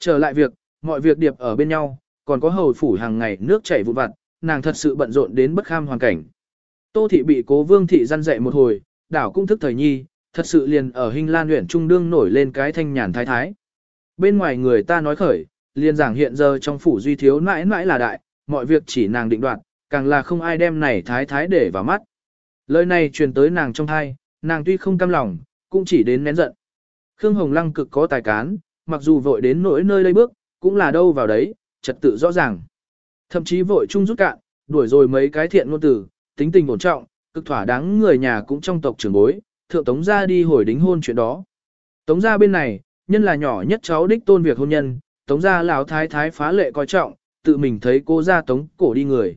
Trở lại việc, mọi việc điệp ở bên nhau, còn có hầu phủ hàng ngày nước chảy vụn vặt, nàng thật sự bận rộn đến bất kham hoàn cảnh. Tô thị bị cố vương thị răn dạy một hồi, đảo cũng thức thời nhi, thật sự liền ở hình lan huyện trung đương nổi lên cái thanh nhàn thái thái. Bên ngoài người ta nói khởi, liền giảng hiện giờ trong phủ duy thiếu mãi mãi là đại, mọi việc chỉ nàng định đoạt, càng là không ai đem này thái thái để vào mắt. Lời này truyền tới nàng trong thai, nàng tuy không cam lòng, cũng chỉ đến nén giận. Khương Hồng Lăng cực có tài cán, mặc dù vội đến nỗi nơi đây bước, cũng là đâu vào đấy, trật tự rõ ràng. Thậm chí vội chung rút cạn, đuổi rồi mấy cái thiện ngôn tử, tính tình ổn trọng, cực thỏa đáng người nhà cũng trong tộc trưởng bối, thượng tống gia đi hồi đính hôn chuyện đó. Tống gia bên này, nhân là nhỏ nhất cháu đích tôn việc hôn nhân, tống gia lão thái thái phá lệ coi trọng, tự mình thấy cô gia tống cổ đi người.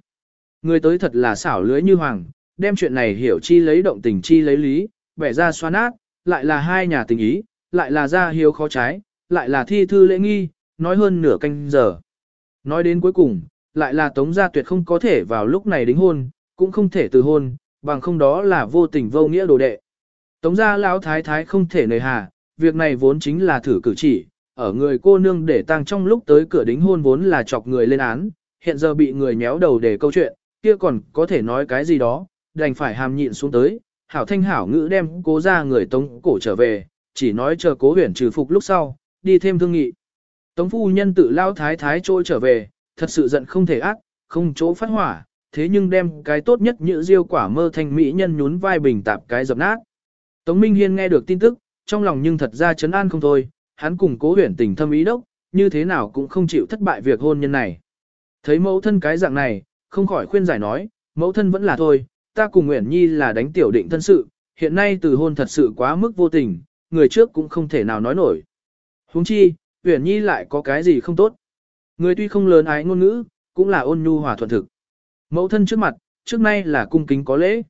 Người tới thật là xảo lưới như hoàng, đem chuyện này hiểu chi lấy động tình chi lấy lý, bẻ ra xoa nát, lại là hai nhà tình ý, lại là gia hiếu khó trái, lại là thi thư lễ nghi, nói hơn nửa canh giờ. Nói đến cuối cùng, lại là tống gia tuyệt không có thể vào lúc này đính hôn, cũng không thể từ hôn, bằng không đó là vô tình vô nghĩa đồ đệ. Tống gia lão thái thái không thể nề hà, việc này vốn chính là thử cử chỉ, ở người cô nương để tăng trong lúc tới cửa đính hôn vốn là chọc người lên án, hiện giờ bị người méo đầu để câu chuyện, kia còn có thể nói cái gì đó, đành phải hàm nhịn xuống tới, hảo thanh hảo ngữ đem cố ra người tống cổ trở về, chỉ nói chờ cố huyển trừ phục lúc sau, đi thêm thương nghị. Tống phu nhân tự lao thái thái trôi trở về, thật sự giận không thể ác, không chỗ phát hỏa, thế nhưng đem cái tốt nhất như diêu quả mơ thành mỹ nhân nhún vai bình tạp cái dập nát. Tống Minh Hiên nghe được tin tức, trong lòng nhưng thật ra chấn an không thôi, hắn cùng cố huyển tình thâm ý đốc, như thế nào cũng không chịu thất bại việc hôn nhân này. Thấy mẫu thân cái dạng này, không khỏi khuyên giải nói, mẫu thân vẫn là thôi, ta cùng Nguyễn Nhi là đánh tiểu định thân sự, hiện nay từ hôn thật sự quá mức vô tình, người trước cũng không thể nào nói nổi huống chi, Uyển Nhi lại có cái gì không tốt. Người tuy không lớn ái ngôn ngữ, cũng là ôn nhu hòa thuận thực. Mẫu thân trước mặt, trước nay là cung kính có lễ.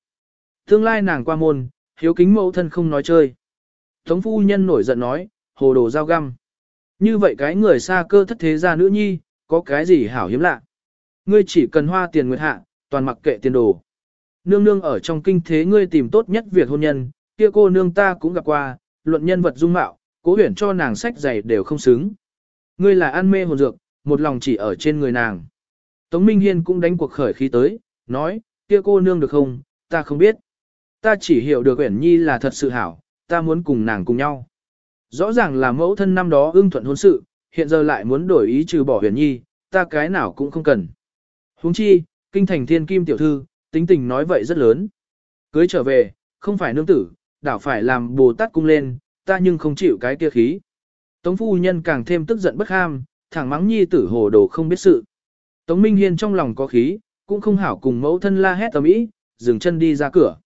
Tương lai nàng qua môn, hiếu kính mẫu thân không nói chơi. Tống phu nhân nổi giận nói, hồ đồ giao găm. Như vậy cái người xa cơ thất thế gia nữ nhi, có cái gì hảo hiếm lạ. Ngươi chỉ cần hoa tiền nguyệt hạ, toàn mặc kệ tiền đồ. Nương nương ở trong kinh thế ngươi tìm tốt nhất việc hôn nhân, kia cô nương ta cũng gặp qua, luận nhân vật dung mạo, cố huyển cho nàng sách giày đều không xứng. Ngươi là ăn mê hồn dược, một lòng chỉ ở trên người nàng. Tống Minh Hiên cũng đánh cuộc khởi khí tới, nói, kia cô nương được không, ta không biết. Ta chỉ hiểu được Uyển Nhi là thật sự hảo, ta muốn cùng nàng cùng nhau. Rõ ràng là mẫu thân năm đó ưng thuận hôn sự, hiện giờ lại muốn đổi ý trừ bỏ Uyển Nhi, ta cái nào cũng không cần. Huống chi, kinh thành thiên kim tiểu thư, tính tình nói vậy rất lớn. Cưới trở về, không phải nương tử, đảo phải làm bồ tát cung lên, ta nhưng không chịu cái kia khí. Tống phu nhân càng thêm tức giận bất ham, thẳng mắng nhi tử hồ đồ không biết sự. Tống Minh Hiên trong lòng có khí, cũng không hảo cùng mẫu thân la hét tầm ý, dừng chân đi ra cửa.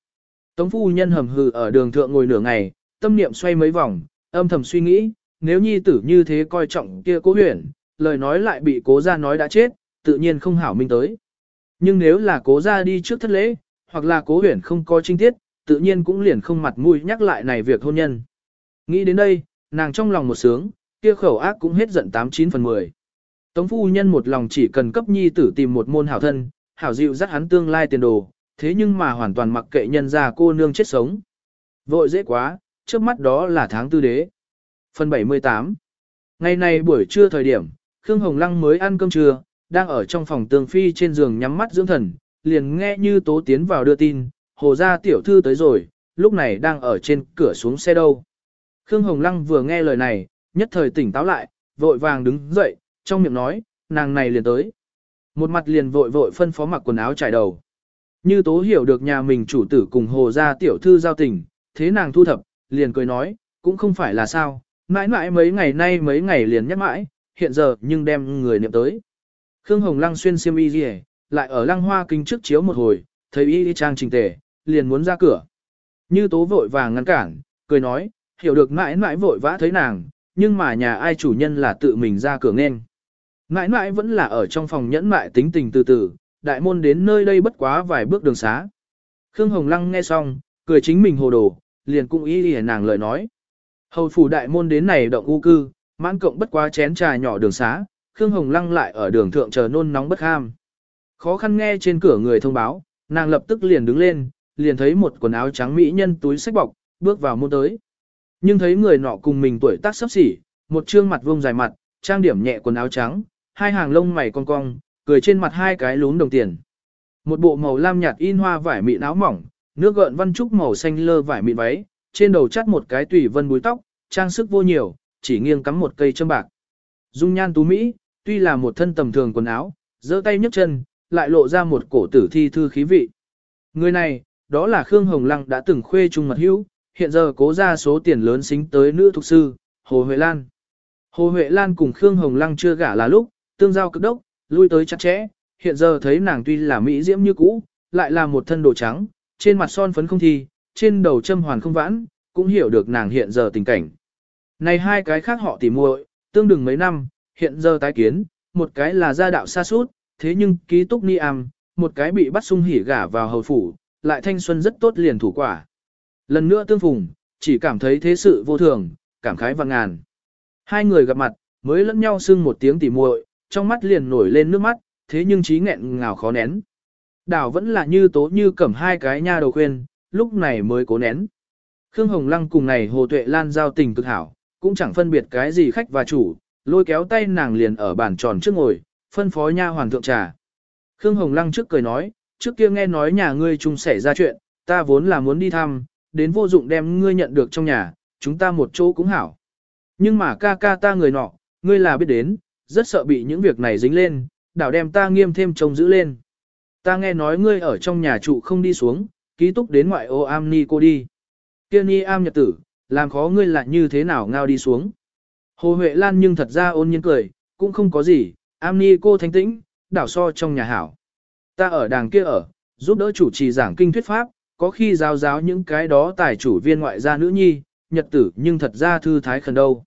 Tống phu nhân hầm hừ ở đường thượng ngồi nửa ngày, tâm niệm xoay mấy vòng, âm thầm suy nghĩ, nếu nhi tử như thế coi trọng kia cố huyền, lời nói lại bị cố ra nói đã chết, tự nhiên không hảo minh tới. Nhưng nếu là cố ra đi trước thất lễ, hoặc là cố huyền không có trinh tiết, tự nhiên cũng liền không mặt mũi nhắc lại này việc hôn nhân. Nghĩ đến đây, nàng trong lòng một sướng, kia khẩu ác cũng hết giận 89 phần 10. Tống phu nhân một lòng chỉ cần cấp nhi tử tìm một môn hảo thân, hảo dịu dắt hắn tương lai tiền đồ, thế nhưng mà hoàn toàn mặc kệ nhân ra cô nương chết sống. Vội dễ quá, trước mắt đó là tháng tư đế. Phần 78 Ngày này buổi trưa thời điểm, Khương Hồng Lăng mới ăn cơm trưa, đang ở trong phòng tường phi trên giường nhắm mắt dưỡng thần, liền nghe như tố tiến vào đưa tin, hồ gia tiểu thư tới rồi, lúc này đang ở trên cửa xuống xe đâu. Khương Hồng Lăng vừa nghe lời này, nhất thời tỉnh táo lại, vội vàng đứng dậy, trong miệng nói, nàng này liền tới. Một mặt liền vội vội phân phó mặc quần áo trải đầu. Như tố hiểu được nhà mình chủ tử cùng hồ gia tiểu thư giao tình, thế nàng thu thập, liền cười nói, cũng không phải là sao, mãi mãi mấy ngày nay mấy ngày liền nhắc mãi, hiện giờ nhưng đem người niệm tới. Khương Hồng Lăng xuyên xiêm y gì lại ở lăng hoa kinh trước chiếu một hồi, thấy y trang trình tề, liền muốn ra cửa. Như tố vội vàng ngăn cản, cười nói, hiểu được mãi mãi vội vã thấy nàng, nhưng mà nhà ai chủ nhân là tự mình ra cửa nên. Mãi mãi vẫn là ở trong phòng nhẫn mại tính tình từ từ, đại môn đến nơi đây bất quá vài bước đường xá. Khương Hồng Lăng nghe xong, cười chính mình hồ đồ, liền cũng ý ý nàng lời nói. Hầu phủ đại môn đến này động u cư, mãn cộng bất quá chén trà nhỏ đường xá, Khương Hồng Lăng lại ở đường thượng chờ nôn nóng bất ham. Khó khăn nghe trên cửa người thông báo, nàng lập tức liền đứng lên, liền thấy một quần áo trắng mỹ nhân túi sách bọc, bước vào môn tới. Nhưng thấy người nọ cùng mình tuổi tác sắp xỉ, một trương mặt vuông dài mặt, trang điểm nhẹ quần áo trắng, hai hàng lông mày cong cong, cười trên mặt hai cái lún đồng tiền. Một bộ màu lam nhạt in hoa vải mịn áo mỏng, nước gợn văn trúc màu xanh lơ vải mịn váy, trên đầu chắt một cái tùy vân búi tóc, trang sức vô nhiều, chỉ nghiêng cắm một cây châm bạc. Dung nhan tú Mỹ, tuy là một thân tầm thường quần áo, giơ tay nhấc chân, lại lộ ra một cổ tử thi thư khí vị. Người này, đó là Khương Hồng Lăng đã từng khuê chung mật hữu, hiện giờ cố ra số tiền lớn xính tới nữ thuộc sư, Hồ Huệ Lan. Hồ Huệ Lan cùng Khương Hồng Lăng chưa gả là lúc, tương giao cực đốc, lui tới chặt chẽ, hiện giờ thấy nàng tuy là mỹ diễm như cũ, lại là một thân đồ trắng, trên mặt son phấn không thi, trên đầu châm hoàn không vãn, cũng hiểu được nàng hiện giờ tình cảnh. Này hai cái khác họ tỉ muội, tương đừng mấy năm, hiện giờ tái kiến, một cái là gia đạo xa suốt, thế nhưng ký túc ni am, một cái bị bắt sung hỉ gả vào hầu phủ, lại thanh xuân rất tốt liền thủ quả. Lần nữa tương phùng, chỉ cảm thấy thế sự vô thường, cảm khái và ngàn. Hai người gặp mặt, mới lẫn nhau sưng một tiếng tỉ muội, trong mắt liền nổi lên nước mắt, thế nhưng trí nghẹn ngào khó nén. Đảo vẫn là như tố như cầm hai cái nha đầu khuyên, lúc này mới cố nén. Khương Hồng Lăng cùng này Hồ Tuệ Lan giao tình cực hảo, cũng chẳng phân biệt cái gì khách và chủ, lôi kéo tay nàng liền ở bàn tròn trước ngồi, phân phó nha hoàng thượng trà. Khương Hồng Lăng trước cười nói, trước kia nghe nói nhà ngươi chung xảy ra chuyện, ta vốn là muốn đi thăm, đến vô dụng đem ngươi nhận được trong nhà, chúng ta một chỗ cũng hảo. Nhưng mà ca ca ta người nọ, ngươi là biết đến, rất sợ bị những việc này dính lên, đảo đem ta nghiêm thêm trông giữ lên. Ta nghe nói ngươi ở trong nhà trụ không đi xuống, ký túc đến ngoại ô am ni cô đi. Kia ni am nhật tử, làm khó ngươi lại như thế nào ngao đi xuống. Hồ Huệ Lan nhưng thật ra ôn nhiên cười, cũng không có gì, am ni cô thanh tĩnh, đảo so trong nhà hảo. Ta ở đàng kia ở, giúp đỡ chủ trì giảng kinh thuyết pháp, có khi giáo giáo những cái đó tài chủ viên ngoại gia nữ nhi, nhật tử nhưng thật ra thư thái khẩn đâu.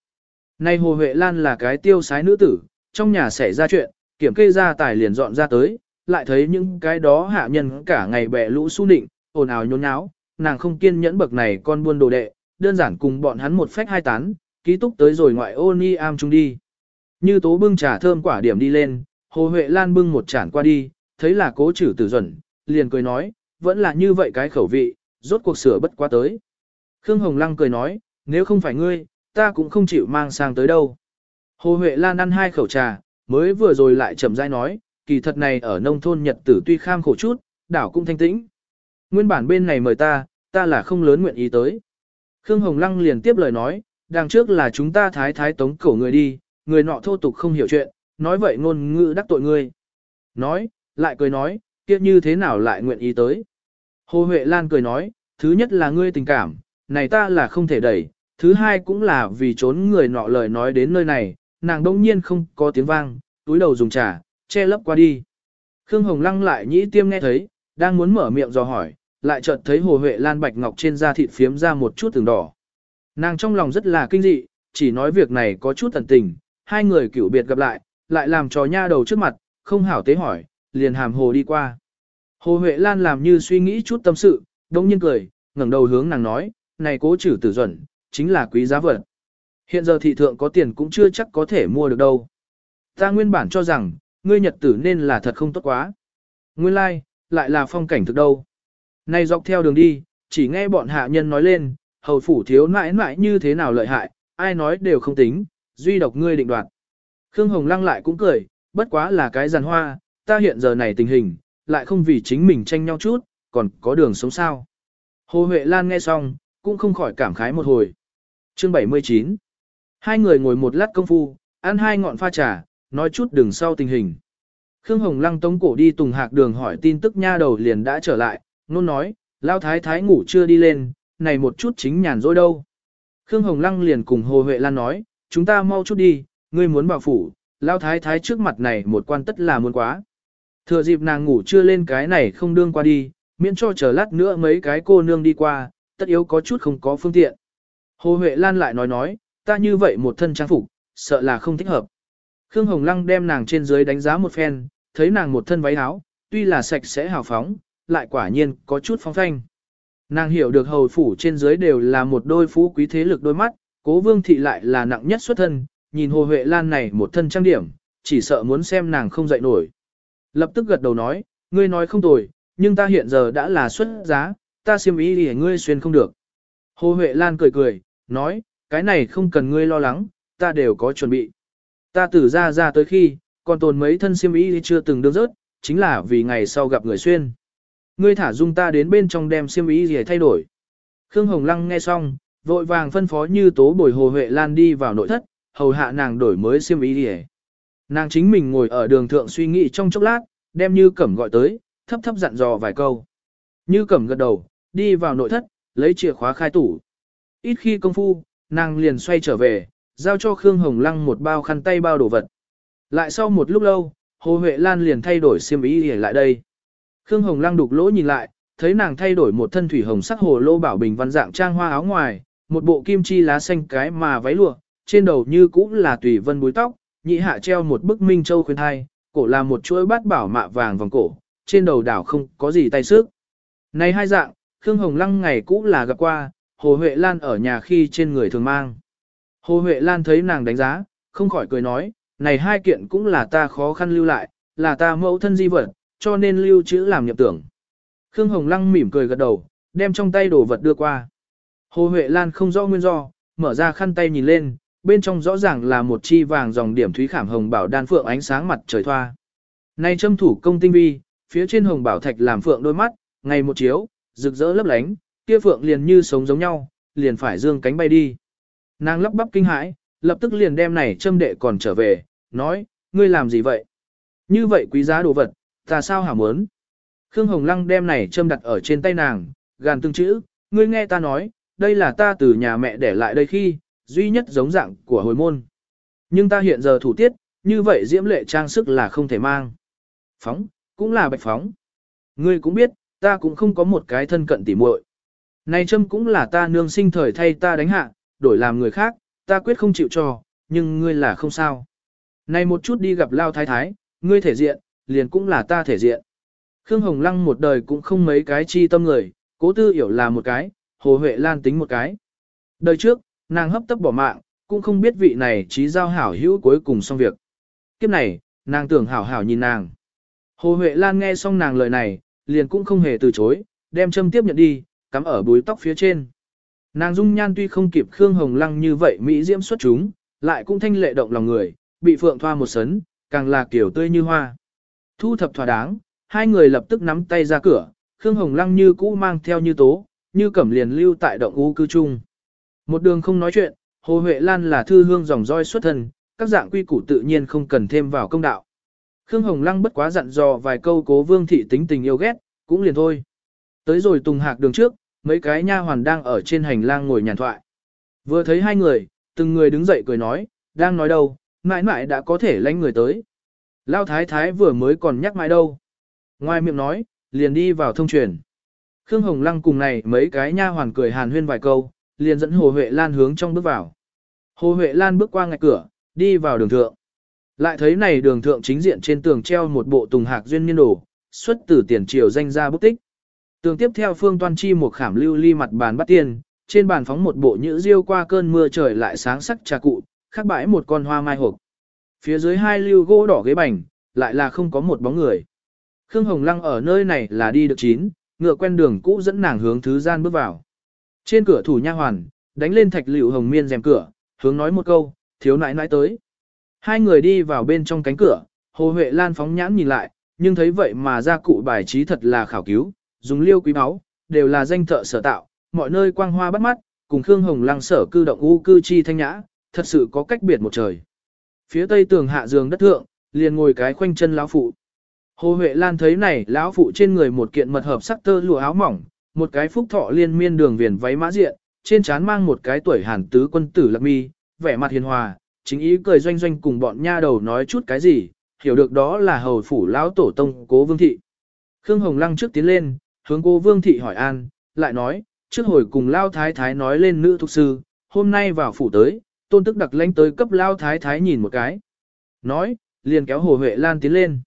Nay Hồ Huệ Lan là cái tiêu sái nữ tử, trong nhà xảy ra chuyện, kiểm kê ra tài liền dọn ra tới, lại thấy những cái đó hạ nhân cả ngày bẻ lũ su nịnh, ồn ào nhốn nháo, nàng không kiên nhẫn bậc này con buôn đồ đệ, đơn giản cùng bọn hắn một phách hai tán, ký túc tới rồi ngoại ô ni am chung đi. Như tố bưng trà thơm quả điểm đi lên, Hồ Huệ Lan bưng một chản qua đi, thấy là cố chử tử duẩn, liền cười nói, vẫn là như vậy cái khẩu vị, rốt cuộc sửa bất quá tới. Khương Hồng Lăng cười nói, nếu không phải ngươi, ta cũng không chịu mang sang tới đâu. Hồ Huệ Lan ăn hai khẩu trà, mới vừa rồi lại chậm rãi nói, kỳ thật này ở nông thôn Nhật tử tuy kham khổ chút, đảo cũng thanh tĩnh. Nguyên bản bên này mời ta, ta là không lớn nguyện ý tới. Khương Hồng Lăng liền tiếp lời nói, đằng trước là chúng ta thái thái tống cổ người đi, người nọ thô tục không hiểu chuyện, nói vậy ngôn ngữ đắc tội ngươi. Nói, lại cười nói, kia như thế nào lại nguyện ý tới. Hồ Huệ Lan cười nói, thứ nhất là ngươi tình cảm, này ta là không thể đẩy, thứ hai cũng là vì trốn người nọ lời nói đến nơi này, nàng đông nhiên không có tiếng vang, túi đầu dùng trà, che lấp qua đi. Khương Hồng Lăng lại nhĩ tiêm nghe thấy, đang muốn mở miệng dò hỏi, lại chợt thấy Hồ Huệ Lan bạch ngọc trên da thịt phiếm ra một chút từng đỏ. Nàng trong lòng rất là kinh dị, chỉ nói việc này có chút tận tình, hai người cửu biệt gặp lại, lại làm trò nha đầu trước mặt, không hảo tế hỏi, liền hàm hồ đi qua. Hồ Huệ Lan làm như suy nghĩ chút tâm sự, đông nhiên cười, ngẩng đầu hướng nàng nói, này cố trừ tử duẩn, chính là quý giá vật. Hiện giờ thị thượng có tiền cũng chưa chắc có thể mua được đâu. Ta nguyên bản cho rằng, ngươi nhật tử nên là thật không tốt quá. Nguyên lai, like, lại là phong cảnh thực đâu. Này dọc theo đường đi, chỉ nghe bọn hạ nhân nói lên, hầu phủ thiếu nãi nãi như thế nào lợi hại, ai nói đều không tính, duy độc ngươi định đoạt. Khương Hồng Lăng lại cũng cười, bất quá là cái giàn hoa, ta hiện giờ này tình hình, lại không vì chính mình tranh nhau chút, còn có đường sống sao. Hồ Huệ Lan nghe xong, cũng không khỏi cảm khái một hồi. Chương 79 Hai người ngồi một lát công phu, ăn hai ngọn pha trà, nói chút đường sau tình hình. Khương Hồng Lăng tống cổ đi tùng hạc đường hỏi tin tức nha đầu liền đã trở lại, nôn nói, lao thái thái ngủ chưa đi lên, này một chút chính nhàn rỗi đâu. Khương Hồng Lăng liền cùng Hồ Huệ Lan nói, chúng ta mau chút đi, ngươi muốn vào phủ, lao thái thái trước mặt này một quan tất là muốn quá. Thừa dịp nàng ngủ chưa lên cái này không đương qua đi, miễn cho chờ lát nữa mấy cái cô nương đi qua, tất yếu có chút không có phương tiện. Hồ Huệ Lan lại nói nói, ta như vậy một thân trang phục, sợ là không thích hợp. Khương Hồng Lăng đem nàng trên dưới đánh giá một phen, thấy nàng một thân váy áo, tuy là sạch sẽ hào phóng, lại quả nhiên có chút phong phanh. Nàng hiểu được hầu phủ trên dưới đều là một đôi phú quý thế lực đôi mắt, cố vương thị lại là nặng nhất xuất thân, nhìn Hồ Huệ Lan này một thân trang điểm, chỉ sợ muốn xem nàng không dậy nổi. Lập tức gật đầu nói, ngươi nói không tồi, nhưng ta hiện giờ đã là xuất giá, ta xiêm ý để ngươi xuyên không được. Hồ Huệ Lan cười cười, nói, cái này không cần ngươi lo lắng, ta đều có chuẩn bị. ta tử ra ra tới khi, còn tồn mấy thân xiêm y chưa từng đương rớt, chính là vì ngày sau gặp người xuyên. Ngươi thả dung ta đến bên trong đem xiêm y gì thay đổi. Khương Hồng Lăng nghe xong, vội vàng phân phó như tố bồi Hồ Huệ Lan đi vào nội thất, hầu hạ nàng đổi mới xiêm y gì Nàng chính mình ngồi ở đường thượng suy nghĩ trong chốc lát, đem Như Cẩm gọi tới, thấp thấp dặn dò vài câu. Như Cẩm gật đầu, đi vào nội thất, lấy chìa khóa khai tủ. Ít khi công phu, nàng liền xoay trở về, giao cho Khương Hồng Lăng một bao khăn tay bao đồ vật. Lại sau một lúc lâu, Hồ Huệ Lan liền thay đổi xiêm y để lại đây. Khương Hồng Lăng đục lỗ nhìn lại, thấy nàng thay đổi một thân thủy hồng sắc hồ lô bảo bình văn dạng trang hoa áo ngoài, một bộ kim chi lá xanh cái mà váy lụa, trên đầu như cũng là tùy vân búi tóc, nhị hạ treo một bức minh châu khuyên thai, cổ là một chuỗi bát bảo mạ vàng vòng cổ, trên đầu đảo không có gì tay sức. Này hai dạng, Khương Hồng Lăng ngày cũ là gặp qua, Hồ Huệ Lan ở nhà khi trên người thường mang. Hồ Huệ Lan thấy nàng đánh giá, không khỏi cười nói, này hai kiện cũng là ta khó khăn lưu lại, là ta mẫu thân di vật, cho nên lưu trữ làm nhập tưởng. Khương Hồng Lăng mỉm cười gật đầu, đem trong tay đồ vật đưa qua. Hồ Huệ Lan không rõ nguyên do, mở ra khăn tay nhìn lên, bên trong rõ ràng là một chi vàng dòng điểm thúy khảm hồng bảo đan phượng ánh sáng mặt trời thoa. nay châm thủ công tinh vi, phía trên hồng bảo thạch làm phượng đôi mắt, ngày một chiếu, rực rỡ lấp lánh, kia phượng liền như sống giống nhau, liền phải dương cánh bay đi. Nàng lắp bắp kinh hãi, lập tức liền đem này châm đệ còn trở về, nói, ngươi làm gì vậy? Như vậy quý giá đồ vật, ta sao hả muốn? Khương Hồng Lăng đem này châm đặt ở trên tay nàng, gàn từng chữ, ngươi nghe ta nói, đây là ta từ nhà mẹ để lại đây khi, duy nhất giống dạng của hồi môn. Nhưng ta hiện giờ thủ tiết, như vậy diễm lệ trang sức là không thể mang. Phóng, cũng là bạch phóng. Ngươi cũng biết, ta cũng không có một cái thân cận tỉ muội. Này châm cũng là ta nương sinh thời thay ta đánh hạ, đổi làm người khác, ta quyết không chịu cho, nhưng ngươi là không sao. Này một chút đi gặp Lao Thái Thái, ngươi thể diện, liền cũng là ta thể diện. Khương Hồng Lăng một đời cũng không mấy cái chi tâm người, cố tư hiểu là một cái, Hồ Huệ Lan tính một cái. Đời trước, nàng hấp tấp bỏ mạng, cũng không biết vị này trí giao hảo hữu cuối cùng xong việc. Kiếp này, nàng tưởng hảo hảo nhìn nàng. Hồ Huệ Lan nghe xong nàng lời này, liền cũng không hề từ chối, đem châm tiếp nhận đi, cắm ở búi tóc phía trên. Nàng dung nhan tuy không kịp Khương Hồng Lăng như vậy Mỹ diễm xuất chúng, lại cũng thanh lệ động lòng người, bị phượng thoa một sấn, càng là kiểu tươi như hoa. Thu thập thỏa đáng, hai người lập tức nắm tay ra cửa, Khương Hồng Lăng như cũ mang theo như tố, như cẩm liền lưu tại động u cư chung. Một đường không nói chuyện, Hồ Huệ Lan là thư hương dòng roi xuất thân, các dạng quy củ tự nhiên không cần thêm vào công đạo. Khương Hồng Lăng bất quá dặn dò vài câu cố vương thị tính tình yêu ghét, cũng liền thôi. Tới rồi Tùng Hạc đường trước, mấy cái nha hoàn đang ở trên hành lang ngồi nhàn thoại. Vừa thấy hai người, từng người đứng dậy cười nói, đang nói đâu, mãi mãi đã có thể lánh người tới. Lao thái thái vừa mới còn nhắc mãi đâu. Ngoài miệng nói, liền đi vào thông truyền. Khương Hồng Lăng cùng này mấy cái nha hoàn cười hàn huyên vài câu, liền dẫn Hồ Huệ Lan hướng trong bước vào. Hồ Huệ Lan bước qua ngạch cửa, đi vào đường thượng. Lại thấy này đường thượng chính diện trên tường treo một bộ tùng hạc duyên niên đồ, xuất từ tiền triều danh ra bút tích. Tường tiếp theo phương toan chi một khảm lưu ly mặt bàn bắt tiền, trên bàn phóng một bộ nhữ diêu qua cơn mưa trời lại sáng sắc trà cụ, khắc bãi một con hoa mai hộp. Phía dưới hai lưu gỗ đỏ ghế bành, lại là không có một bóng người. Khương Hồng Lăng ở nơi này là đi được chín, ngựa quen đường cũ dẫn nàng hướng thứ gian bước vào. Trên cửa thủ nha hoàn, đánh lên thạch liệu hồng miên rèm cửa, hướng nói một câu, thiếu nãi nãi tới. Hai người đi vào bên trong cánh cửa, Hồ Huệ Lan phóng nhãn nhìn lại, nhưng thấy vậy mà gia cụ bài trí thật là khảo cứu, dùng liêu quý báu, đều là danh thợ sở tạo, mọi nơi quang hoa bắt mắt, cùng Khương Hồng Lăng sở cư động u cư chi thanh nhã, thật sự có cách biệt một trời. Phía tây tường hạ giường đất thượng, liền ngồi cái khoanh chân lão phụ. Hồ Huệ Lan thấy này, lão phụ trên người một kiện mật hợp sắc tơ lụa áo mỏng, một cái phúc thọ liên miên đường viền váy mã diện, trên trán mang một cái tuổi hàn tứ quân tử lạc mi, vẻ mặt hiền hòa, chính ý cười doanh doanh cùng bọn nha đầu nói chút cái gì, hiểu được đó là hầu phủ lão tổ tông cố vương thị. Khương Hồng Lăng trước tiến lên, hướng cố vương thị hỏi an, lại nói, trước hồi cùng lao thái thái nói lên nữ thục sư, hôm nay vào phủ tới, tôn tức đặc lãnh tới cấp lao thái thái nhìn một cái. Nói, liền kéo Hồ Huệ Lan tiến lên.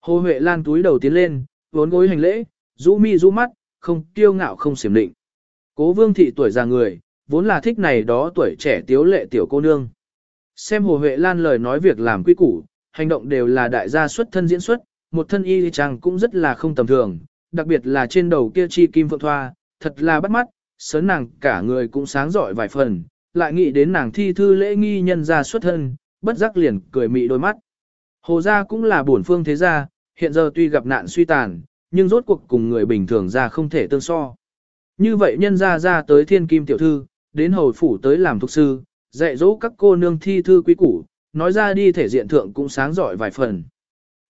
Hồ Huệ Lan túi đầu tiến lên, vốn gối hành lễ, rũ mi rũ mắt, không kiêu ngạo không xiểm định. Cố vương thị tuổi già người, vốn là thích này đó tuổi trẻ tiếu lệ tiểu cô nương. Xem Hồ Huệ Lan lời nói việc làm quy củ, hành động đều là đại gia xuất thân diễn xuất, một thân y chàng cũng rất là không tầm thường, đặc biệt là trên đầu kia chi kim phượng thoa, thật là bắt mắt, sớn nàng cả người cũng sáng giỏi vài phần, lại nghĩ đến nàng thi thư lễ nghi nhân ra xuất thân, bất giác liền cười mị đôi mắt. Hồ gia cũng là bổn phương thế gia, hiện giờ tuy gặp nạn suy tàn, nhưng rốt cuộc cùng người bình thường ra không thể tương so. Như vậy nhân gia ra tới thiên kim tiểu thư, đến hầu phủ tới làm thuộc sư, dạy dỗ các cô nương thi thư quý củ, nói ra đi thể diện thượng cũng sáng giỏi vài phần.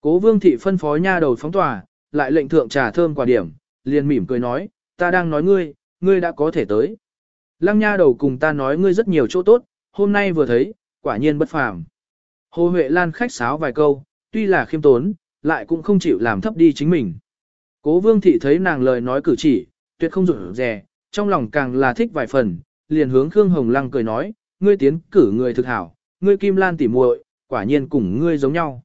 Cố vương thị phân phó nha đầu phóng tòa, lại lệnh thượng trà thơm quả điểm, liền mỉm cười nói, ta đang nói ngươi, ngươi đã có thể tới. Lăng nha đầu cùng ta nói ngươi rất nhiều chỗ tốt, hôm nay vừa thấy, quả nhiên bất phàm. Hồ Huệ Lan khách sáo vài câu, tuy là khiêm tốn, lại cũng không chịu làm thấp đi chính mình. Cố vương thị thấy nàng lời nói cử chỉ, tuyệt không rủi rè, trong lòng càng là thích vài phần, liền hướng Khương Hồng Lăng cười nói, ngươi tiến cử người thực hảo, ngươi kim lan tỉ muội, quả nhiên cùng ngươi giống nhau.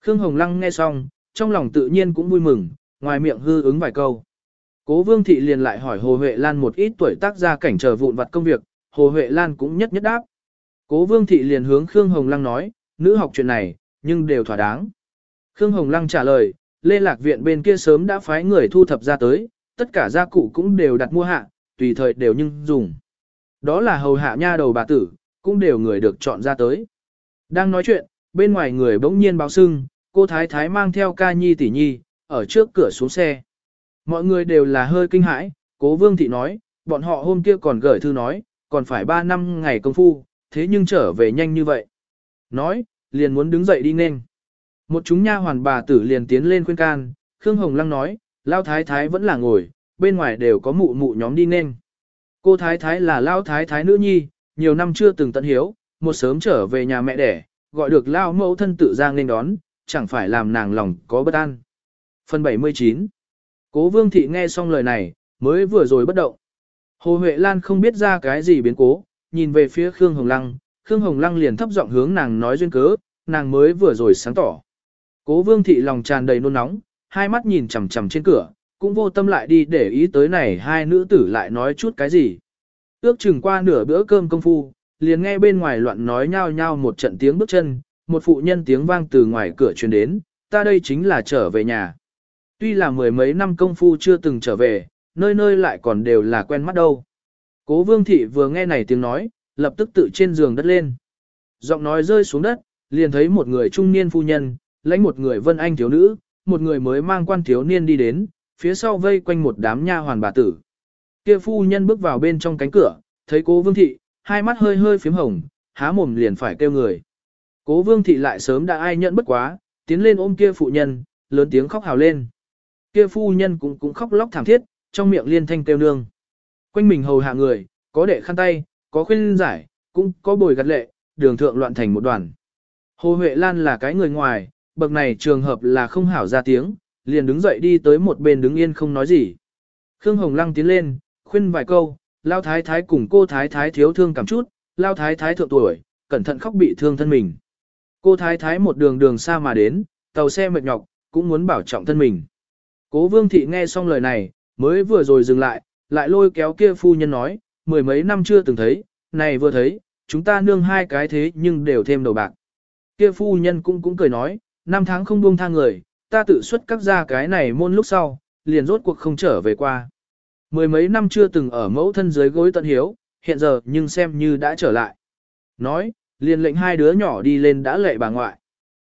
Khương Hồng Lăng nghe xong, trong lòng tự nhiên cũng vui mừng, ngoài miệng hư ứng vài câu. Cố Vương Thị liền lại hỏi Hồ Huệ Lan một ít tuổi tác ra cảnh chờ vụn vặt công việc, Hồ Huệ Lan cũng nhất nhất đáp. Cố Vương Thị liền hướng Khương Hồng Lăng nói, nữ học chuyện này, nhưng đều thỏa đáng. Khương Hồng Lăng trả lời, Lê Lạc Viện bên kia sớm đã phái người thu thập ra tới, tất cả gia cụ cũng đều đặt mua hạ, tùy thời đều nhưng dùng. Đó là hầu hạ nha đầu bà tử, cũng đều người được chọn ra tới. Đang nói chuyện, bên ngoài người bỗng nhiên báo sưng, cô Thái Thái mang theo ca nhi tỷ nhi, ở trước cửa xuống xe. Mọi người đều là hơi kinh hãi, cố vương thị nói, bọn họ hôm kia còn gửi thư nói, còn phải 3 năm ngày công phu, thế nhưng trở về nhanh như vậy. Nói, liền muốn đứng dậy đi nên. Một chúng nha hoàn bà tử liền tiến lên khuyên can, Khương Hồng Lăng nói, Lao Thái Thái vẫn là ngồi, bên ngoài đều có mụ mụ nhóm đi nên. Cô Thái Thái là Lao Thái Thái nữ nhi, nhiều năm chưa từng tận hiếu, một sớm trở về nhà mẹ đẻ, gọi được Lao mẫu thân tự ra nên đón, chẳng phải làm nàng lòng có bất an. Phần 79 Cố Vương Thị nghe xong lời này, mới vừa rồi bất động. Hồ Huệ Lan không biết ra cái gì biến cố, nhìn về phía Khương Hồng Lăng, Khương Hồng Lăng liền thấp giọng hướng nàng nói duyên cớ, nàng mới vừa rồi sáng tỏ. Cố Vương Thị lòng tràn đầy nôn nóng, hai mắt nhìn chằm chằm trên cửa, cũng vô tâm lại đi để ý tới này hai nữ tử lại nói chút cái gì. Ước chừng qua nửa bữa cơm công phu, liền nghe bên ngoài loạn nói nhao nhao một trận tiếng bước chân, một phụ nhân tiếng vang từ ngoài cửa truyền đến, ta đây chính là trở về nhà. Tuy là mười mấy năm công phu chưa từng trở về, nơi nơi lại còn đều là quen mắt đâu. Cố vương thị vừa nghe này tiếng nói, lập tức tự trên giường đất lên. Giọng nói rơi xuống đất, liền thấy một người trung niên phu nhân, lãnh một người vân anh thiếu nữ, một người mới mang quan thiếu niên đi đến, phía sau vây quanh một đám nha hoàn bà tử. Kia phu nhân bước vào bên trong cánh cửa, thấy cố vương thị, hai mắt hơi hơi phím hồng, há mồm liền phải kêu người. Cố vương thị lại sớm đã ai nhận bất quá, tiến lên ôm kia phụ nhân, lớn tiếng khóc hào lên. Kia phu nhân cũng cũng khóc lóc thảm thiết, trong miệng liên thanh kêu nương. Quanh mình hầu hạ người, có đệ khăn tay, có khuyên giải, cũng có bồi gặt lệ, đường thượng loạn thành một đoàn. Hồ Huệ Lan là cái người ngoài, bậc này trường hợp là không hảo ra tiếng, liền đứng dậy đi tới một bên đứng yên không nói gì. Khương Hồng Lăng tiến lên, khuyên vài câu, Lao Thái Thái cùng cô Thái Thái thiếu thương cảm chút, Lao Thái Thái thượng tuổi, cẩn thận khóc bị thương thân mình. Cô Thái Thái một đường đường xa mà đến, tàu xe mệt nhọc, cũng muốn bảo trọng thân mình. Cố Vương Thị nghe xong lời này, mới vừa rồi dừng lại, lại lôi kéo kia phu nhân nói, mười mấy năm chưa từng thấy, này vừa thấy, chúng ta nương hai cái thế nhưng đều thêm đầu bạc. Kia phu nhân cũng cũng cười nói, năm tháng không buông tha người, ta tự xuất các ra cái này môn lúc sau, liền rốt cuộc không trở về qua. Mười mấy năm chưa từng ở mẫu thân dưới gối tận hiếu, hiện giờ nhưng xem như đã trở lại. Nói, liền lệnh hai đứa nhỏ đi lên đã lệ bà ngoại.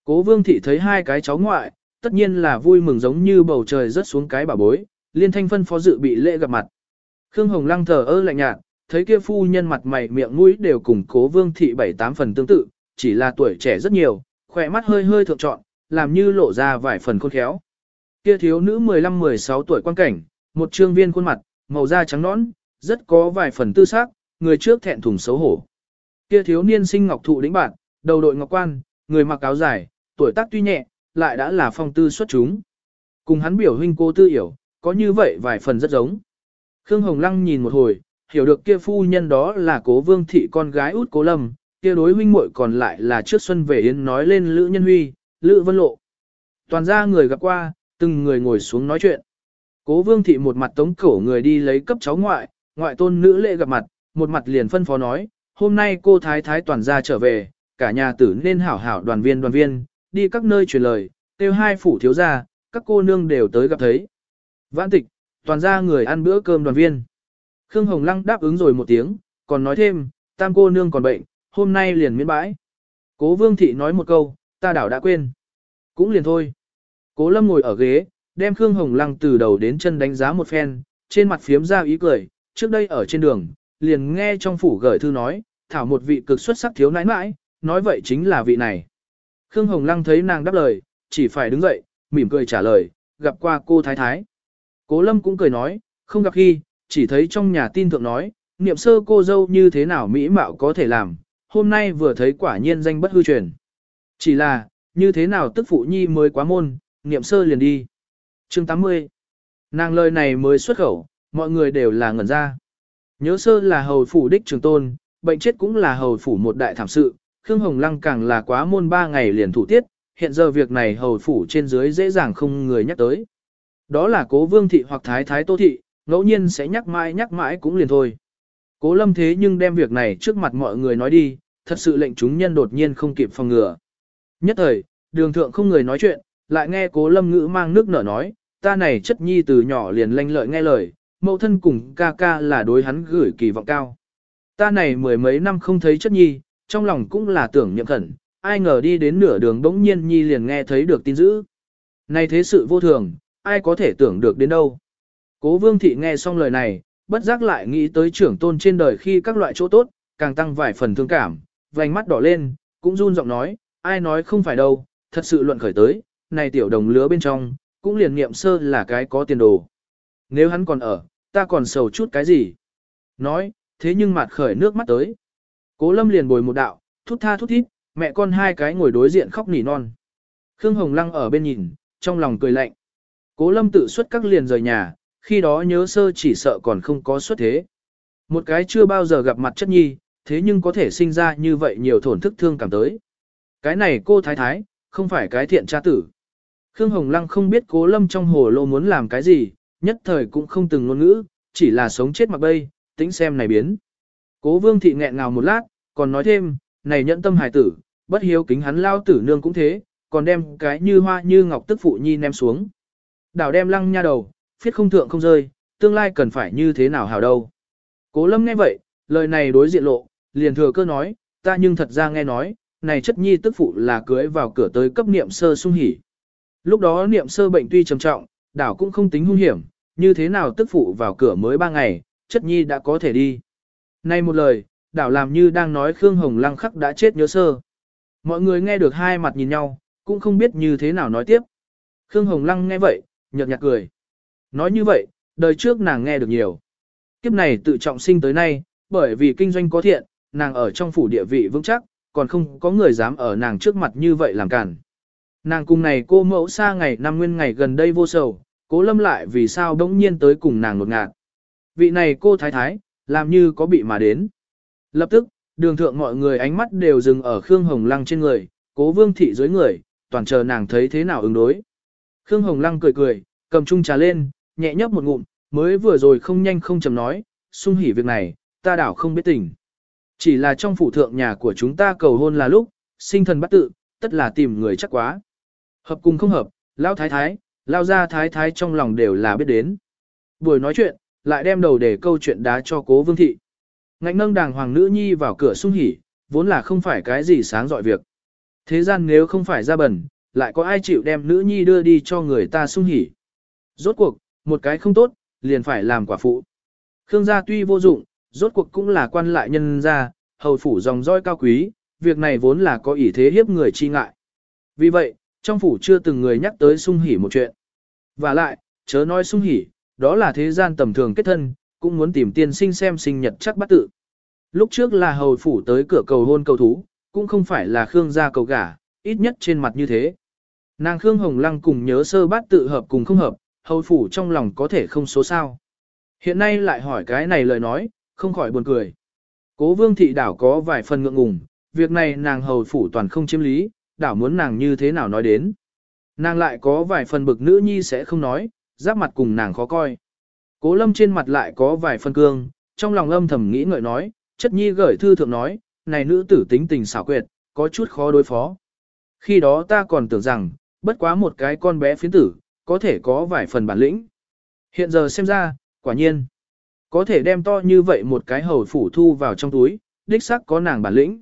Cố vương thị thấy hai cái cháu ngoại, tất nhiên là vui mừng giống như bầu trời rớt xuống cái bà bối, liên thanh phân phó dự bị lễ gặp mặt. Khương Hồng Lăng thờ ơ lạnh nhạt, thấy kia phu nhân mặt mày miệng mũi đều cùng cố vương thị bảy tám phần tương tự, chỉ là tuổi trẻ rất nhiều, khỏe mắt hơi hơi thượng trọn, làm như lộ ra vài phần khôn khéo. Kia thiếu nữ 15-16 tuổi quan cảnh, một trương viên khuôn mặt, màu da trắng nõn, rất có vài phần tư xác, người trước thẹn thùng xấu hổ. Kia thiếu niên sinh ngọc thụ đỉnh bạn, đầu đội ngọc quan, người mặc áo dài, tuổi tác tuy nhẹ, lại đã là phong tư xuất chúng. Cùng hắn biểu huynh cô tư hiểu, có như vậy vài phần rất giống. Khương Hồng Lăng nhìn một hồi, hiểu được kia phu nhân đó là cố vương thị con gái út cố lâm, kia đối huynh muội còn lại là trước xuân về yến nói lên Lữ Nhân Huy, Lữ Vân Lộ. Toàn ra người gặp qua, từng người ngồi xuống nói chuyện. Cố vương thị một mặt tống cổ người đi lấy cấp cháu ngoại, ngoại tôn nữ lệ gặp mặt, một mặt liền phân phó nói, hôm nay cô thái thái toàn gia trở về, cả nhà tử nên hảo hảo đoàn viên đoàn viên, đi các nơi truyền lời, tiêu hai phủ thiếu gia, các cô nương đều tới gặp thấy. Vãn tịch, toàn ra người ăn bữa cơm đoàn viên. Khương Hồng Lăng đáp ứng rồi một tiếng, còn nói thêm, tam cô nương còn bệnh, hôm nay liền miễn bãi. Cố vương thị nói một câu, ta đảo đã quên. Cũng liền thôi. Cố lâm ngồi ở ghế, đem Khương Hồng Lăng từ đầu đến chân đánh giá một phen, trên mặt phiếm ra ý cười, trước đây ở trên đường, liền nghe trong phủ gửi thư nói, thảo một vị cực xuất sắc thiếu nãi nãi, nói vậy chính là vị này. Khương Hồng Lăng thấy nàng đáp lời, chỉ phải đứng dậy, mỉm cười trả lời, gặp qua cô Thái Thái. Cố Lâm cũng cười nói, không gặp khi, chỉ thấy trong nhà tin thượng nói, niệm sơ cô dâu như thế nào mỹ mạo có thể làm, hôm nay vừa thấy quả nhiên danh bất hư truyền. Chỉ là, như thế nào tức phụ nhi mới quá môn, niệm sơ liền đi. chương 80 Nàng lời này mới xuất khẩu, mọi người đều là ngẩn ra. Nhớ sơ là hầu phủ đích trường tôn, bệnh chết cũng là hầu phủ một đại thảm sự, Khương Hồng Lăng càng là quá môn ba ngày liền thủ tiết, hiện giờ việc này hầu phủ trên dưới dễ dàng không người nhắc tới. Đó là cố vương thị hoặc thái thái tô thị, ngẫu nhiên sẽ nhắc mãi nhắc mãi cũng liền thôi. Cố lâm thế nhưng đem việc này trước mặt mọi người nói đi, thật sự lệnh chúng nhân đột nhiên không kịp phòng ngừa. Nhất thời, đường thượng không người nói chuyện, lại nghe cố lâm ngữ mang nước nở nói, ta này chất nhi từ nhỏ liền lanh lợi nghe lời, mẫu thân cùng ca ca là đối hắn gửi kỳ vọng cao. Ta này mười mấy năm không thấy chất nhi, trong lòng cũng là tưởng nhậm khẩn, ai ngờ đi đến nửa đường bỗng nhiên nhi liền nghe thấy được tin dữ. Này thế sự vô thường, ai có thể tưởng được đến đâu. Cố vương thị nghe xong lời này, bất giác lại nghĩ tới trưởng tôn trên đời khi các loại chỗ tốt, càng tăng vài phần thương cảm, vành mắt đỏ lên, cũng run giọng nói, ai nói không phải đâu, thật sự luận khởi tới, này tiểu đồng lứa bên trong, cũng liền nghiệm sơ là cái có tiền đồ. Nếu hắn còn ở, ta còn sầu chút cái gì? Nói, thế nhưng mặt khởi nước mắt tới. Cố lâm liền bồi một đạo, thút tha thút thít, mẹ con hai cái ngồi đối diện khóc nỉ non. Khương Hồng Lăng ở bên nhìn, trong lòng cười lạnh. Cố lâm tự xuất các liền rời nhà, khi đó nhớ sơ chỉ sợ còn không có xuất thế. Một cái chưa bao giờ gặp mặt chất nhi, thế nhưng có thể sinh ra như vậy nhiều thổn thức thương cảm tới. Cái này cô thái thái, không phải cái thiện cha tử. Khương Hồng Lăng không biết cố lâm trong hồ lô muốn làm cái gì, nhất thời cũng không từng ngôn ngữ, chỉ là sống chết mặc bay, tính xem này biến. Cố vương thị nghẹn ngào một lát, còn nói thêm, này nhẫn tâm hài tử, bất hiếu kính hắn lao tử nương cũng thế, còn đem cái như hoa như ngọc tức phụ nhi ném xuống. Đảo đem lăng nha đầu, phiết không thượng không rơi, tương lai cần phải như thế nào hảo đâu. Cố lâm nghe vậy, lời này đối diện lộ, liền thừa cơ nói, ta nhưng thật ra nghe nói, này chất nhi tức phụ là cưới vào cửa tới cấp niệm sơ sung hỉ. Lúc đó niệm sơ bệnh tuy trầm trọng, đảo cũng không tính hung hiểm, như thế nào tức phụ vào cửa mới ba ngày, chất nhi đã có thể đi. Nay một lời, đảo làm như đang nói Khương Hồng Lăng khắc đã chết nhớ sơ. Mọi người nghe được hai mặt nhìn nhau, cũng không biết như thế nào nói tiếp. Khương Hồng Lăng nghe vậy, nhợt nhạt cười. Nói như vậy, đời trước nàng nghe được nhiều. Kiếp này tự trọng sinh tới nay, bởi vì kinh doanh có thiện, nàng ở trong phủ địa vị vững chắc, còn không có người dám ở nàng trước mặt như vậy làm cản. Nàng cùng này cô mẫu xa ngày năm nguyên ngày gần đây vô sầu, cố lâm lại vì sao đống nhiên tới cùng nàng ngột ngạt. Vị này cô thái thái, làm như có bị mà đến. Lập tức, đường thượng mọi người ánh mắt đều dừng ở Khương Hồng Lăng trên người, cố vương thị dưới người, toàn chờ nàng thấy thế nào ứng đối. Khương Hồng Lăng cười cười, cầm chung trà lên, nhẹ nhấp một ngụm, mới vừa rồi không nhanh không chầm nói, sung hỉ việc này, ta đảo không biết tỉnh. Chỉ là trong phủ thượng nhà của chúng ta cầu hôn là lúc, sinh thần bắt tự, tất là tìm người chắc quá. Hợp cùng không hợp, lao thái thái, lao ra thái thái trong lòng đều là biết đến. Buổi nói chuyện, lại đem đầu để câu chuyện đá cho cố vương thị. Ngạnh nâng đàng hoàng nữ nhi vào cửa sung hỉ, vốn là không phải cái gì sáng dọi việc. Thế gian nếu không phải ra bẩn, lại có ai chịu đem nữ nhi đưa đi cho người ta sung hỉ. Rốt cuộc, một cái không tốt, liền phải làm quả phụ. Khương gia tuy vô dụng, rốt cuộc cũng là quan lại nhân gia, hầu phủ dòng roi cao quý, việc này vốn là có ý thế hiếp người chi ngại. Vì vậy, trong phủ chưa từng người nhắc tới sung hỉ một chuyện. Và lại, chớ nói sung hỉ, đó là thế gian tầm thường kết thân, cũng muốn tìm tiên sinh xem sinh nhật chắc bắt tự. Lúc trước là hầu phủ tới cửa cầu hôn cầu thú, cũng không phải là Khương gia cầu gả, ít nhất trên mặt như thế. Nàng Khương Hồng Lăng cùng nhớ sơ bát tự hợp cùng không hợp, hầu phủ trong lòng có thể không số sao. Hiện nay lại hỏi cái này lời nói, không khỏi buồn cười. Cố vương thị đảo có vài phần ngượng ngùng, việc này nàng hầu phủ toàn không chiếm lý, đảo muốn nàng như thế nào nói đến. Nàng lại có vài phần bực nữ nhi sẽ không nói, giáp mặt cùng nàng khó coi. Cố lâm trên mặt lại có vài phần cương, trong lòng âm thầm nghĩ ngợi nói, chất nhi gửi thư thượng nói, này nữ tử tính tình xảo quyệt, có chút khó đối phó. Khi đó ta còn tưởng rằng, bất quá một cái con bé phiến tử, có thể có vài phần bản lĩnh. Hiện giờ xem ra, quả nhiên, có thể đem to như vậy một cái hầu phủ thu vào trong túi, đích xác có nàng bản lĩnh.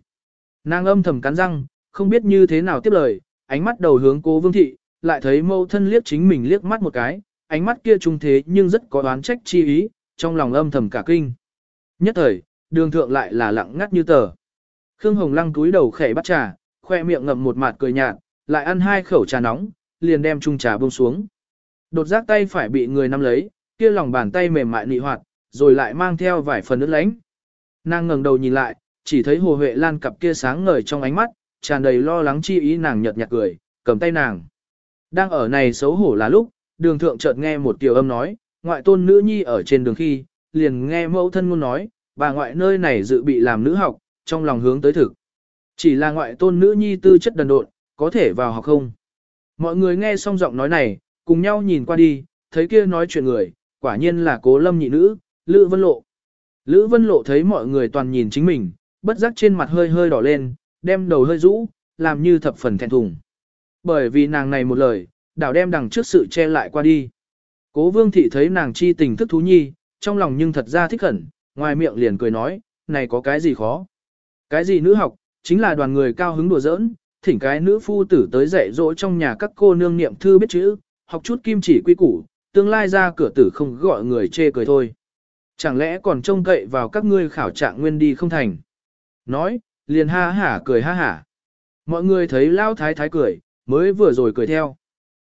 Nàng âm thầm cắn răng, không biết như thế nào tiếp lời, ánh mắt đầu hướng cố vương thị, lại thấy mâu thân liếc chính mình liếc mắt một cái, ánh mắt kia trung thế nhưng rất có đoán trách chi ý, trong lòng âm thầm cả kinh. Nhất thời, đường thượng lại là lặng ngắt như tờ. Khương Hồng Lăng túi đầu khẽ bắt trà, khoe miệng ngậm một mạt cười nhạt, lại ăn hai khẩu trà nóng, liền đem chung trà buông xuống. Đột giác tay phải bị người nắm lấy, kia lòng bàn tay mềm mại nị hoạt, rồi lại mang theo vài phần nước lánh. Nàng ngẩng đầu nhìn lại, chỉ thấy Hồ Huệ Lan cặp kia sáng ngời trong ánh mắt, tràn đầy lo lắng chi ý nàng nhợt nhạt cười, cầm tay nàng. Đang ở này xấu hổ là lúc, đường thượng chợt nghe một tiểu âm nói, ngoại tôn nữ nhi ở trên đường khi, liền nghe mẫu thân ngôn nói, bà ngoại nơi này dự bị làm nữ học, trong lòng hướng tới thực. Chỉ là ngoại tôn nữ nhi tư chất đần độn, có thể vào học không? Mọi người nghe xong giọng nói này, cùng nhau nhìn qua đi, thấy kia nói chuyện người, quả nhiên là cố lâm nhị nữ, Lữ Vân Lộ. Lữ Vân Lộ thấy mọi người toàn nhìn chính mình, bất giác trên mặt hơi hơi đỏ lên, đem đầu hơi rũ, làm như thập phần thẹn thùng. Bởi vì nàng này một lời, đảo đem đằng trước sự che lại qua đi. Cố vương thị thấy nàng chi tình thức thú nhi, trong lòng nhưng thật ra thích khẩn, ngoài miệng liền cười nói, này có cái gì khó. Cái gì nữ học, chính là đoàn người cao hứng đùa giỡn, thỉnh cái nữ phu tử tới dạy dỗ trong nhà các cô nương niệm thư biết chữ, học chút kim chỉ quy củ, tương lai ra cửa tử không gọi người chê cười thôi. Chẳng lẽ còn trông cậy vào các ngươi khảo trạng nguyên đi không thành. Nói, liền ha hả cười ha hả. Mọi người thấy lao thái thái cười, mới vừa rồi cười theo.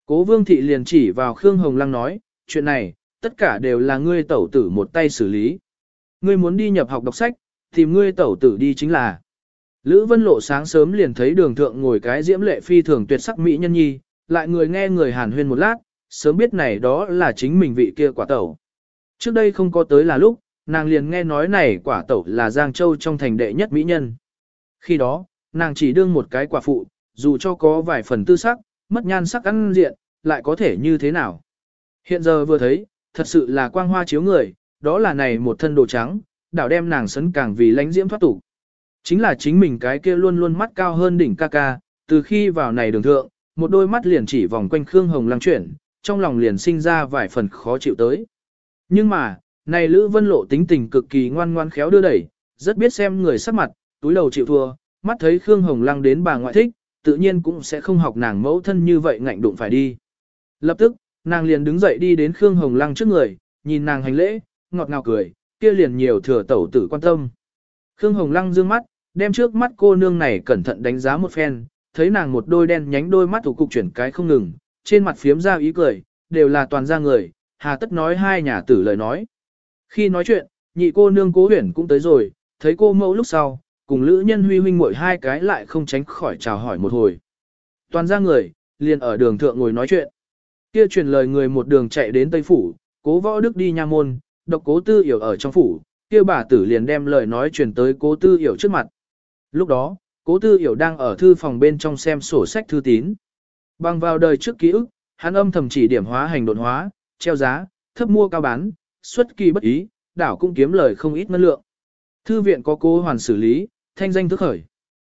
Cố vương thị liền chỉ vào Khương Hồng Lăng nói, chuyện này, tất cả đều là ngươi tẩu tử một tay xử lý. Ngươi muốn đi nhập học đọc sách, tìm ngươi tẩu tử đi chính là. Lữ Vân Lộ sáng sớm liền thấy đường thượng ngồi cái diễm lệ phi thường tuyệt sắc mỹ nhân nhi, lại người nghe người hàn huyên một lát, sớm biết này đó là chính mình vị kia quả tẩu. Trước đây không có tới là lúc, nàng liền nghe nói này quả tẩu là Giang Châu trong thành đệ nhất mỹ nhân. Khi đó, nàng chỉ đương một cái quả phụ, dù cho có vài phần tư sắc, mất nhan sắc ăn diện, lại có thể như thế nào. Hiện giờ vừa thấy, thật sự là quang hoa chiếu người, đó là này một thân đồ trắng, đảo đem nàng sấn càng vì lánh diễm thoát tục. Chính là chính mình cái kia luôn luôn mắt cao hơn đỉnh ca ca, từ khi vào này đường thượng, một đôi mắt liền chỉ vòng quanh Khương Hồng lăng chuyển, trong lòng liền sinh ra vài phần khó chịu tới. Nhưng mà, này Lữ Vân Lộ tính tình cực kỳ ngoan ngoan khéo đưa đẩy, rất biết xem người sắc mặt, túi đầu chịu thua, mắt thấy Khương Hồng lăng đến bà ngoại thích, tự nhiên cũng sẽ không học nàng mẫu thân như vậy ngạnh đụng phải đi. Lập tức, nàng liền đứng dậy đi đến Khương Hồng lăng trước người, nhìn nàng hành lễ, ngọt ngào cười, kia liền nhiều thừa tẩu tử quan tâm. Khương Hồng lăng dương mắt, đem trước mắt cô nương này cẩn thận đánh giá một phen, thấy nàng một đôi đen nhánh đôi mắt thủ cục chuyển cái không ngừng, trên mặt phiếm ra ý cười, đều là toàn ra người, hà tất nói hai nhà tử lời nói. Khi nói chuyện, nhị cô nương cố huyển cũng tới rồi, thấy cô mẫu lúc sau, cùng lữ nhân huy huynh mỗi hai cái lại không tránh khỏi chào hỏi một hồi. Toàn ra người, liền ở đường thượng ngồi nói chuyện. Kia truyền lời người một đường chạy đến Tây Phủ, cố võ đức đi nha môn, độc cố tư hiểu ở trong phủ, kia bà tử liền đem lời nói truyền tới cố tư hiểu trước mặt. Lúc đó, cố tư hiểu đang ở thư phòng bên trong xem sổ sách thư tín. Bằng vào đời trước ký ức, hắn âm thầm chỉ điểm hóa hành đột hóa, treo giá, thấp mua cao bán, xuất kỳ bất ý, đảo cũng kiếm lời không ít ngân lượng. Thư viện có cố hoàn xử lý, thanh danh thức khởi.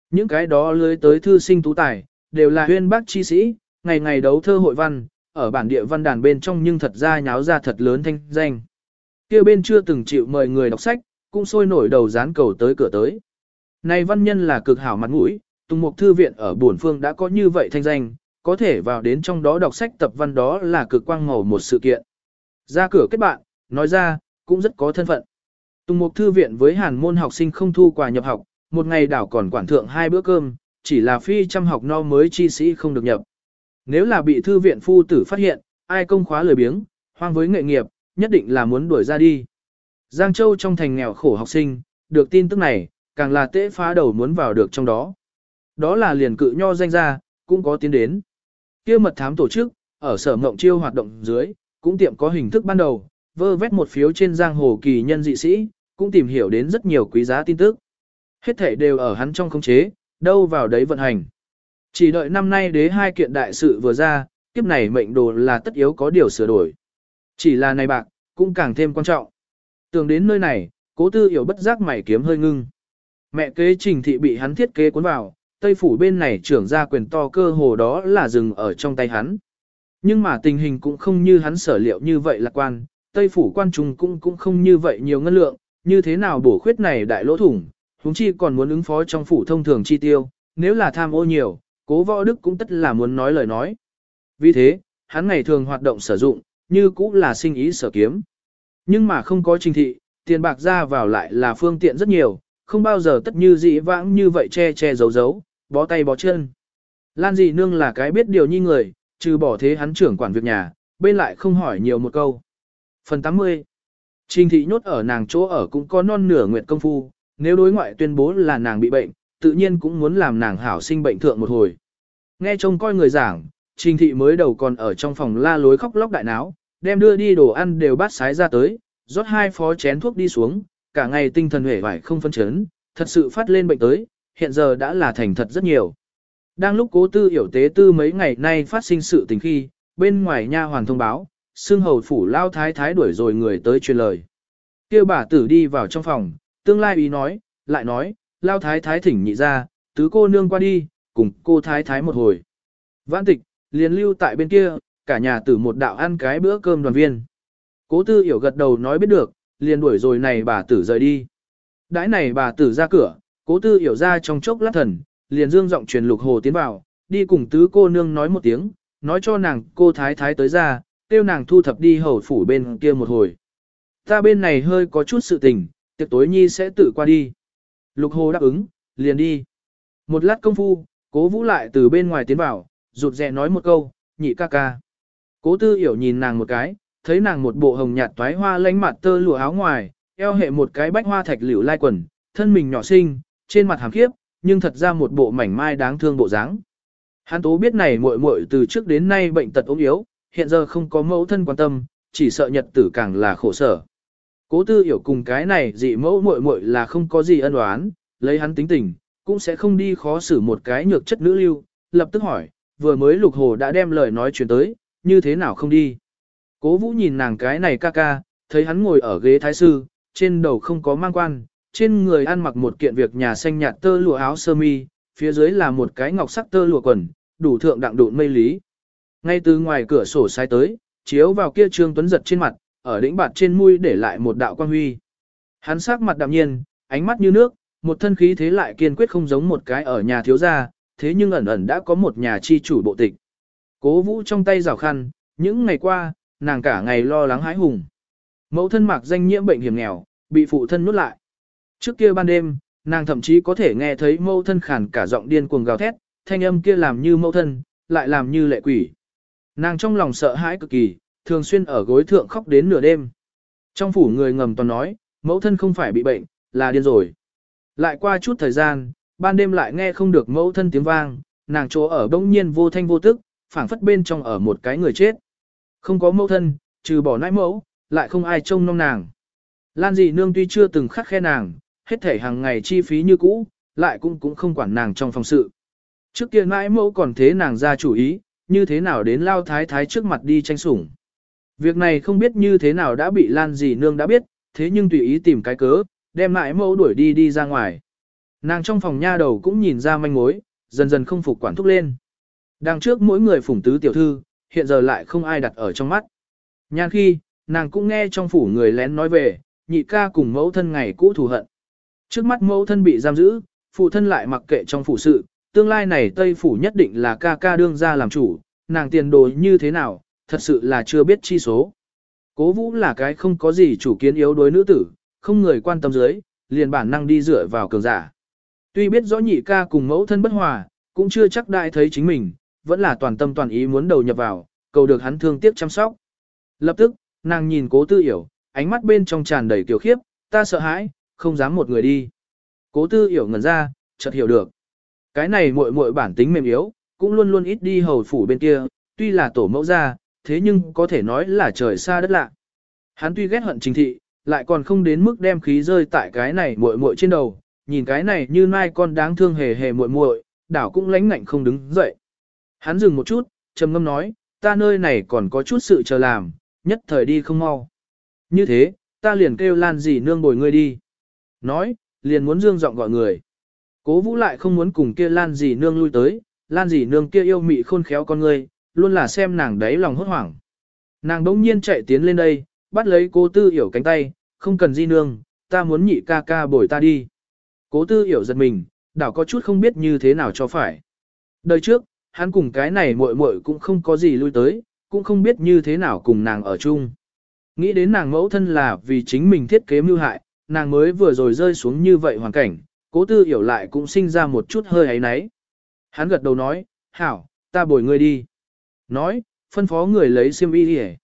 Những cái đó lưới tới thư sinh tú tài, đều là huyên bác chi sĩ, ngày ngày đấu thơ hội văn, ở bản địa văn đàn bên trong nhưng thật ra nháo ra thật lớn thanh danh. kia bên chưa từng chịu mời người đọc sách, cũng sôi nổi đầu dán cầu tới cửa tới. Này văn nhân là cực hảo mặt mũi, Tùng Mục Thư Viện ở buồn phương đã có như vậy thanh danh, có thể vào đến trong đó đọc sách tập văn đó là cực quang màu một sự kiện. Ra cửa kết bạn, nói ra, cũng rất có thân phận. Tùng Mục Thư Viện với hàn môn học sinh không thu quà nhập học, một ngày đảo còn quản thượng hai bữa cơm, chỉ là phi chăm học no mới chi sĩ không được nhập. Nếu là bị thư viện phu tử phát hiện, ai công khóa lười biếng, hoang với nghệ nghiệp, nhất định là muốn đuổi ra đi. Giang Châu trong thành nghèo khổ học sinh, được tin tức này, càng là tễ phá đầu muốn vào được trong đó. Đó là liền cự nho danh ra, cũng có tiến đến kia mật thám tổ chức, ở sở mộng chiêu hoạt động dưới, cũng tiệm có hình thức ban đầu, vơ vét một phiếu trên giang hồ kỳ nhân dị sĩ, cũng tìm hiểu đến rất nhiều quý giá tin tức. Hết thể đều ở hắn trong khống chế, đâu vào đấy vận hành. Chỉ đợi năm nay đế hai kiện đại sự vừa ra, kiếp này mệnh đồ là tất yếu có điều sửa đổi. Chỉ là này bạc, cũng càng thêm quan trọng. Tưởng đến nơi này, cố tư hiểu bất giác mày kiếm hơi ngưng. Mẹ kế trình thị bị hắn thiết kế cuốn vào, Tây phủ bên này trưởng ra quyền to cơ hồ đó là dừng ở trong tay hắn. Nhưng mà tình hình cũng không như hắn sở liệu như vậy lạc quan, Tây phủ quan trung cũng cũng không như vậy nhiều ngân lượng, như thế nào bổ khuyết này đại lỗ thủng, huống chi còn muốn ứng phó trong phủ thông thường chi tiêu, nếu là tham ô nhiều, cố võ đức cũng tất là muốn nói lời nói. Vì thế, hắn ngày thường hoạt động sử dụng, như cũng là sinh ý sở kiếm. Nhưng mà không có trình thị, tiền bạc ra vào lại là phương tiện rất nhiều, không bao giờ tất như dị vãng như vậy che che giấu giấu, bó tay bó chân. Lan dị nương là cái biết điều như người, trừ bỏ thế hắn trưởng quản việc nhà, bên lại không hỏi nhiều một câu. Phần 80 Trình thị nhốt ở nàng chỗ ở cũng có non nửa nguyện công phu, nếu đối ngoại tuyên bố là nàng bị bệnh, tự nhiên cũng muốn làm nàng hảo sinh bệnh thượng một hồi. Nghe trông coi người giảng, trình thị mới đầu còn ở trong phòng la lối khóc lóc đại náo, đem đưa đi đồ ăn đều bắt sái ra tới, rót hai phó chén thuốc đi xuống, cả ngày tinh thần hể vải không phân chấn, thật sự phát lên bệnh tới, hiện giờ đã là thành thật rất nhiều. Đang lúc cố tư hiểu tế tư mấy ngày nay phát sinh sự tình khi, bên ngoài nha hoàn thông báo, xương hầu phủ lao thái thái đuổi rồi người tới truyền lời. Kêu bà tử đi vào trong phòng, tương lai ý nói, lại nói, lao thái thái thỉnh nhị ra, tứ cô nương qua đi, cùng cô thái thái một hồi. Vãn tịch, liền lưu tại bên kia, cả nhà tử một đạo ăn cái bữa cơm đoàn viên. Cố tư hiểu gật đầu nói biết được, liền đuổi rồi này bà tử rời đi. Đãi này bà tử ra cửa, cố tư hiểu ra trong chốc lát thần, liền dương giọng truyền lục hồ tiến vào, đi cùng tứ cô nương nói một tiếng, nói cho nàng cô thái thái tới ra, tiêu nàng thu thập đi hầu phủ bên kia một hồi. Ta bên này hơi có chút sự tình, tiệc tối nhi sẽ tự qua đi. Lục hồ đáp ứng, liền đi. Một lát công phu, cố vũ lại từ bên ngoài tiến vào, rụt rè nói một câu, nhị ca ca. Cố tư hiểu nhìn nàng một cái, thấy nàng một bộ hồng nhạt toái hoa lánh mặt tơ lụa áo ngoài, eo hệ một cái bách hoa thạch liễu lai quần, thân mình nhỏ xinh, trên mặt hàm khiếp, nhưng thật ra một bộ mảnh mai đáng thương bộ dáng. Hắn tố biết này muội muội từ trước đến nay bệnh tật ốm yếu, hiện giờ không có mẫu thân quan tâm, chỉ sợ nhật tử càng là khổ sở. Cố tư hiểu cùng cái này dị mẫu muội muội là không có gì ân oán, lấy hắn tính tình, cũng sẽ không đi khó xử một cái nhược chất nữ lưu, lập tức hỏi, vừa mới lục hồ đã đem lời nói chuyển tới, như thế nào không đi. Cố vũ nhìn nàng cái này ca ca, thấy hắn ngồi ở ghế thái sư, trên đầu không có mang quan, trên người ăn mặc một kiện việc nhà xanh nhạt tơ lụa áo sơ mi, phía dưới là một cái ngọc sắc tơ lụa quần, đủ thượng đặng đụn mây lý. Ngay từ ngoài cửa sổ sai tới, chiếu vào kia trương tuấn giật trên mặt, ở đỉnh bạt trên mũi để lại một đạo quang huy. Hắn sắc mặt đạm nhiên, ánh mắt như nước, một thân khí thế lại kiên quyết không giống một cái ở nhà thiếu gia, thế nhưng ẩn ẩn đã có một nhà chi chủ bộ tịch. Cố vũ trong tay rào khăn, những ngày qua, nàng cả ngày lo lắng hãi hùng. Mẫu thân mạc danh nhiễm bệnh hiểm nghèo, bị phụ thân nuốt lại. Trước kia ban đêm, nàng thậm chí có thể nghe thấy mẫu thân khản cả giọng điên cuồng gào thét, thanh âm kia làm như mẫu thân, lại làm như lệ quỷ. Nàng trong lòng sợ hãi cực kỳ, thường xuyên ở gối thượng khóc đến nửa đêm. Trong phủ người ngầm toàn nói, mẫu thân không phải bị bệnh, là điên rồi. Lại qua chút thời gian, ban đêm lại nghe không được mẫu thân tiếng vang, nàng chỗ ở bỗng nhiên vô thanh vô tức, phảng phất bên trong ở một cái người chết. Không có mẫu thân, trừ bỏ nãi mẫu, lại không ai trông nom nàng. Lan dị nương tuy chưa từng khắc khe nàng, hết thể hàng ngày chi phí như cũ, lại cũng cũng không quản nàng trong phòng sự. Trước kia mãi mẫu còn thế nàng ra chủ ý, như thế nào đến lao thái thái trước mặt đi tranh sủng. Việc này không biết như thế nào đã bị Lan dì nương đã biết, thế nhưng tùy ý tìm cái cớ, đem mãi mẫu đuổi đi đi ra ngoài. Nàng trong phòng nha đầu cũng nhìn ra manh mối, dần dần không phục quản thúc lên. Đằng trước mỗi người phủng tứ tiểu thư, hiện giờ lại không ai đặt ở trong mắt. Nhan khi, nàng cũng nghe trong phủ người lén nói về, nhị ca cùng mẫu thân ngày cũ thù hận. Trước mắt mẫu thân bị giam giữ, phụ thân lại mặc kệ trong phủ sự, tương lai này Tây phủ nhất định là ca ca đương ra làm chủ, nàng tiền đồ như thế nào, thật sự là chưa biết chi số. Cố vũ là cái không có gì chủ kiến yếu đối nữ tử, không người quan tâm dưới, liền bản năng đi dựa vào cường giả. Tuy biết rõ nhị ca cùng mẫu thân bất hòa, cũng chưa chắc đại thấy chính mình, vẫn là toàn tâm toàn ý muốn đầu nhập vào, cầu được hắn thương tiếc chăm sóc. Lập tức, nàng nhìn cố tư hiểu, ánh mắt bên trong tràn đầy kiều khiếp, ta sợ hãi, không dám một người đi. Cố tư hiểu ngẩn ra, chợt hiểu được. Cái này muội muội bản tính mềm yếu, cũng luôn luôn ít đi hầu phủ bên kia, tuy là tổ mẫu ra, thế nhưng có thể nói là trời xa đất lạ. Hắn tuy ghét hận trình thị, lại còn không đến mức đem khí rơi tại cái này muội muội trên đầu, nhìn cái này như mai con đáng thương hề hề muội muội, đảo cũng lánh ngạnh không đứng dậy. Hắn dừng một chút, trầm ngâm nói, ta nơi này còn có chút sự chờ làm, nhất thời đi không mau. Như thế, ta liền kêu Lan dì nương bồi ngươi đi. Nói, liền muốn dương giọng gọi người. Cố vũ lại không muốn cùng kia Lan dì nương lui tới, Lan dì nương kia yêu mị khôn khéo con người luôn là xem nàng đấy lòng hốt hoảng. Nàng đống nhiên chạy tiến lên đây, bắt lấy cố tư hiểu cánh tay, không cần di nương, ta muốn nhị ca ca bồi ta đi. Cố tư hiểu giật mình, đảo có chút không biết như thế nào cho phải. Đời trước, hắn cùng cái này muội muội cũng không có gì lui tới, cũng không biết như thế nào cùng nàng ở chung. Nghĩ đến nàng mẫu thân là vì chính mình thiết kế mưu hại, nàng mới vừa rồi rơi xuống như vậy hoàn cảnh, cố tư hiểu lại cũng sinh ra một chút hơi ấy náy. Hắn gật đầu nói, hảo, ta bồi ngươi đi. Nói, phân phó người lấy xiêm y đi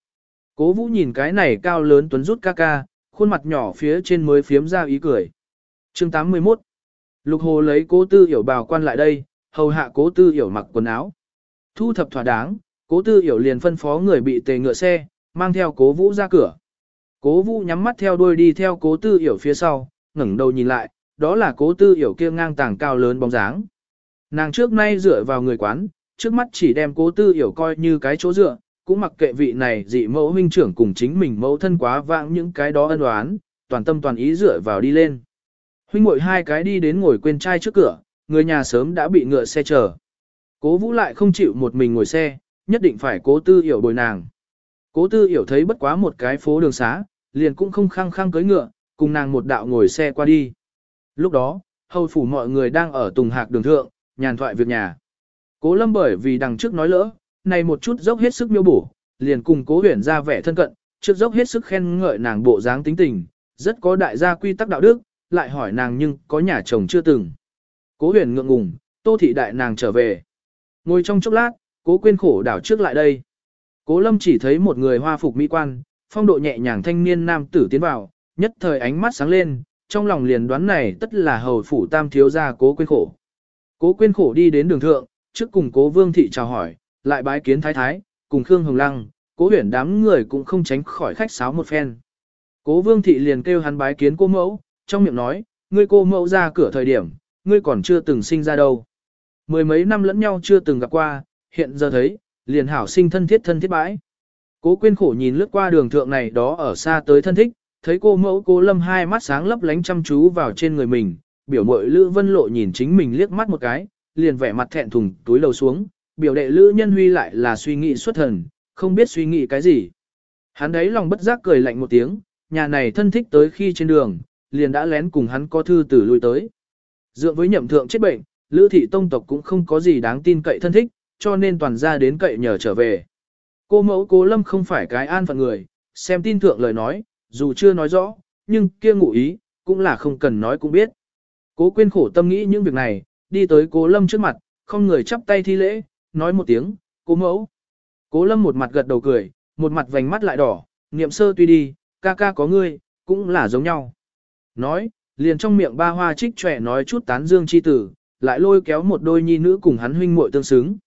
Cố vũ nhìn cái này cao lớn tuấn rút ca ca, khuôn mặt nhỏ phía trên mới phiếm ra ý cười. chương 81 Lục hồ lấy cố tư hiểu bào quan lại đây, hầu hạ cố tư hiểu mặc quần áo. Thu thập thỏa đáng, cố tư hiểu liền phân phó người bị tề ngựa xe, mang theo cố vũ ra cửa. Cố vũ nhắm mắt theo đuôi đi theo cố tư hiểu phía sau, ngẩng đầu nhìn lại, đó là cố tư hiểu kia ngang tàng cao lớn bóng dáng. Nàng trước nay dựa vào người quán, trước mắt chỉ đem cố tư hiểu coi như cái chỗ dựa, cũng mặc kệ vị này dị mẫu huynh trưởng cùng chính mình mẫu thân quá vãng những cái đó ân oán, toàn tâm toàn ý dựa vào đi lên. Huynh muội hai cái đi đến ngồi quên trai trước cửa, người nhà sớm đã bị ngựa xe chờ. Cố vũ lại không chịu một mình ngồi xe, nhất định phải cố tư hiểu bồi nàng. Cố tư hiểu thấy bất quá một cái phố đường xá, liền cũng không khăng khăng cưỡi ngựa, cùng nàng một đạo ngồi xe qua đi. Lúc đó, hầu phủ mọi người đang ở tùng hạc đường thượng, nhàn thoại việc nhà. Cố lâm bởi vì đằng trước nói lỡ, này một chút dốc hết sức miêu bổ, liền cùng cố huyền ra vẻ thân cận, trước dốc hết sức khen ngợi nàng bộ dáng tính tình, rất có đại gia quy tắc đạo đức, lại hỏi nàng nhưng có nhà chồng chưa từng. Cố huyền ngượng ngùng, tô thị đại nàng trở về. Ngồi trong chốc lát, cố quên khổ đảo trước lại đây. Cố lâm chỉ thấy một người hoa phục mỹ quan, phong độ nhẹ nhàng thanh niên nam tử tiến vào, nhất thời ánh mắt sáng lên, trong lòng liền đoán này tất là hầu phủ tam thiếu gia cố quên khổ. Cố quên khổ đi đến đường thượng, trước cùng cố vương thị chào hỏi, lại bái kiến thái thái, cùng Khương Hồng Lăng, cố huyển đám người cũng không tránh khỏi khách sáo một phen. Cố vương thị liền kêu hắn bái kiến cô mẫu, trong miệng nói, ngươi cô mẫu ra cửa thời điểm, ngươi còn chưa từng sinh ra đâu. Mười mấy năm lẫn nhau chưa từng gặp qua, hiện giờ thấy, liền hảo sinh thân thiết thân thiết bãi. Cố quyên khổ nhìn lướt qua đường thượng này đó ở xa tới thân thích, thấy cô mẫu cố lâm hai mắt sáng lấp lánh chăm chú vào trên người mình, biểu mội Lữ Vân Lộ nhìn chính mình liếc mắt một cái, liền vẻ mặt thẹn thùng túi lầu xuống, biểu đệ Lữ Nhân Huy lại là suy nghĩ xuất thần, không biết suy nghĩ cái gì. Hắn đấy lòng bất giác cười lạnh một tiếng, nhà này thân thích tới khi trên đường, liền đã lén cùng hắn có thư tử lui tới. dựa với nhậm thượng chết bệnh, Lữ thị tông tộc cũng không có gì đáng tin cậy thân thích, cho nên toàn ra đến cậy nhờ trở về. Cô mẫu cố lâm không phải cái an phận người, xem tin thượng lời nói, dù chưa nói rõ, nhưng kia ngụ ý, cũng là không cần nói cũng biết. Cố quên khổ tâm nghĩ những việc này, đi tới cố lâm trước mặt, không người chắp tay thi lễ, nói một tiếng, cố mẫu. Cố lâm một mặt gật đầu cười, một mặt vành mắt lại đỏ, niệm sơ tuy đi, ca ca có ngươi, cũng là giống nhau. Nói, liền trong miệng ba hoa trích trẻ nói chút tán dương chi tử, lại lôi kéo một đôi nhi nữ cùng hắn huynh muội tương xứng.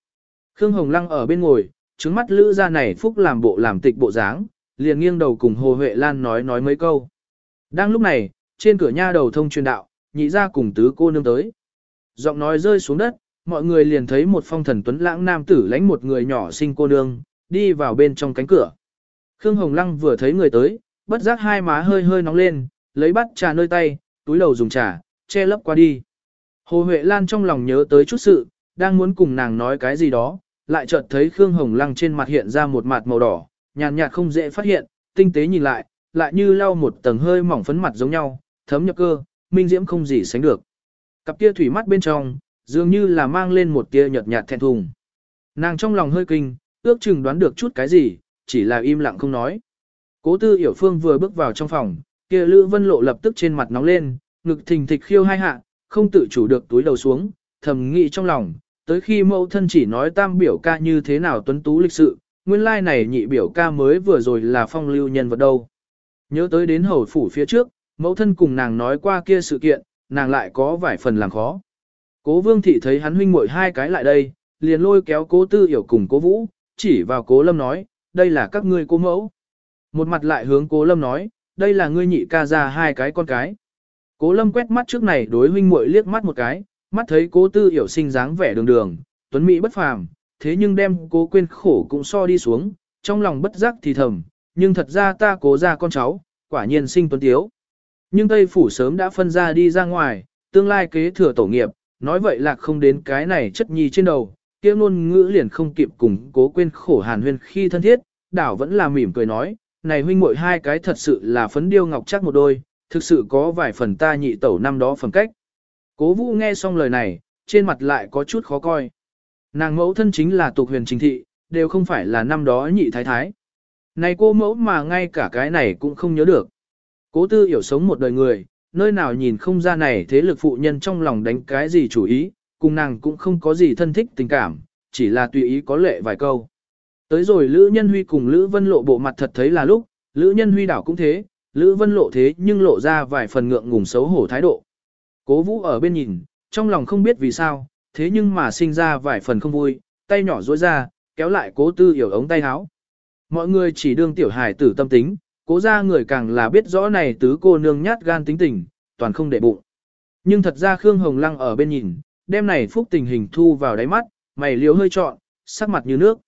Khương Hồng Lăng ở bên ngồi, trứng mắt lữ ra này phúc làm bộ làm tịch bộ dáng, liền nghiêng đầu cùng Hồ Huệ Lan nói nói mấy câu. Đang lúc này, trên cửa nha đầu thông truyền đạo, nhị ra cùng tứ cô nương tới. Giọng nói rơi xuống đất, mọi người liền thấy một phong thần tuấn lãng nam tử lãnh một người nhỏ sinh cô nương, đi vào bên trong cánh cửa. Khương Hồng Lăng vừa thấy người tới, bất giác hai má hơi hơi nóng lên, lấy bát trà nơi tay, túi đầu dùng trà, che lấp qua đi. Hồ Huệ Lan trong lòng nhớ tới chút sự, đang muốn cùng nàng nói cái gì đó, lại chợt thấy Khương Hồng Lăng trên mặt hiện ra một mặt màu đỏ, nhàn nhạt không dễ phát hiện, tinh tế nhìn lại, lại như lau một tầng hơi mỏng phấn mặt giống nhau, thấm nhập cơ, minh diễm không gì sánh được. Cặp kia thủy mắt bên trong, dường như là mang lên một tia nhợt nhạt thẹn thùng. Nàng trong lòng hơi kinh, ước chừng đoán được chút cái gì, chỉ là im lặng không nói. Cố tư hiểu phương vừa bước vào trong phòng, kia Lữ Vân Lộ lập tức trên mặt nóng lên, ngực thình thịch khiêu hai hạ, không tự chủ được túi đầu xuống, thầm nghĩ trong lòng, tới khi mẫu thân chỉ nói tam biểu ca như thế nào tuấn tú lịch sự, nguyên lai like này nhị biểu ca mới vừa rồi là phong lưu nhân vật đâu. Nhớ tới đến hầu phủ phía trước, mẫu thân cùng nàng nói qua kia sự kiện, nàng lại có vài phần làm khó. Cố vương thị thấy hắn huynh muội hai cái lại đây, liền lôi kéo cố tư hiểu cùng cố vũ, chỉ vào cố lâm nói, đây là các ngươi cố mẫu. Một mặt lại hướng cố lâm nói, đây là ngươi nhị ca ra hai cái con cái. Cố lâm quét mắt trước này đối huynh muội liếc mắt một cái, mắt thấy cố tư hiểu sinh dáng vẻ đường đường, tuấn mỹ bất phàm, thế nhưng đem cố quên khổ cũng so đi xuống, trong lòng bất giác thì thầm, nhưng thật ra ta cố ra con cháu, quả nhiên sinh tuấn tiếu. Nhưng Tây Phủ sớm đã phân ra đi ra ngoài, tương lai kế thừa tổ nghiệp, nói vậy là không đến cái này chất nhi trên đầu, kia ngôn ngữ liền không kịp cùng cố quên khổ hàn huyên khi thân thiết, đảo vẫn là mỉm cười nói, này huynh muội hai cái thật sự là phấn điêu ngọc chắc một đôi, thực sự có vài phần ta nhị tẩu năm đó phẩm cách. Cố vũ nghe xong lời này, trên mặt lại có chút khó coi. Nàng mẫu thân chính là tục huyền Trình thị, đều không phải là năm đó nhị thái thái. Này cô mẫu mà ngay cả cái này cũng không nhớ được. Cố tư hiểu sống một đời người, nơi nào nhìn không ra này thế lực phụ nhân trong lòng đánh cái gì chủ ý, cùng nàng cũng không có gì thân thích tình cảm, chỉ là tùy ý có lệ vài câu. Tới rồi Lữ Nhân Huy cùng Lữ Vân Lộ bộ mặt thật thấy là lúc, Lữ Nhân Huy đảo cũng thế, Lữ Vân Lộ thế nhưng lộ ra vài phần ngượng ngùng xấu hổ thái độ. Cố Vũ ở bên nhìn, trong lòng không biết vì sao, thế nhưng mà sinh ra vài phần không vui, tay nhỏ rối ra, kéo lại cố tư hiểu ống tay áo. Mọi người chỉ đương tiểu hài tử tâm tính, cố ra người càng là biết rõ này tứ cô nương nhát gan tính tình, toàn không để bụng. Nhưng thật ra Khương Hồng Lăng ở bên nhìn, đêm này phúc tình hình thu vào đáy mắt, mày liếu hơi trọn, sắc mặt như nước.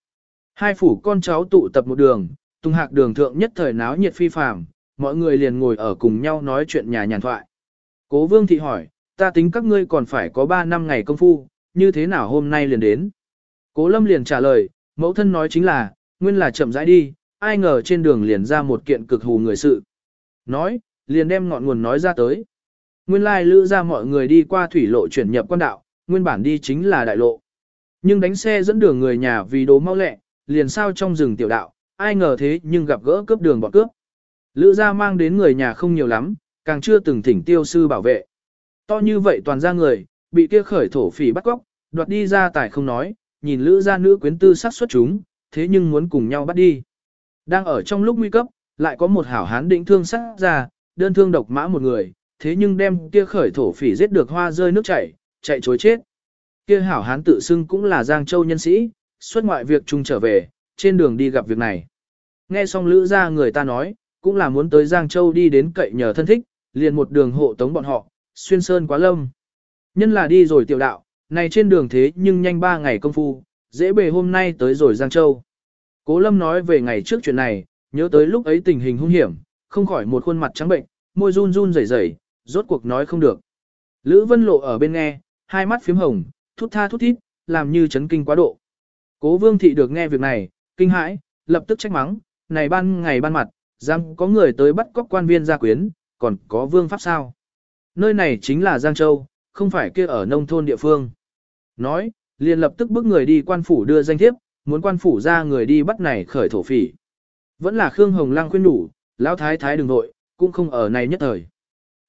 Hai phủ con cháu tụ tập một đường, tung hạc đường thượng nhất thời náo nhiệt phi phàm, mọi người liền ngồi ở cùng nhau nói chuyện nhà nhàn thoại. Cố vương thị hỏi, ta tính các ngươi còn phải có 3 năm ngày công phu, như thế nào hôm nay liền đến. Cố lâm liền trả lời, mẫu thân nói chính là, nguyên là chậm rãi đi, ai ngờ trên đường liền ra một kiện cực hù người sự. Nói, liền đem ngọn nguồn nói ra tới. Nguyên lai lữ ra mọi người đi qua thủy lộ chuyển nhập quan đạo, nguyên bản đi chính là đại lộ. Nhưng đánh xe dẫn đường người nhà vì đố mau lẹ, liền sao trong rừng tiểu đạo, ai ngờ thế nhưng gặp gỡ cướp đường bọn cướp. Lữ gia mang đến người nhà không nhiều lắm, càng chưa từng thỉnh tiêu sư bảo vệ. To như vậy toàn ra người, bị kia khởi thổ phỉ bắt cóc, đoạt đi ra tài không nói, nhìn lữ gia nữ quyến tư sát xuất chúng, thế nhưng muốn cùng nhau bắt đi. Đang ở trong lúc nguy cấp, lại có một hảo hán định thương sát ra, đơn thương độc mã một người, thế nhưng đem kia khởi thổ phỉ giết được hoa rơi nước chảy, chạy chối chết. Kia hảo hán tự xưng cũng là Giang Châu nhân sĩ, xuất ngoại việc chung trở về, trên đường đi gặp việc này. Nghe xong lữ ra người ta nói, cũng là muốn tới Giang Châu đi đến cậy nhờ thân thích, liền một đường hộ tống bọn họ, xuyên sơn quá lâm. Nhân là đi rồi tiểu đạo, này trên đường thế nhưng nhanh ba ngày công phu, dễ bề hôm nay tới rồi Giang Châu. Cố lâm nói về ngày trước chuyện này, nhớ tới lúc ấy tình hình hung hiểm, không khỏi một khuôn mặt trắng bệnh, môi run run rẩy rẩy, rốt cuộc nói không được. Lữ Vân Lộ ở bên nghe, hai mắt phím hồng, thút tha thút thít, làm như chấn kinh quá độ. Cố Vương Thị được nghe việc này, kinh hãi, lập tức trách mắng, này ban ngày ban mặt, dám có người tới bắt cóc quan viên gia quyến, còn có vương pháp sao. Nơi này chính là Giang Châu, không phải kia ở nông thôn địa phương. Nói, liền lập tức bước người đi quan phủ đưa danh thiếp, muốn quan phủ ra người đi bắt này khởi thổ phỉ. Vẫn là Khương Hồng Lăng khuyên đủ, lão thái thái đừng nội, cũng không ở này nhất thời.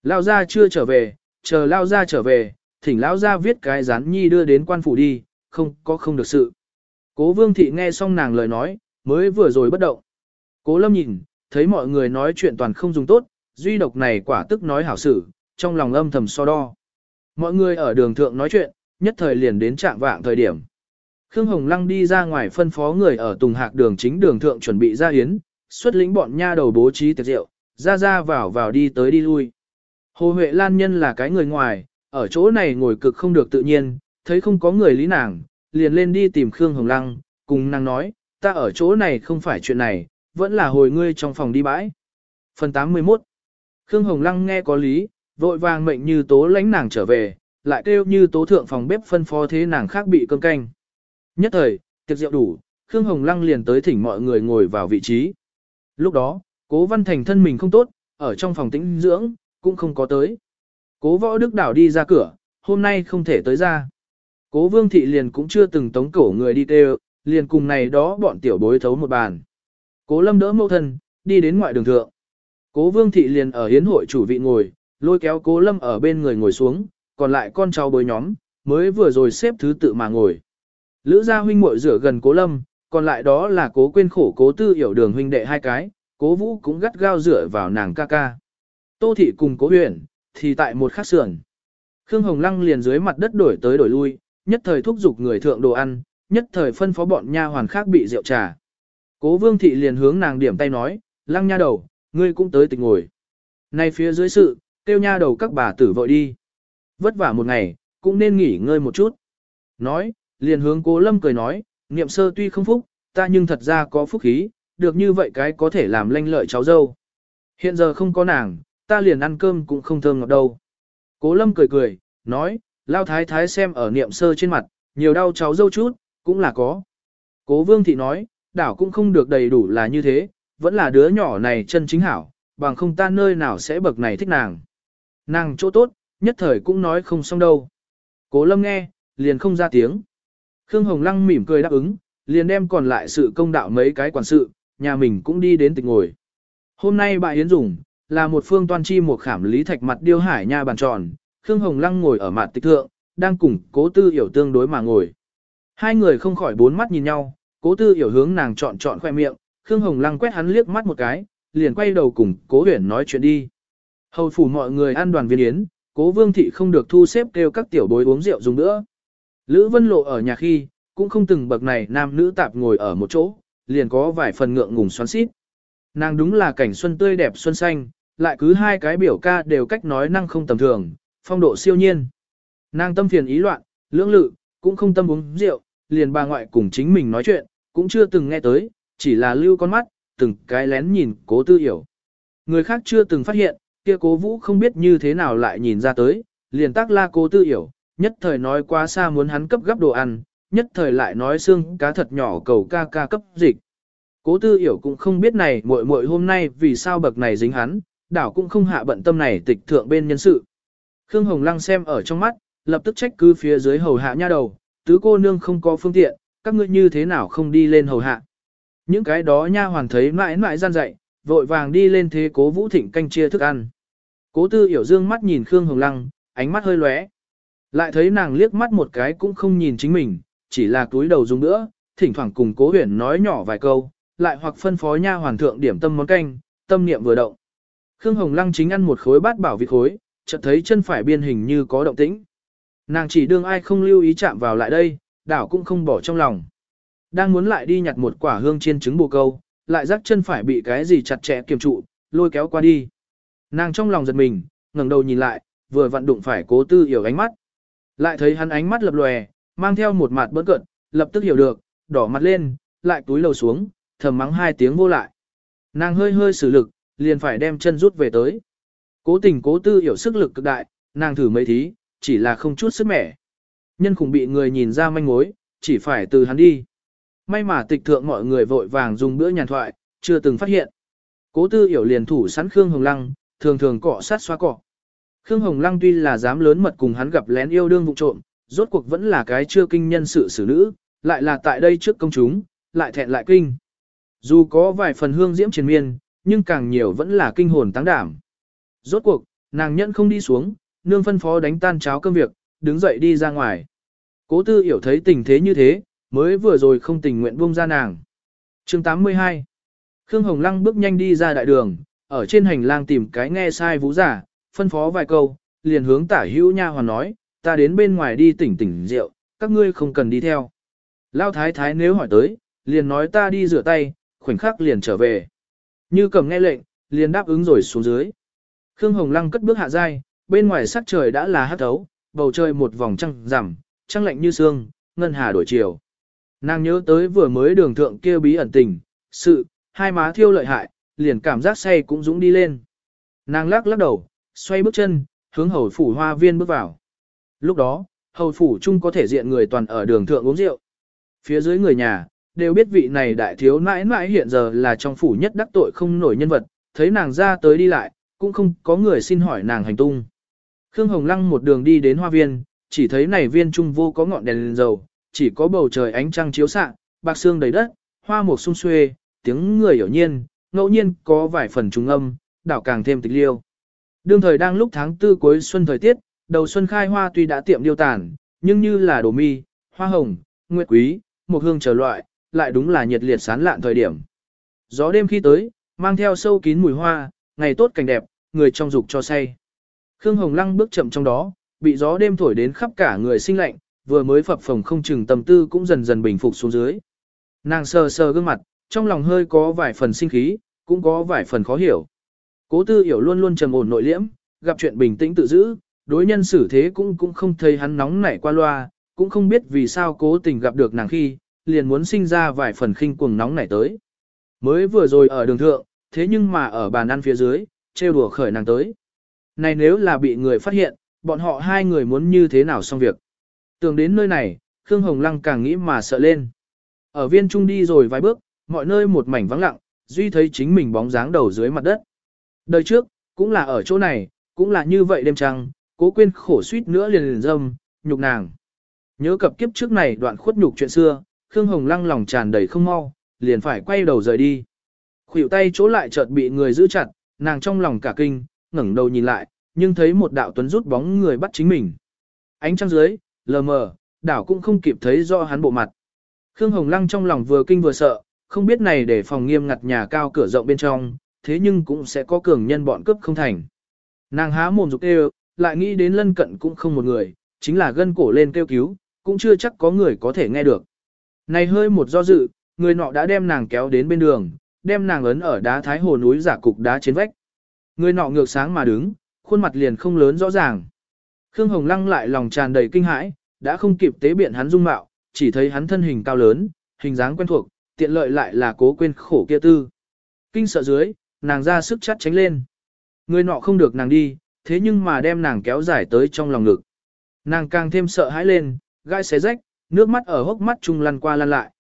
Lao gia chưa trở về, chờ Lao gia trở về, thỉnh Lão gia viết cái rán nhi đưa đến quan phủ đi, không có không được sự. Cố vương thị nghe xong nàng lời nói, mới vừa rồi bất động. Cố lâm nhìn, thấy mọi người nói chuyện toàn không dùng tốt, duy độc này quả tức nói hảo sự, trong lòng âm thầm so đo. Mọi người ở đường thượng nói chuyện, nhất thời liền đến trạng vạng thời điểm. Khương Hồng Lăng đi ra ngoài phân phó người ở Tùng Hạc đường chính đường thượng chuẩn bị ra yến, xuất lĩnh bọn nha đầu bố trí tiệc rượu, ra ra vào vào đi tới đi lui. Hồ Huệ Lan Nhân là cái người ngoài, ở chỗ này ngồi cực không được tự nhiên, thấy không có người lý nàng, liền lên đi tìm Khương Hồng Lăng, cùng nàng nói, ta ở chỗ này không phải chuyện này, vẫn là hồi ngươi trong phòng đi bãi. Phần 81 Khương Hồng Lăng nghe có lý, vội vàng mệnh như tố lãnh nàng trở về, lại kêu như tố thượng phòng bếp phân phó thế nàng khác bị cơm canh. Nhất thời, tiệc rượu đủ, Khương Hồng Lăng liền tới thỉnh mọi người ngồi vào vị trí. Lúc đó, cố văn thành thân mình không tốt, ở trong phòng tĩnh dưỡng, cũng không có tới. Cố võ đức đảo đi ra cửa, hôm nay không thể tới ra. Cố vương thị liền cũng chưa từng tống cổ người đi kêu, liền cùng này đó bọn tiểu bối thấu một bàn. Cố lâm đỡ mẫu thân, đi đến ngoại đường thượng. Cố vương thị liền ở hiến hội chủ vị ngồi, lôi kéo cố lâm ở bên người ngồi xuống, còn lại con cháu bối nhóm, mới vừa rồi xếp thứ tự mà ngồi. Lữ gia huynh muội rửa gần cố lâm, còn lại đó là cố quên khổ cố tư hiểu đường huynh đệ hai cái, cố vũ cũng gắt gao rửa vào nàng ca ca. Tô thị cùng cố huyền, thì tại một khắc sườn. Khương Hồng Lăng liền dưới mặt đất đổi tới đổi lui, nhất thời thúc giục người thượng đồ ăn, nhất thời phân phó bọn nha hoàn khác bị rượu trà. Cố Vương thị liền hướng nàng điểm tay nói, "Lăng nha đầu, ngươi cũng tới tịch ngồi." Nay phía dưới sự, tiêu nha đầu các bà tử vội đi. Vất vả một ngày, cũng nên nghỉ ngơi một chút. Nói, liền hướng Cố Lâm cười nói, "Niệm sơ tuy không phúc, ta nhưng thật ra có phúc khí, được như vậy cái có thể làm lanh lợi cháu dâu. Hiện giờ không có nàng, ta liền ăn cơm cũng không thơm ngọt đâu." Cố Lâm cười cười, nói, lao thái thái xem ở niệm sơ trên mặt, nhiều đau cháu dâu chút, cũng là có. Cố vương thị nói, đảo cũng không được đầy đủ là như thế, vẫn là đứa nhỏ này chân chính hảo, bằng không ta nơi nào sẽ bậc này thích nàng. Nàng chỗ tốt, nhất thời cũng nói không xong đâu. Cố lâm nghe, liền không ra tiếng. Khương Hồng Lăng mỉm cười đáp ứng, liền đem còn lại sự công đạo mấy cái quản sự, nhà mình cũng đi đến tịch ngồi. Hôm nay bà Yến Dùng, là một phương toan chi một khảm lý thạch mặt điêu hải nha bàn tròn, Khương Hồng Lăng ngồi ở mặt tịch thượng, đang cùng cố tư hiểu tương đối mà ngồi. Hai người không khỏi bốn mắt nhìn nhau, cố tư hiểu hướng nàng chọn chọn khoe miệng, Khương Hồng Lăng quét hắn liếc mắt một cái, liền quay đầu cùng cố huyển nói chuyện đi. Hầu phủ mọi người ăn đoàn viên yến, cố vương thị không được thu xếp kêu các tiểu bối uống rượu dùng nữa. Lữ Vân Lộ ở nhà khi, cũng không từng bậc này nam nữ tạp ngồi ở một chỗ, liền có vài phần ngượng ngùng xoắn xít. Nàng đúng là cảnh xuân tươi đẹp xuân xanh, lại cứ hai cái biểu ca đều cách nói năng không tầm thường, phong độ siêu nhiên. Nàng tâm phiền ý loạn, lưỡng lự, cũng không tâm uống rượu, liền bà ngoại cùng chính mình nói chuyện, cũng chưa từng nghe tới, chỉ là lưu con mắt, từng cái lén nhìn cố tư hiểu. Người khác chưa từng phát hiện, kia cố vũ không biết như thế nào lại nhìn ra tới, liền tác la cố tư hiểu, nhất thời nói quá xa muốn hắn cấp gấp đồ ăn, nhất thời lại nói xương cá thật nhỏ cầu ca ca cấp dịch. Cố tư hiểu cũng không biết này muội muội hôm nay vì sao bậc này dính hắn, đảo cũng không hạ bận tâm này tịch thượng bên nhân sự. Khương Hồng Lăng xem ở trong mắt, lập tức trách cứ phía dưới hầu hạ nha đầu, tứ cô nương không có phương tiện, các ngươi như thế nào không đi lên hầu hạ. Những cái đó nha hoàn thấy mãi mãi gian dạy vội vàng đi lên thế cố vũ thịnh canh chia thức ăn. Cố tư hiểu dương mắt nhìn Khương Hồng Lăng, ánh mắt hơi lóe. Lại thấy nàng liếc mắt một cái cũng không nhìn chính mình, chỉ là túi đầu dùng nữa, thỉnh thoảng cùng cố huyền nói nhỏ vài câu, lại hoặc phân phó nha hoàn thượng điểm tâm món canh, tâm niệm vừa động. Khương Hồng Lăng chính ăn một khối bát bảo vịt khối, chợt thấy chân phải biên hình như có động tĩnh. Nàng chỉ đương ai không lưu ý chạm vào lại đây, đảo cũng không bỏ trong lòng. Đang muốn lại đi nhặt một quả hương chiên trứng bồ câu, lại rắc chân phải bị cái gì chặt chẽ kiềm trụ, lôi kéo qua đi. Nàng trong lòng giật mình, ngẩng đầu nhìn lại, vừa vặn đụng phải cố tư hiểu ánh mắt. Lại thấy hắn ánh mắt lập lòe, mang theo một mặt bớt cận, lập tức hiểu được, đỏ mặt lên, lại túi lầu xuống, thầm mắng hai tiếng vô lại. Nàng hơi hơi sử lực, liền phải đem chân rút về tới. Cố tình cố tư hiểu sức lực cực đại, nàng thử mấy thí, chỉ là không chút sức mẻ. Nhân khủng bị người nhìn ra manh mối, chỉ phải từ hắn đi. May mà tịch thượng mọi người vội vàng dùng bữa nhàn thoại, chưa từng phát hiện. Cố tư hiểu liền thủ sẵn Khương Hồng Lăng, thường thường cọ sát xóa cọ. Khương Hồng Lăng tuy là dám lớn mật cùng hắn gặp lén yêu đương vụ trộm, rốt cuộc vẫn là cái chưa kinh nhân sự xử nữ, lại là tại đây trước công chúng, lại thẹn lại kinh. Dù có vài phần hương diễm triền miên, nhưng càng nhiều vẫn là kinh hồn táng đảm. Rốt cuộc, nàng nhẫn không đi xuống, nương phân phó đánh tan cháo cơm việc, đứng dậy đi ra ngoài. Cố tư hiểu thấy tình thế như thế, mới vừa rồi không tình nguyện buông ra nàng. chương 82 Khương Hồng Lăng bước nhanh đi ra đại đường, ở trên hành lang tìm cái nghe sai vũ giả, phân phó vài câu, liền hướng tả hữu nha hoàn nói, ta đến bên ngoài đi tỉnh tỉnh rượu, các ngươi không cần đi theo. Lao thái thái nếu hỏi tới, liền nói ta đi rửa tay, khoảnh khắc liền trở về. Như cầm nghe lệnh, liền đáp ứng rồi xuống dưới. Khương Hồng Lăng cất bước hạ dai, bên ngoài sắc trời đã là hát thấu, bầu trời một vòng trăng rằm, trăng lạnh như sương, ngân hà đổi chiều. Nàng nhớ tới vừa mới đường thượng kia bí ẩn tình, sự, hai má thiêu lợi hại, liền cảm giác say cũng dũng đi lên. Nàng lắc lắc đầu, xoay bước chân, hướng hầu phủ hoa viên bước vào. Lúc đó, hầu phủ chung có thể diện người toàn ở đường thượng uống rượu. Phía dưới người nhà, đều biết vị này đại thiếu nãi nãi hiện giờ là trong phủ nhất đắc tội không nổi nhân vật, thấy nàng ra tới đi lại, cũng không có người xin hỏi nàng hành tung. Khương Hồng Lăng một đường đi đến hoa viên, chỉ thấy này viên trung vô có ngọn đèn, lên dầu, chỉ có bầu trời ánh trăng chiếu xạ, bạc xương đầy đất, hoa mục sung xuê, tiếng người hiểu nhiên, ngẫu nhiên có vài phần trùng âm, đảo càng thêm tịch liêu. Đương thời đang lúc tháng tư cuối xuân thời tiết, đầu xuân khai hoa tuy đã tiệm điêu tàn, nhưng như là đồ mi, hoa hồng, nguyệt quý, một hương trở loại, lại đúng là nhiệt liệt sán lạn thời điểm. Gió đêm khi tới, mang theo sâu kín mùi hoa, ngày tốt cảnh đẹp, người trong dục cho say. Khương Hồng Lăng bước chậm trong đó, bị gió đêm thổi đến khắp cả người sinh lạnh, vừa mới phập phồng không chừng tâm tư cũng dần dần bình phục xuống dưới. Nàng sờ sờ gương mặt, trong lòng hơi có vài phần sinh khí, cũng có vài phần khó hiểu. Cố tư hiểu luôn luôn trầm ổn nội liễm, gặp chuyện bình tĩnh tự giữ, đối nhân xử thế cũng cũng không thấy hắn nóng nảy qua loa, cũng không biết vì sao cố tình gặp được nàng khi, liền muốn sinh ra vài phần khinh cuồng nóng nảy tới. Mới vừa rồi ở đường thượng, thế nhưng mà ở bàn ăn phía dưới, trêu đùa khởi nàng tới. Này nếu là bị người phát hiện, bọn họ hai người muốn như thế nào xong việc. Tưởng đến nơi này, Khương Hồng Lăng càng nghĩ mà sợ lên. Ở viên trung đi rồi vài bước, mọi nơi một mảnh vắng lặng, duy thấy chính mình bóng dáng đầu dưới mặt đất. Đời trước, cũng là ở chỗ này, cũng là như vậy đêm trăng, cố quên khổ suýt nữa liền liền dâm, nhục nàng. Nhớ cập kiếp trước này đoạn khuất nhục chuyện xưa, Khương Hồng Lăng lòng tràn đầy không mau, liền phải quay đầu rời đi. Khuỷu tay chỗ lại chợt bị người giữ chặt, nàng trong lòng cả kinh, ngẩng đầu nhìn lại, nhưng thấy một đạo tuấn rút bóng người bắt chính mình. Ánh trăng dưới, lờ mờ, đảo cũng không kịp thấy rõ hắn bộ mặt. Khương Hồng Lăng trong lòng vừa kinh vừa sợ, không biết này để phòng nghiêm ngặt nhà cao cửa rộng bên trong, thế nhưng cũng sẽ có cường nhân bọn cướp không thành. Nàng há mồm rục kêu, lại nghĩ đến lân cận cũng không một người, chính là gân cổ lên kêu cứu, cũng chưa chắc có người có thể nghe được. Này hơi một do dự, người nọ đã đem nàng kéo đến bên đường, đem nàng ấn ở đá thái hồ núi giả cục đá trên vách. Người nọ ngược sáng mà đứng, khuôn mặt liền không lớn rõ ràng. Khương Hồng Lăng lại lòng tràn đầy kinh hãi, đã không kịp tế biện hắn dung mạo, chỉ thấy hắn thân hình cao lớn, hình dáng quen thuộc, tiện lợi lại là cố quên khổ kia tư. Kinh sợ dưới, nàng ra sức chắt tránh lên. Người nọ không được nàng đi, thế nhưng mà đem nàng kéo dài tới trong lòng ngực. Nàng càng thêm sợ hãi lên, gai xé rách, nước mắt ở hốc mắt chung lăn qua lăn lại.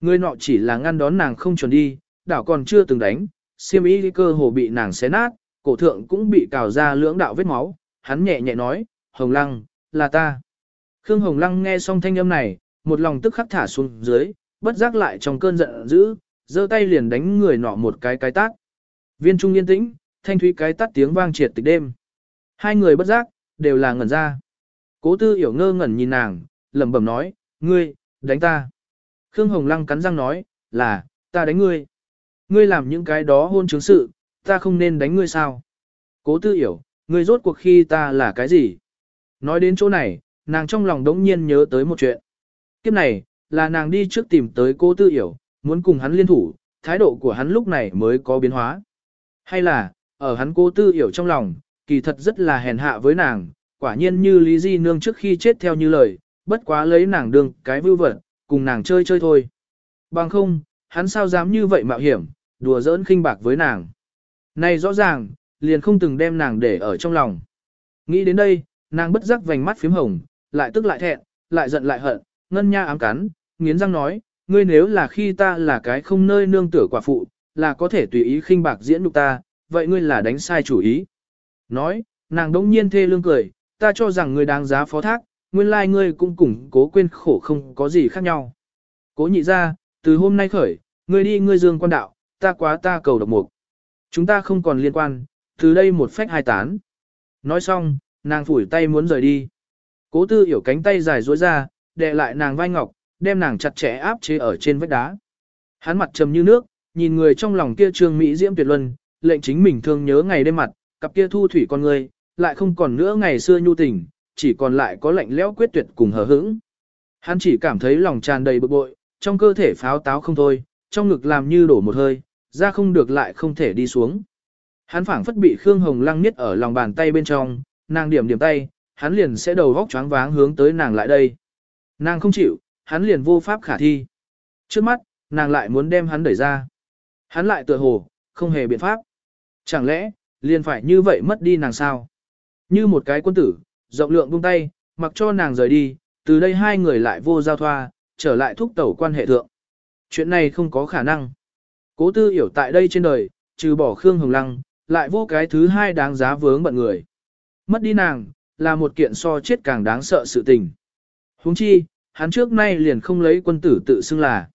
Người nọ chỉ là ngăn đón nàng không chuẩn đi, đảo còn chưa từng đánh, siêm ý cơ hồ bị nàng xé nát, cổ thượng cũng bị cào ra lưỡng đạo vết máu, hắn nhẹ nhẹ nói, Hồng Lăng, là ta. Khương Hồng Lăng nghe xong thanh âm này, một lòng tức khắc thả xuống dưới, bất giác lại trong cơn giận dữ, giơ tay liền đánh người nọ một cái cái tát. Viên trung yên tĩnh, thanh thúy cái tát tiếng vang triệt tịch đêm. Hai người bất giác, đều là ngẩn ra. Cố tư hiểu ngơ ngẩn nhìn nàng, lẩm bẩm nói, ngươi, đánh ta. Khương Hồng Lăng cắn răng nói, là, ta đánh ngươi. Ngươi làm những cái đó hôn chứng sự, ta không nên đánh ngươi sao. Cố tư hiểu, ngươi rốt cuộc khi ta là cái gì? Nói đến chỗ này, nàng trong lòng đống nhiên nhớ tới một chuyện. Kiếp này, là nàng đi trước tìm tới cô tư hiểu, muốn cùng hắn liên thủ, thái độ của hắn lúc này mới có biến hóa. Hay là, ở hắn cô tư hiểu trong lòng, kỳ thật rất là hèn hạ với nàng, quả nhiên như Lý Di Nương trước khi chết theo như lời, bất quá lấy nàng đương cái vưu vật, cùng nàng chơi chơi thôi. Bằng không, hắn sao dám như vậy mạo hiểm, đùa giỡn khinh bạc với nàng. Này rõ ràng, liền không từng đem nàng để ở trong lòng. Nghĩ đến đây, nàng bất giác vành mắt phím hồng, lại tức lại thẹn, lại giận lại hận, ngân nha ám cắn, nghiến răng nói, ngươi nếu là khi ta là cái không nơi nương tựa quả phụ, là có thể tùy ý khinh bạc diễn đục ta, vậy ngươi là đánh sai chủ ý. Nói, nàng đống nhiên thê lương cười, ta cho rằng ngươi đáng giá phó thác, nguyên lai like ngươi cũng củng cố quên khổ không có gì khác nhau. Cố nhị ra, từ hôm nay khởi, ngươi đi ngươi dương quan đạo, ta quá ta cầu độc mục. Chúng ta không còn liên quan, từ đây một phách hai tán. Nói xong, nàng phủi tay muốn rời đi. Cố tư hiểu cánh tay dài duỗi ra, đè lại nàng vai ngọc, đem nàng chặt chẽ áp chế ở trên vách đá. Hắn mặt trầm như nước, nhìn người trong lòng kia trương mỹ diễm tuyệt luân, lệnh chính mình thương nhớ ngày đêm mặt, cặp kia thu thủy con người, lại không còn nữa ngày xưa nhu tình, chỉ còn lại có lạnh lẽo quyết tuyệt cùng hờ hững. Hắn chỉ cảm thấy lòng tràn đầy bực bội, trong cơ thể pháo táo không thôi, trong ngực làm như đổ một hơi, ra không được lại không thể đi xuống. Hắn phảng phất bị Khương Hồng Lăng niết ở lòng bàn tay bên trong, nàng điểm điểm tay, hắn liền sẽ đầu vóc choáng váng hướng tới nàng lại đây. Nàng không chịu, hắn liền vô pháp khả thi. Trước mắt, nàng lại muốn đem hắn đẩy ra. Hắn lại tựa hồ, không hề biện pháp. Chẳng lẽ, liền phải như vậy mất đi nàng sao? Như một cái quân tử, rộng lượng buông tay, mặc cho nàng rời đi, từ đây hai người lại vô giao thoa, trở lại thúc tẩu quan hệ thượng. Chuyện này không có khả năng. Cố tư hiểu tại đây trên đời, trừ bỏ Khương Hồng Lăng, lại vô cái thứ hai đáng giá vướng bận người. Mất đi nàng, là một kiện so chết càng đáng sợ sự tình. Huống chi, hắn trước nay liền không lấy quân tử tự xưng là.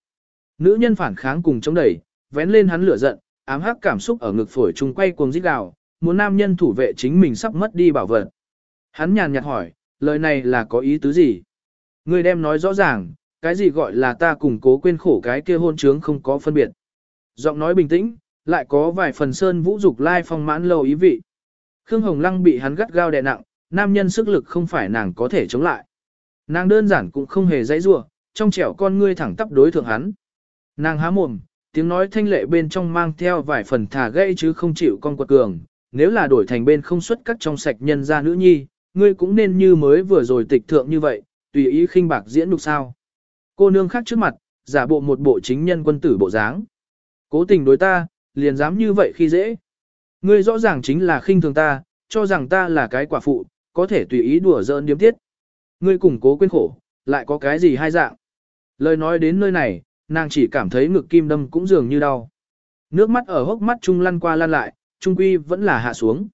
Nữ nhân phản kháng cùng chống đẩy, vén lên hắn lửa giận, ám hắc cảm xúc ở ngực phổi trùng quay cuồng rít gào, muốn nam nhân thủ vệ chính mình sắp mất đi bảo vật. Hắn nhàn nhạt hỏi, lời này là có ý tứ gì? Người đem nói rõ ràng, cái gì gọi là ta cùng cố quên khổ cái kia hôn trướng không có phân biệt. Giọng nói bình tĩnh, lại có vài phần sơn vũ dục lai phong mãn lâu ý vị. Khương Hồng Lăng bị hắn gắt gao đè nặng, nam nhân sức lực không phải nàng có thể chống lại. Nàng đơn giản cũng không hề dãy rủa, trong trẻo con ngươi thẳng tắp đối thượng hắn. Nàng há mồm, tiếng nói thanh lệ bên trong mang theo vài phần thả gây chứ không chịu con quật cường, nếu là đổi thành bên không xuất cắt trong sạch nhân ra nữ nhi, ngươi cũng nên như mới vừa rồi tịch thượng như vậy, tùy ý khinh bạc diễn đục sao. Cô nương khác trước mặt, giả bộ một bộ chính nhân quân tử bộ dáng. Cố tình đối ta, liền dám như vậy khi dễ. Ngươi rõ ràng chính là khinh thường ta, cho rằng ta là cái quả phụ, có thể tùy ý đùa giỡn điếm tiết. Ngươi củng cố quên khổ, lại có cái gì hai dạng. Lời nói đến nơi này, nàng chỉ cảm thấy ngực kim đâm cũng dường như đau. Nước mắt ở hốc mắt trung lăn qua lăn lại, trung quy vẫn là hạ xuống.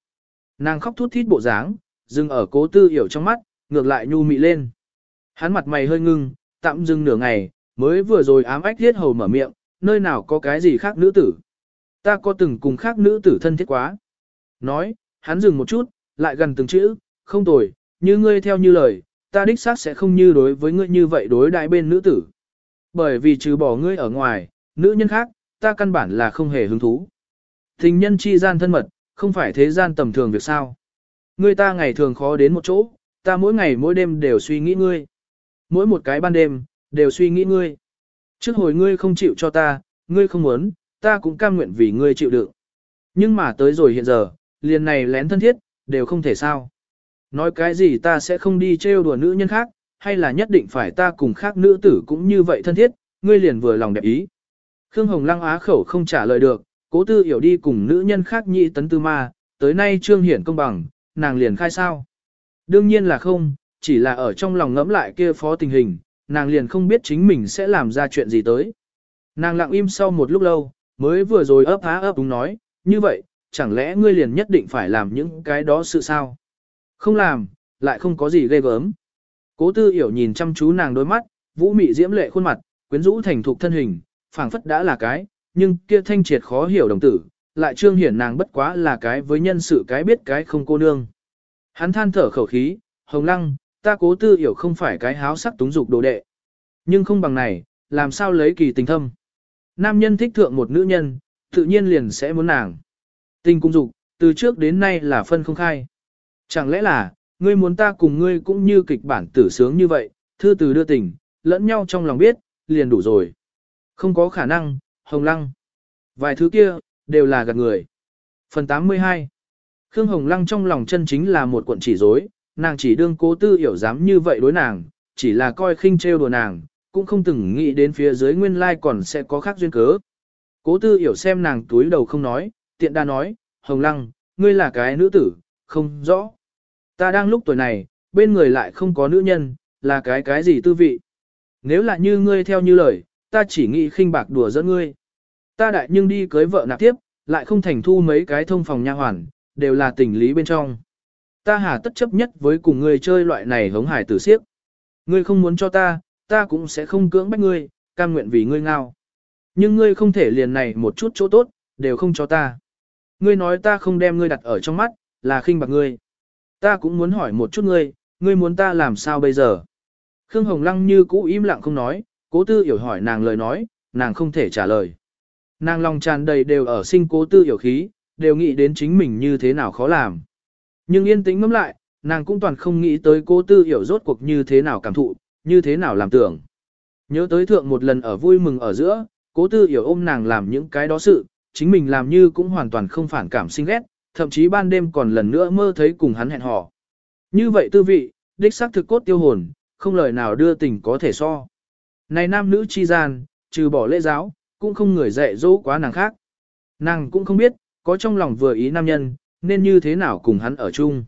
Nàng khóc thút thít bộ dáng, dừng ở cố tư hiểu trong mắt, ngược lại nhu mị lên. Hắn mặt mày hơi ngưng, tạm dừng nửa ngày, mới vừa rồi ám ách thiết hầu mở miệng, nơi nào có cái gì khác nữ tử. Ta có từng cùng khác nữ tử thân thiết quá. Nói, hắn dừng một chút, lại gần từng chữ, không tồi, như ngươi theo như lời, ta đích xác sẽ không như đối với ngươi như vậy đối đại bên nữ tử. Bởi vì trừ bỏ ngươi ở ngoài, nữ nhân khác, ta căn bản là không hề hứng thú. Tình nhân chi gian thân mật, không phải thế gian tầm thường việc sao. Ngươi ta ngày thường khó đến một chỗ, ta mỗi ngày mỗi đêm đều suy nghĩ ngươi. Mỗi một cái ban đêm, đều suy nghĩ ngươi. Trước hồi ngươi không chịu cho ta, ngươi không muốn, ta cũng cam nguyện vì ngươi chịu đựng. Nhưng mà tới rồi hiện giờ, liền này lén thân thiết, đều không thể sao. Nói cái gì ta sẽ không đi trêu đùa nữ nhân khác, hay là nhất định phải ta cùng khác nữ tử cũng như vậy thân thiết, ngươi liền vừa lòng đẹp ý. Khương Hồng Lăng á khẩu không trả lời được, cố tư hiểu đi cùng nữ nhân khác nhị tấn tư ma, tới nay trương hiển công bằng, nàng liền khai sao. Đương nhiên là không, chỉ là ở trong lòng ngẫm lại kia phó tình hình, nàng liền không biết chính mình sẽ làm ra chuyện gì tới. Nàng lặng im sau một lúc lâu, mới vừa rồi ấp há ấp đúng nói, như vậy, chẳng lẽ ngươi liền nhất định phải làm những cái đó sự sao? Không làm, lại không có gì ghê gớm. Cố tư hiểu nhìn chăm chú nàng đôi mắt, vũ mị diễm lệ khuôn mặt, quyến rũ thành thục thân hình, phảng phất đã là cái, nhưng kia thanh triệt khó hiểu đồng tử, lại trương hiển nàng bất quá là cái với nhân sự cái biết cái không cô nương. Hắn than thở khẩu khí, hồng lăng, ta cố tư hiểu không phải cái háo sắc túng dục đồ đệ. Nhưng không bằng này, làm sao lấy kỳ tình thâm. Nam nhân thích thượng một nữ nhân, tự nhiên liền sẽ muốn nàng. Tình cung dục, từ trước đến nay là phân không khai. Chẳng lẽ là, ngươi muốn ta cùng ngươi cũng như kịch bản tử sướng như vậy, thư từ đưa tình, lẫn nhau trong lòng biết, liền đủ rồi. Không có khả năng, hồng lăng. Vài thứ kia, đều là gạt người. Phần 82 Khương Hồng Lăng trong lòng chân chính là một cuộn chỉ rối, nàng chỉ đương cố tư hiểu dám như vậy đối nàng, chỉ là coi khinh trêu đùa nàng, cũng không từng nghĩ đến phía dưới nguyên lai còn sẽ có khác duyên cớ. Cố tư hiểu xem nàng túi đầu không nói, tiện đa nói, Hồng Lăng, ngươi là cái nữ tử, không rõ. Ta đang lúc tuổi này, bên người lại không có nữ nhân, là cái cái gì tư vị. Nếu là như ngươi theo như lời, ta chỉ nghĩ khinh bạc đùa dẫn ngươi. Ta đại nhưng đi cưới vợ nạp tiếp, lại không thành thu mấy cái thông phòng nha hoàn, đều là tình lý bên trong. Ta hà tất chấp nhất với cùng ngươi chơi loại này hống hải tử siếp. Ngươi không muốn cho ta, ta cũng sẽ không cưỡng bách ngươi, cam nguyện vì ngươi ngao. Nhưng ngươi không thể liền này một chút chỗ tốt, đều không cho ta. Ngươi nói ta không đem ngươi đặt ở trong mắt, là khinh bạc ngươi. Ta cũng muốn hỏi một chút ngươi, ngươi muốn ta làm sao bây giờ? Khương Hồng Lăng như cũ im lặng không nói, cố tư hiểu hỏi nàng lời nói, nàng không thể trả lời. Nàng lòng tràn đầy đều ở sinh cố tư hiểu khí, đều nghĩ đến chính mình như thế nào khó làm. Nhưng yên tĩnh ngẫm lại, nàng cũng toàn không nghĩ tới cố tư hiểu rốt cuộc như thế nào cảm thụ, như thế nào làm tưởng. Nhớ tới thượng một lần ở vui mừng ở giữa, cố tư hiểu ôm nàng làm những cái đó sự, chính mình làm như cũng hoàn toàn không phản cảm sinh ghét, thậm chí ban đêm còn lần nữa mơ thấy cùng hắn hẹn hò. Như vậy tư vị, đích xác thực cốt tiêu hồn, không lời nào đưa tình có thể so. Này nam nữ chi gian, trừ bỏ lễ giáo, cũng không người dạy dỗ quá nàng khác. Nàng cũng không biết, có trong lòng vừa ý nam nhân, nên như thế nào cùng hắn ở chung.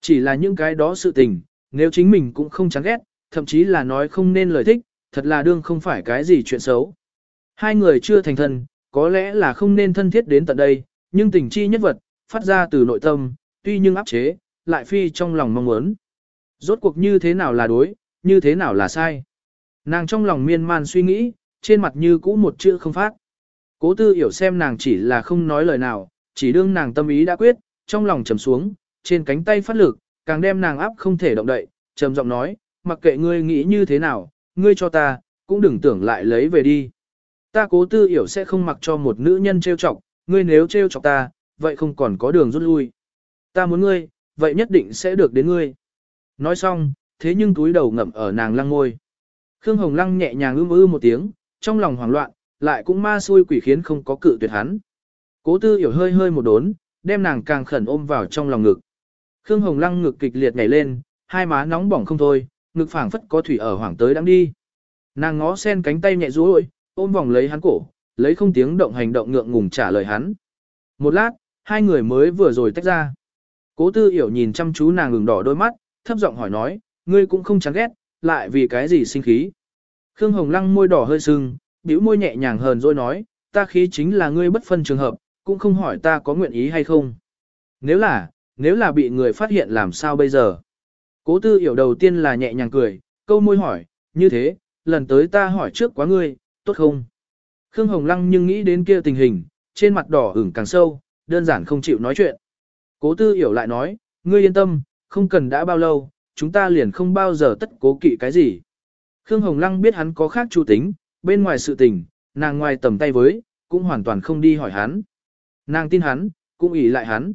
Chỉ là những cái đó sự tình, nếu chính mình cũng không chán ghét, thậm chí là nói không nên lời thích, thật là đương không phải cái gì chuyện xấu. Hai người chưa thành thân, có lẽ là không nên thân thiết đến tận đây, nhưng tình chi nhất vật, phát ra từ nội tâm, tuy nhưng áp chế, lại phi trong lòng mong muốn. Rốt cuộc như thế nào là đối, như thế nào là sai. Nàng trong lòng miên man suy nghĩ, trên mặt như cũ một chữ không phát. Cố tư hiểu xem nàng chỉ là không nói lời nào, chỉ đương nàng tâm ý đã quyết, trong lòng trầm xuống, trên cánh tay phát lực, càng đem nàng áp không thể động đậy, trầm giọng nói, mặc kệ ngươi nghĩ như thế nào, ngươi cho ta, cũng đừng tưởng lại lấy về đi. Ta cố tư hiểu sẽ không mặc cho một nữ nhân trêu chọc, ngươi nếu trêu chọc ta, vậy không còn có đường rút lui. Ta muốn ngươi, vậy nhất định sẽ được đến ngươi. Nói xong, thế nhưng túi đầu ngậm ở nàng lăng ngôi. Khương Hồng Lăng nhẹ nhàng ưm ư một tiếng, trong lòng hoảng loạn, lại cũng ma xui quỷ khiến không có cự tuyệt hắn. Cố tư hiểu hơi hơi một đốn, đem nàng càng khẩn ôm vào trong lòng ngực. Khương Hồng Lăng ngực kịch liệt nhảy lên, hai má nóng bỏng không thôi, ngực phảng phất có thủy ở hoảng tới đang đi. Nàng ngó sen cánh tay nhẹ duỗi, ôm vòng lấy hắn cổ, lấy không tiếng động hành động ngượng ngùng trả lời hắn. Một lát, hai người mới vừa rồi tách ra. Cố tư hiểu nhìn chăm chú nàng ngừng đỏ đôi mắt, thấp giọng hỏi nói, ngươi cũng không chán ghét, lại vì cái gì sinh khí. Khương Hồng Lăng môi đỏ hơi sưng, bĩu môi nhẹ nhàng hờn rồi nói, ta khí chính là ngươi bất phân trường hợp, cũng không hỏi ta có nguyện ý hay không. Nếu là, nếu là bị người phát hiện làm sao bây giờ. Cố tư hiểu đầu tiên là nhẹ nhàng cười, câu môi hỏi, như thế, lần tới ta hỏi trước quá ngươi, tốt không? Khương Hồng Lăng nhưng nghĩ đến kia tình hình, trên mặt đỏ ửng càng sâu, đơn giản không chịu nói chuyện. Cố tư hiểu lại nói, ngươi yên tâm, không cần đã bao lâu, chúng ta liền không bao giờ tất cố kỵ cái gì. Khương Hồng Lăng biết hắn có khác chủ tính, bên ngoài sự tình, nàng ngoài tầm tay với, cũng hoàn toàn không đi hỏi hắn. Nàng tin hắn, cũng ỷ lại hắn.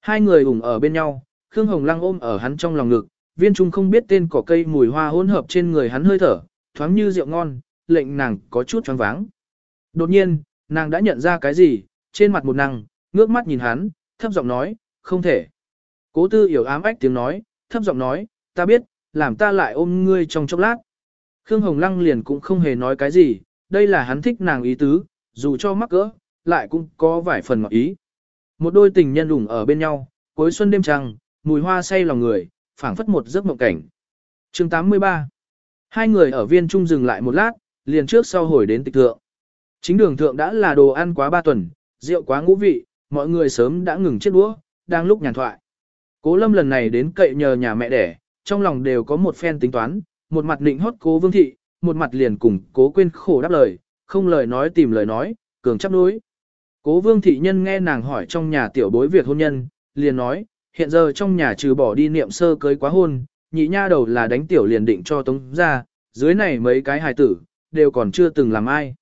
Hai người ủng ở bên nhau, Khương Hồng Lăng ôm ở hắn trong lòng ngực, viên trung không biết tên cỏ cây mùi hoa hỗn hợp trên người hắn hơi thở, thoáng như rượu ngon, lệnh nàng có chút choáng váng. Đột nhiên, nàng đã nhận ra cái gì, trên mặt một nàng, ngước mắt nhìn hắn, thấp giọng nói, không thể. Cố tư hiểu ám ách tiếng nói, thấp giọng nói, ta biết, làm ta lại ôm ngươi trong chốc lát. Khương Hồng Lăng liền cũng không hề nói cái gì, đây là hắn thích nàng ý tứ, dù cho mắc cỡ, lại cũng có vài phần ngọt ý. Một đôi tình nhân đủng ở bên nhau, cuối xuân đêm trăng, mùi hoa say lòng người, phảng phất một giấc mộng cảnh. chương 83 Hai người ở viên trung dừng lại một lát, liền trước sau hồi đến tịch thượng. Chính đường thượng đã là đồ ăn quá ba tuần, rượu quá ngũ vị, mọi người sớm đã ngừng chiếc đũa, đang lúc nhàn thoại. Cố lâm lần này đến cậy nhờ nhà mẹ đẻ, trong lòng đều có một phen tính toán, một mặt định hót cố vương thị, một mặt liền cùng cố quên khổ đáp lời, không lời nói tìm lời nói, cường chấp đối. Cố vương thị nhân nghe nàng hỏi trong nhà tiểu bối việc hôn nhân, liền nói, hiện giờ trong nhà trừ bỏ đi niệm sơ cưới quá hôn, nhị nha đầu là đánh tiểu liền định cho tống ra, dưới này mấy cái hài tử, đều còn chưa từng làm ai.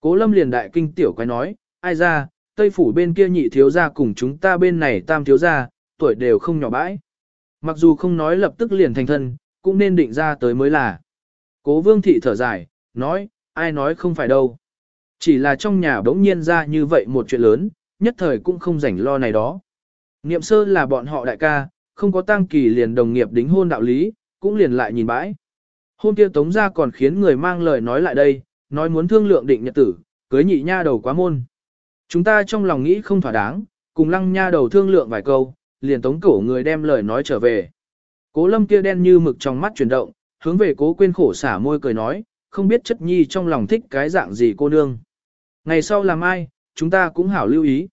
Cố lâm liền đại kinh tiểu quái nói, ai ra, Tây phủ bên kia nhị thiếu gia cùng chúng ta bên này tam thiếu gia, tuổi đều không nhỏ bãi. Mặc dù không nói lập tức liền thành thân, cũng nên định ra tới mới là. Cố vương thị thở dài, nói, ai nói không phải đâu. Chỉ là trong nhà bỗng nhiên ra như vậy một chuyện lớn, nhất thời cũng không rảnh lo này đó. Niệm sơ là bọn họ đại ca, không có tang kỳ liền đồng nghiệp đính hôn đạo lý, cũng liền lại nhìn bãi. Hôm kia tống ra còn khiến người mang lời nói lại đây, nói muốn thương lượng định nhật tử, cưới nhị nha đầu quá môn. Chúng ta trong lòng nghĩ không thỏa đáng, cùng lăng nha đầu thương lượng vài câu, liền tống cổ người đem lời nói trở về. Cố lâm kia đen như mực trong mắt chuyển động, hướng về cố quên khổ xả môi cười nói, không biết chất nhi trong lòng thích cái dạng gì cô nương. Ngày sau làm ai, chúng ta cũng hảo lưu ý.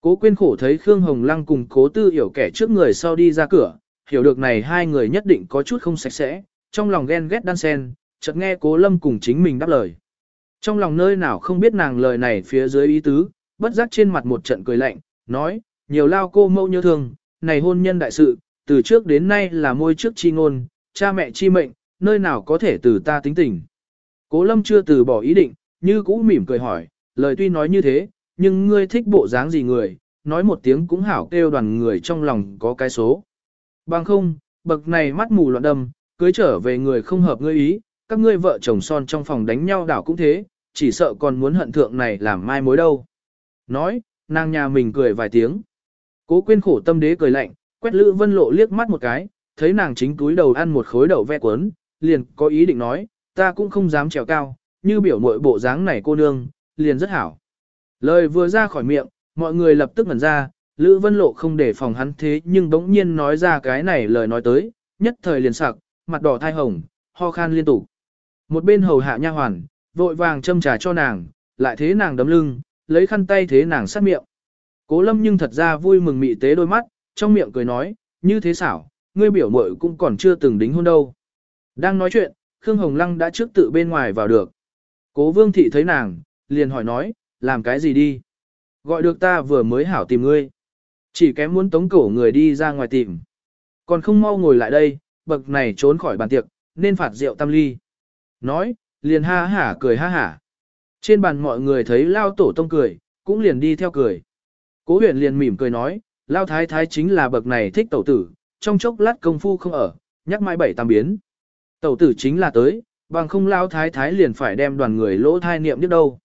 Cố Quyên khổ thấy Khương Hồng Lăng cùng cố tư hiểu kẻ trước người sau đi ra cửa, hiểu được này hai người nhất định có chút không sạch sẽ, trong lòng ghen ghét đan sen, chợt nghe cố lâm cùng chính mình đáp lời. Trong lòng nơi nào không biết nàng lời này phía dưới ý tứ, bất giác trên mặt một trận cười lạnh, nói, nhiều lao cô mẫu nhớ thương, này hôn nhân đại sự, từ trước đến nay là môi trước chi ngôn, cha mẹ chi mệnh, nơi nào có thể từ ta tính tình. Cố lâm chưa từ bỏ ý định, như cũ mỉm cười hỏi, lời tuy nói như thế, nhưng ngươi thích bộ dáng gì người, nói một tiếng cũng hảo kêu đoàn người trong lòng có cái số. Bằng không, bậc này mắt mù loạn đâm, cưới trở về người không hợp ngươi ý, các ngươi vợ chồng son trong phòng đánh nhau đảo cũng thế, chỉ sợ còn muốn hận thượng này làm mai mối đâu. Nói, nàng nhà mình cười vài tiếng. Cố quên khổ tâm đế cười lạnh, quét Lữ Vân Lộ liếc mắt một cái, thấy nàng chính túi đầu ăn một khối đậu ve cuốn, liền có ý định nói, ta cũng không dám trèo cao, như biểu mội bộ dáng này cô nương, liền rất hảo. Lời vừa ra khỏi miệng, mọi người lập tức ngẩn ra, Lữ Vân Lộ không để phòng hắn thế nhưng bỗng nhiên nói ra cái này lời nói tới, nhất thời liền sặc, mặt đỏ thai hồng, ho khan liên tục. Một bên hầu hạ nha hoàn, vội vàng châm trà cho nàng, lại thế nàng đấm lưng, lấy khăn tay thế nàng sát miệng. Cố lâm nhưng thật ra vui mừng mị tế đôi mắt, trong miệng cười nói, như thế xảo, ngươi biểu mội cũng còn chưa từng đính hôn đâu. Đang nói chuyện, Khương Hồng Lăng đã trước tự bên ngoài vào được. Cố vương thị thấy nàng, liền hỏi nói, làm cái gì đi? Gọi được ta vừa mới hảo tìm ngươi. Chỉ kém muốn tống cổ người đi ra ngoài tìm. Còn không mau ngồi lại đây, bậc này trốn khỏi bàn tiệc, nên phạt rượu tam ly. Nói, liền ha hả cười ha hả. Trên bàn mọi người thấy lao tổ tông cười, cũng liền đi theo cười. Cố huyền liền mỉm cười nói, lao thái thái chính là bậc này thích tẩu tử, trong chốc lát công phu không ở, nhắc mãi bảy tam biến. Tẩu tử chính là tới, bằng không lao thái thái liền phải đem đoàn người lỗ thai niệm biết đâu.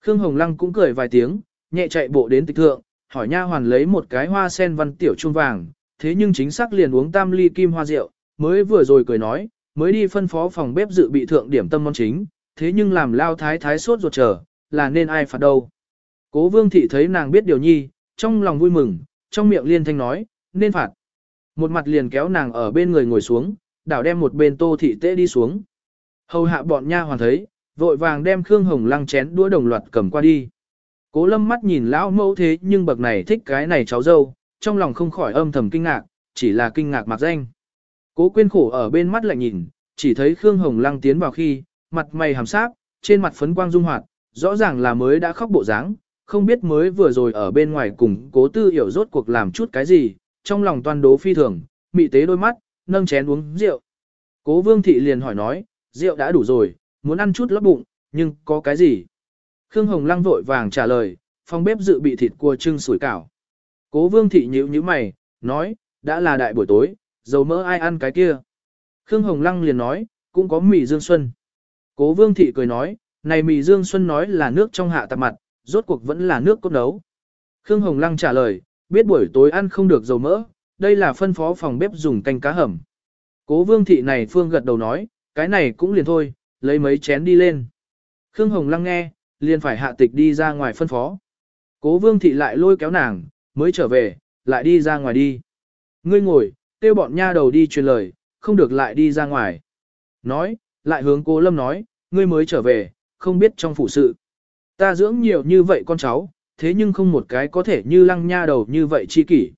Khương Hồng Lăng cũng cười vài tiếng, nhẹ chạy bộ đến tịch thượng, hỏi nha hoàn lấy một cái hoa sen văn tiểu chuông vàng, thế nhưng chính xác liền uống tam ly kim hoa rượu, mới vừa rồi cười nói, mới đi phân phó phòng bếp dự bị thượng điểm tâm món chính, thế nhưng làm lao thái thái sốt ruột chờ, là nên ai phạt đâu. Cố vương thị thấy nàng biết điều nhi, trong lòng vui mừng, trong miệng liên thanh nói, nên phạt. Một mặt liền kéo nàng ở bên người ngồi xuống, đảo đem một bên tô thị tế đi xuống. Hầu hạ bọn nha hoàn thấy, vội vàng đem Khương Hồng Lăng chén đũa đồng loạt cầm qua đi. Cố lâm mắt nhìn lão mẫu thế nhưng bậc này thích cái này cháu dâu, trong lòng không khỏi âm thầm kinh ngạc, chỉ là kinh ngạc mặc danh. Cố quên khổ ở bên mắt lại nhìn, chỉ thấy Khương Hồng Lăng tiến vào khi, mặt mày hàm sáp, trên mặt phấn quang dung hoạt, rõ ràng là mới đã khóc bộ dáng, không biết mới vừa rồi ở bên ngoài cùng cố tư hiểu rốt cuộc làm chút cái gì, trong lòng toàn đố phi thường, mị tế đôi mắt, nâng chén uống rượu. Cố vương thị liền hỏi nói, rượu đã đủ rồi, muốn ăn chút lấp bụng, nhưng có cái gì? Khương Hồng Lăng vội vàng trả lời, phòng bếp dự bị thịt cua trưng sủi cảo. Cố vương thị nhíu nhíu mày, nói, đã là đại buổi tối, dầu mỡ ai ăn cái kia. Khương Hồng Lăng liền nói, cũng có mì dương xuân. Cố vương thị cười nói, này mì dương xuân nói là nước trong hạ tạp mặt, rốt cuộc vẫn là nước cốt nấu. Khương Hồng Lăng trả lời, biết buổi tối ăn không được dầu mỡ, đây là phân phó phòng bếp dùng canh cá hầm. Cố vương thị này phương gật đầu nói, cái này cũng liền thôi, lấy mấy chén đi lên. Khương Hồng Lăng nghe, liền phải hạ tịch đi ra ngoài phân phó. Cố vương thị lại lôi kéo nàng, mới trở về, lại đi ra ngoài đi. Ngươi ngồi, kêu bọn nha đầu đi truyền lời, không được lại đi ra ngoài. Nói, lại hướng cố lâm nói, ngươi mới trở về, không biết trong phụ sự. Ta dưỡng nhiều như vậy con cháu, thế nhưng không một cái có thể như lăng nha đầu như vậy chi kỷ.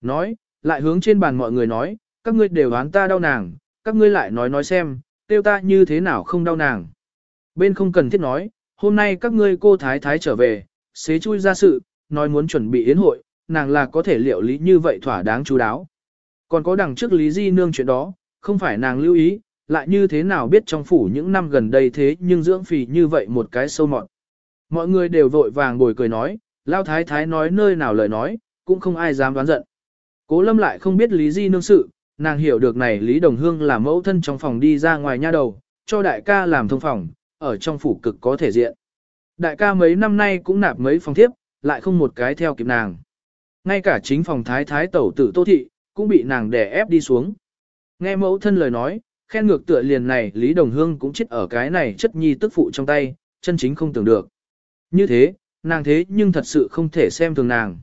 Nói, lại hướng trên bàn mọi người nói, các ngươi đều đoán ta đau nàng, các ngươi lại nói nói xem, tiêu ta như thế nào không đau nàng. Bên không cần thiết nói, hôm nay các ngươi cô thái thái trở về, xế chui ra sự, nói muốn chuẩn bị yến hội, nàng là có thể liệu lý như vậy thỏa đáng chú đáo. Còn có đằng trước lý di nương chuyện đó, không phải nàng lưu ý, lại như thế nào biết trong phủ những năm gần đây thế nhưng dưỡng phì như vậy một cái sâu mọt. Mọi người đều vội vàng bồi cười nói, lao thái thái nói nơi nào lời nói, cũng không ai dám đoán giận. Cố lâm lại không biết lý di nương sự, nàng hiểu được này Lý Đồng Hương là mẫu thân trong phòng đi ra ngoài nha đầu, cho đại ca làm thông phòng, ở trong phủ cực có thể diện. Đại ca mấy năm nay cũng nạp mấy phòng thiếp, lại không một cái theo kịp nàng. Ngay cả chính phòng thái thái tẩu tử tô thị, cũng bị nàng đè ép đi xuống. Nghe mẫu thân lời nói, khen ngược tựa liền này Lý Đồng Hương cũng chết ở cái này chất nhi tức phụ trong tay, chân chính không tưởng được. Như thế, nàng thế nhưng thật sự không thể xem thường nàng.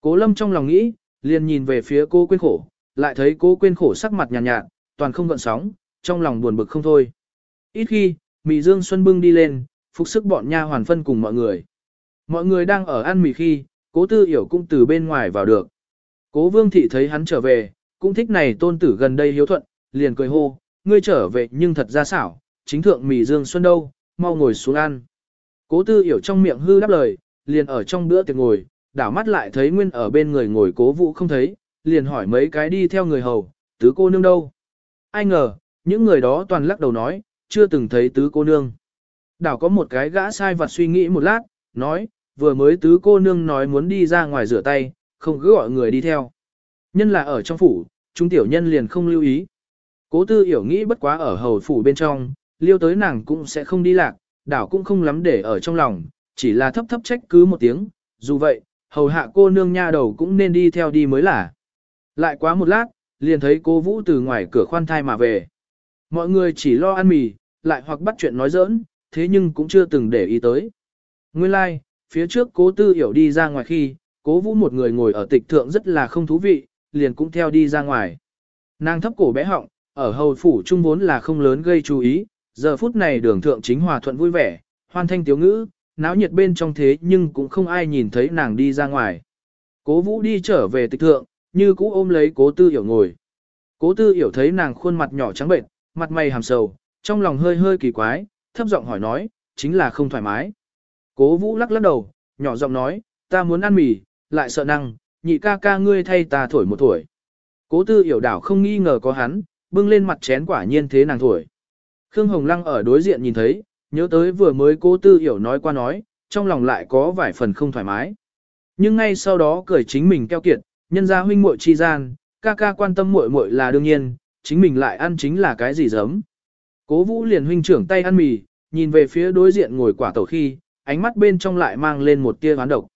Cố lâm trong lòng nghĩ, liền nhìn về phía cô quên khổ, lại thấy cố quên khổ sắc mặt nhàn nhạt, nhạt, toàn không gợn sóng, trong lòng buồn bực không thôi. Ít khi, mị dương xuân bưng đi lên, phục sức bọn nha hoàn phân cùng mọi người. Mọi người đang ở ăn mì khi, cố tư hiểu cũng từ bên ngoài vào được. Cố vương thị thấy hắn trở về, cũng thích này tôn tử gần đây hiếu thuận, liền cười hô, ngươi trở về nhưng thật ra xảo, chính thượng mì dương xuân đâu, mau ngồi xuống ăn. Cố tư hiểu trong miệng hư đáp lời, liền ở trong bữa tiệc ngồi, đảo mắt lại thấy nguyên ở bên người ngồi cố vũ không thấy, liền hỏi mấy cái đi theo người hầu, tứ cô nương đâu. Ai ngờ, những người đó toàn lắc đầu nói, chưa từng thấy tứ cô nương. Đảo có một cái gã sai vặt suy nghĩ một lát, nói, vừa mới tứ cô nương nói muốn đi ra ngoài rửa tay, không cứ gọi người đi theo. Nhân là ở trong phủ, chúng tiểu nhân liền không lưu ý. Cố tư hiểu nghĩ bất quá ở hầu phủ bên trong, liêu tới nàng cũng sẽ không đi lạc, đảo cũng không lắm để ở trong lòng, chỉ là thấp thấp trách cứ một tiếng, dù vậy, hầu hạ cô nương nha đầu cũng nên đi theo đi mới là. Lại quá một lát, liền thấy cô Vũ từ ngoài cửa khoan thai mà về. Mọi người chỉ lo ăn mì, lại hoặc bắt chuyện nói giỡn, thế nhưng cũng chưa từng để ý tới. Nguyên lai, like, phía trước cố tư hiểu đi ra ngoài khi, cố vũ một người ngồi ở tịch thượng rất là không thú vị, liền cũng theo đi ra ngoài. Nàng thấp cổ bé họng, ở hầu phủ trung vốn là không lớn gây chú ý, giờ phút này đường thượng chính hòa thuận vui vẻ, hoan thanh tiếu ngữ, náo nhiệt bên trong thế nhưng cũng không ai nhìn thấy nàng đi ra ngoài. Cố vũ đi trở về tịch thượng, như cũ ôm lấy cố tư hiểu ngồi. Cố tư hiểu thấy nàng khuôn mặt nhỏ trắng bệnh, mặt mày hàm sầu, trong lòng hơi hơi kỳ quái, thấp giọng hỏi nói, chính là không thoải mái. Cố vũ lắc lắc đầu, nhỏ giọng nói, ta muốn ăn mì, lại sợ năng, nhị ca ca ngươi thay ta thổi một tuổi. Cố tư hiểu đảo không nghi ngờ có hắn, bưng lên mặt chén quả nhiên thế nàng thổi. Khương Hồng Lăng ở đối diện nhìn thấy, nhớ tới vừa mới cố tư hiểu nói qua nói, trong lòng lại có vài phần không thoải mái. Nhưng ngay sau đó cười chính mình keo kiệt, nhân gia huynh muội chi gian, ca ca quan tâm muội muội là đương nhiên, chính mình lại ăn chính là cái gì giấm. Cố vũ liền huynh trưởng tay ăn mì, nhìn về phía đối diện ngồi quả tẩu khi, ánh mắt bên trong lại mang lên một tia hoán độc.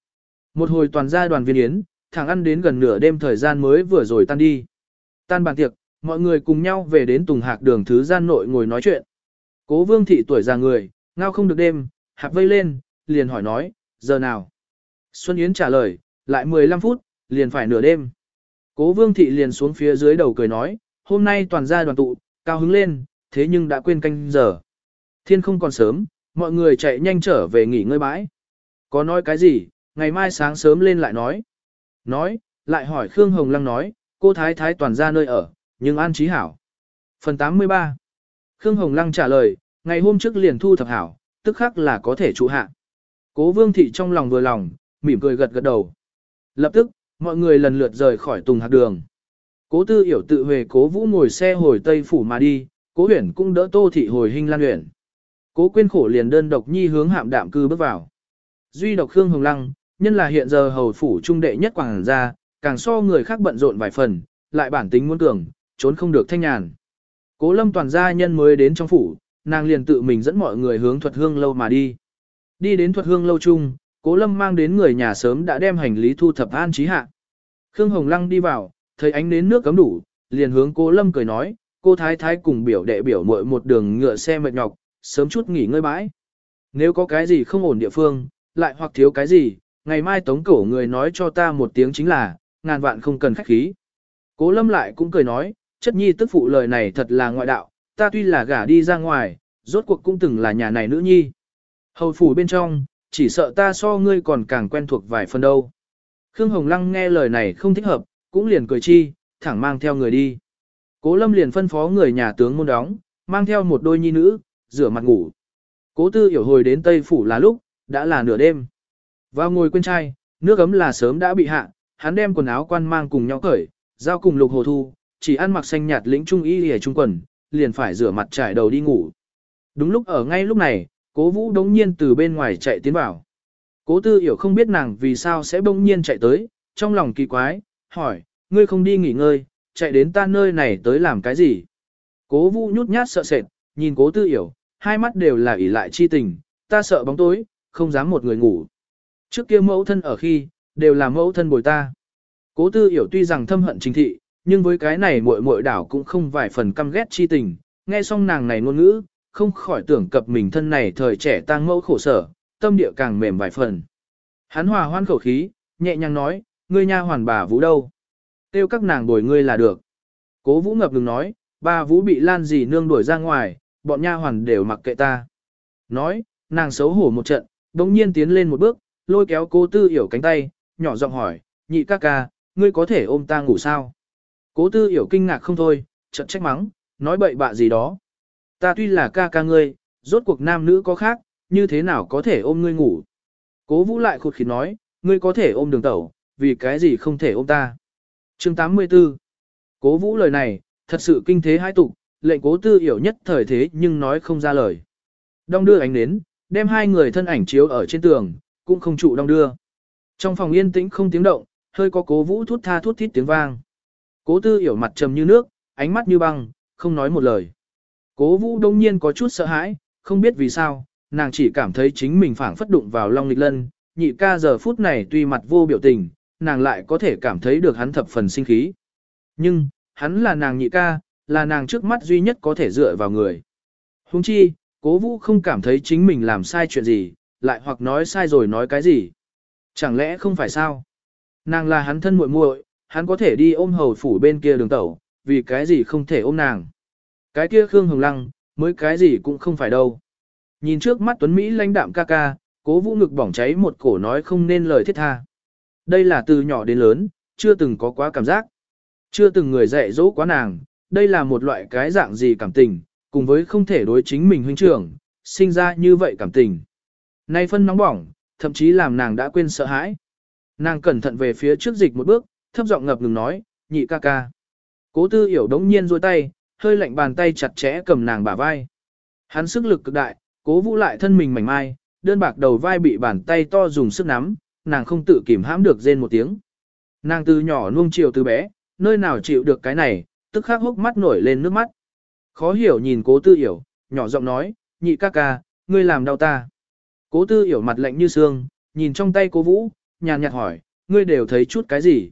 Một hồi toàn gia đoàn viên yến, thằng ăn đến gần nửa đêm thời gian mới vừa rồi tan đi. Tan bàn tiệc, mọi người cùng nhau về đến Tùng Hạc đường thứ gian nội ngồi nói chuyện. Cố vương thị tuổi già người, ngao không được đêm, hạc vây lên, liền hỏi nói, giờ nào? Xuân Yến trả lời, lại 15 phút, liền phải nửa đêm. Cố vương thị liền xuống phía dưới đầu cười nói, hôm nay toàn gia đoàn tụ, cao hứng lên, thế nhưng đã quên canh giờ. Thiên không còn sớm, mọi người chạy nhanh trở về nghỉ ngơi bãi. Có nói cái gì, ngày mai sáng sớm lên lại nói. Nói, lại hỏi Khương Hồng Lăng nói, cô thái thái toàn ra nơi ở, nhưng an trí hảo. Phần 83 Khương Hồng Lăng trả lời, ngày hôm trước liền thu thập hảo, tức khắc là có thể trụ hạ. Cố vương thị trong lòng vừa lòng, mỉm cười gật gật đầu. Lập tức, mọi người lần lượt rời khỏi tùng hạt đường. Cố tư hiểu tự về cố vũ ngồi xe hồi Tây Phủ mà đi, cố huyển cũng đỡ tô thị hồi hình lan huyển. Cố quyên khổ liền đơn độc nhi hướng hạm đạm cư bước vào. Duy độc Khương Hồng Lăng, nhân là hiện giờ hầu phủ trung đệ nhất quảng gia, càng so người khác bận rộn vài phần, lại bản tính muốn cường, trốn không được thanh nhàn. Cố lâm toàn gia nhân mới đến trong phủ, nàng liền tự mình dẫn mọi người hướng thuật hương lâu mà đi. Đi đến thuật hương lâu chung, cố lâm mang đến người nhà sớm đã đem hành lý thu thập an trí hạ. Khương Hồng Lăng đi vào, thấy ánh đến nước cấm đủ, liền hướng cô lâm cười nói, cô thái thái cùng biểu đệ biểu muội một đường ngựa xe mệt nhọc, sớm chút nghỉ ngơi bãi. Nếu có cái gì không ổn địa phương, lại hoặc thiếu cái gì, ngày mai tống cổ người nói cho ta một tiếng chính là, ngàn vạn không cần khách khí. Cố lâm lại cũng cười nói, chất nhi tức phụ lời này thật là ngoại đạo, ta tuy là gả đi ra ngoài, rốt cuộc cũng từng là nhà này nữ nhi. Hầu phủ bên trong, chỉ sợ ta so ngươi còn càng quen thuộc vài phần đâu. Khương Hồng Lăng nghe lời này không thích hợp, cũng liền cười chi, thẳng mang theo người đi. Cố lâm liền phân phó người nhà tướng môn đóng, mang theo một đôi nhi nữ, rửa mặt ngủ. Cố tư hiểu hồi đến Tây Phủ là lúc, đã là nửa đêm. Vào ngồi quên trai, nước ấm là sớm đã bị hạ, hắn đem quần áo quan mang cùng nhau cởi, giao cùng lục hồ thu, chỉ ăn mặc xanh nhạt lĩnh trung y hề trung quần, liền phải rửa mặt trải đầu đi ngủ. Đúng lúc ở ngay lúc này, cố vũ đống nhiên từ bên ngoài chạy tiến vào. Cố tư hiểu không biết nàng vì sao sẽ bỗng nhiên chạy tới, trong lòng kỳ quái, hỏi, ngươi không đi nghỉ ngơi, chạy đến ta nơi này tới làm cái gì? Cố vũ nhút nhát sợ sệt, nhìn cố tư hiểu, hai mắt đều là ỉ lại chi tình, ta sợ bóng tối, không dám một người ngủ. Trước kia mẫu thân ở khi, đều là mẫu thân bồi ta. Cố tư hiểu tuy rằng thâm hận chính thị, nhưng với cái này muội muội đảo cũng không vài phần căm ghét chi tình, nghe xong nàng này ngôn ngữ, không khỏi tưởng cập mình thân này thời trẻ tang mẫu khổ sở, tâm địa càng mềm vài phần. Hắn hòa hoan khẩu khí, nhẹ nhàng nói, ngươi nha hoàn bà vũ đâu? Tiêu các nàng đuổi ngươi là được. Cố vũ ngập ngừng nói, bà vũ bị lan gì nương đuổi ra ngoài, bọn nha hoàn đều mặc kệ ta. Nói, nàng xấu hổ một trận, bỗng nhiên tiến lên một bước, lôi kéo cố tư hiểu cánh tay, nhỏ giọng hỏi, nhị ca ca, ngươi có thể ôm ta ngủ sao? Cố tư hiểu kinh ngạc không thôi, trận trách mắng, nói bậy bạ gì đó. Ta tuy là ca ca ngươi, rốt cuộc nam nữ có khác, như thế nào có thể ôm ngươi ngủ? Cố vũ lại khụt khịt nói, ngươi có thể ôm đường tẩu, vì cái gì không thể ôm ta? Chương 84 Cố vũ lời này, thật sự kinh thế hai tục, lệnh cố tư hiểu nhất thời thế nhưng nói không ra lời. Đông đưa ánh nến, đem hai người thân ảnh chiếu ở trên tường, cũng không trụ Đông đưa. Trong phòng yên tĩnh không tiếng động, hơi có cố vũ thút tha thút thít tiếng vang. Cố tư hiểu mặt trầm như nước, ánh mắt như băng, không nói một lời. Cố vũ đông nhiên có chút sợ hãi, không biết vì sao, nàng chỉ cảm thấy chính mình phảng phất đụng vào long lịch lân, nhị ca giờ phút này tuy mặt vô biểu tình, nàng lại có thể cảm thấy được hắn thập phần sinh khí. Nhưng, hắn là nàng nhị ca, là nàng trước mắt duy nhất có thể dựa vào người. Huống chi, cố vũ không cảm thấy chính mình làm sai chuyện gì, lại hoặc nói sai rồi nói cái gì. Chẳng lẽ không phải sao? Nàng là hắn thân muội muội, hắn có thể đi ôm hầu phủ bên kia đường tẩu, vì cái gì không thể ôm nàng. Cái kia Khương Hồng Lăng, mới cái gì cũng không phải đâu. Nhìn trước mắt Tuấn Mỹ lãnh đạm ca ca, cố vũ ngực bỏng cháy một cổ nói không nên lời thiết tha. Đây là từ nhỏ đến lớn, chưa từng có quá cảm giác. Chưa từng người dạy dỗ quá nàng, đây là một loại cái dạng gì cảm tình, cùng với không thể đối chính mình huynh trưởng, sinh ra như vậy cảm tình. Nay phân nóng bỏng, thậm chí làm nàng đã quên sợ hãi. Nàng cẩn thận về phía trước dịch một bước, thấp giọng ngập ngừng nói, nhị ca ca. Cố tư hiểu đống nhiên rôi tay, hơi lạnh bàn tay chặt chẽ cầm nàng bả vai. Hắn sức lực cực đại, cố vũ lại thân mình mảnh mai, đơn bạc đầu vai bị bàn tay to dùng sức nắm, nàng không tự kìm hãm được rên một tiếng. Nàng từ nhỏ nuông chiều từ bé, nơi nào chịu được cái này, tức khắc hốc mắt nổi lên nước mắt. Khó hiểu nhìn cố tư hiểu, nhỏ giọng nói, nhị ca ca, ngươi làm đau ta. Cố tư hiểu mặt lạnh như xương, nhìn trong tay cố vũ, nhàn nhạt hỏi, ngươi đều thấy chút cái gì.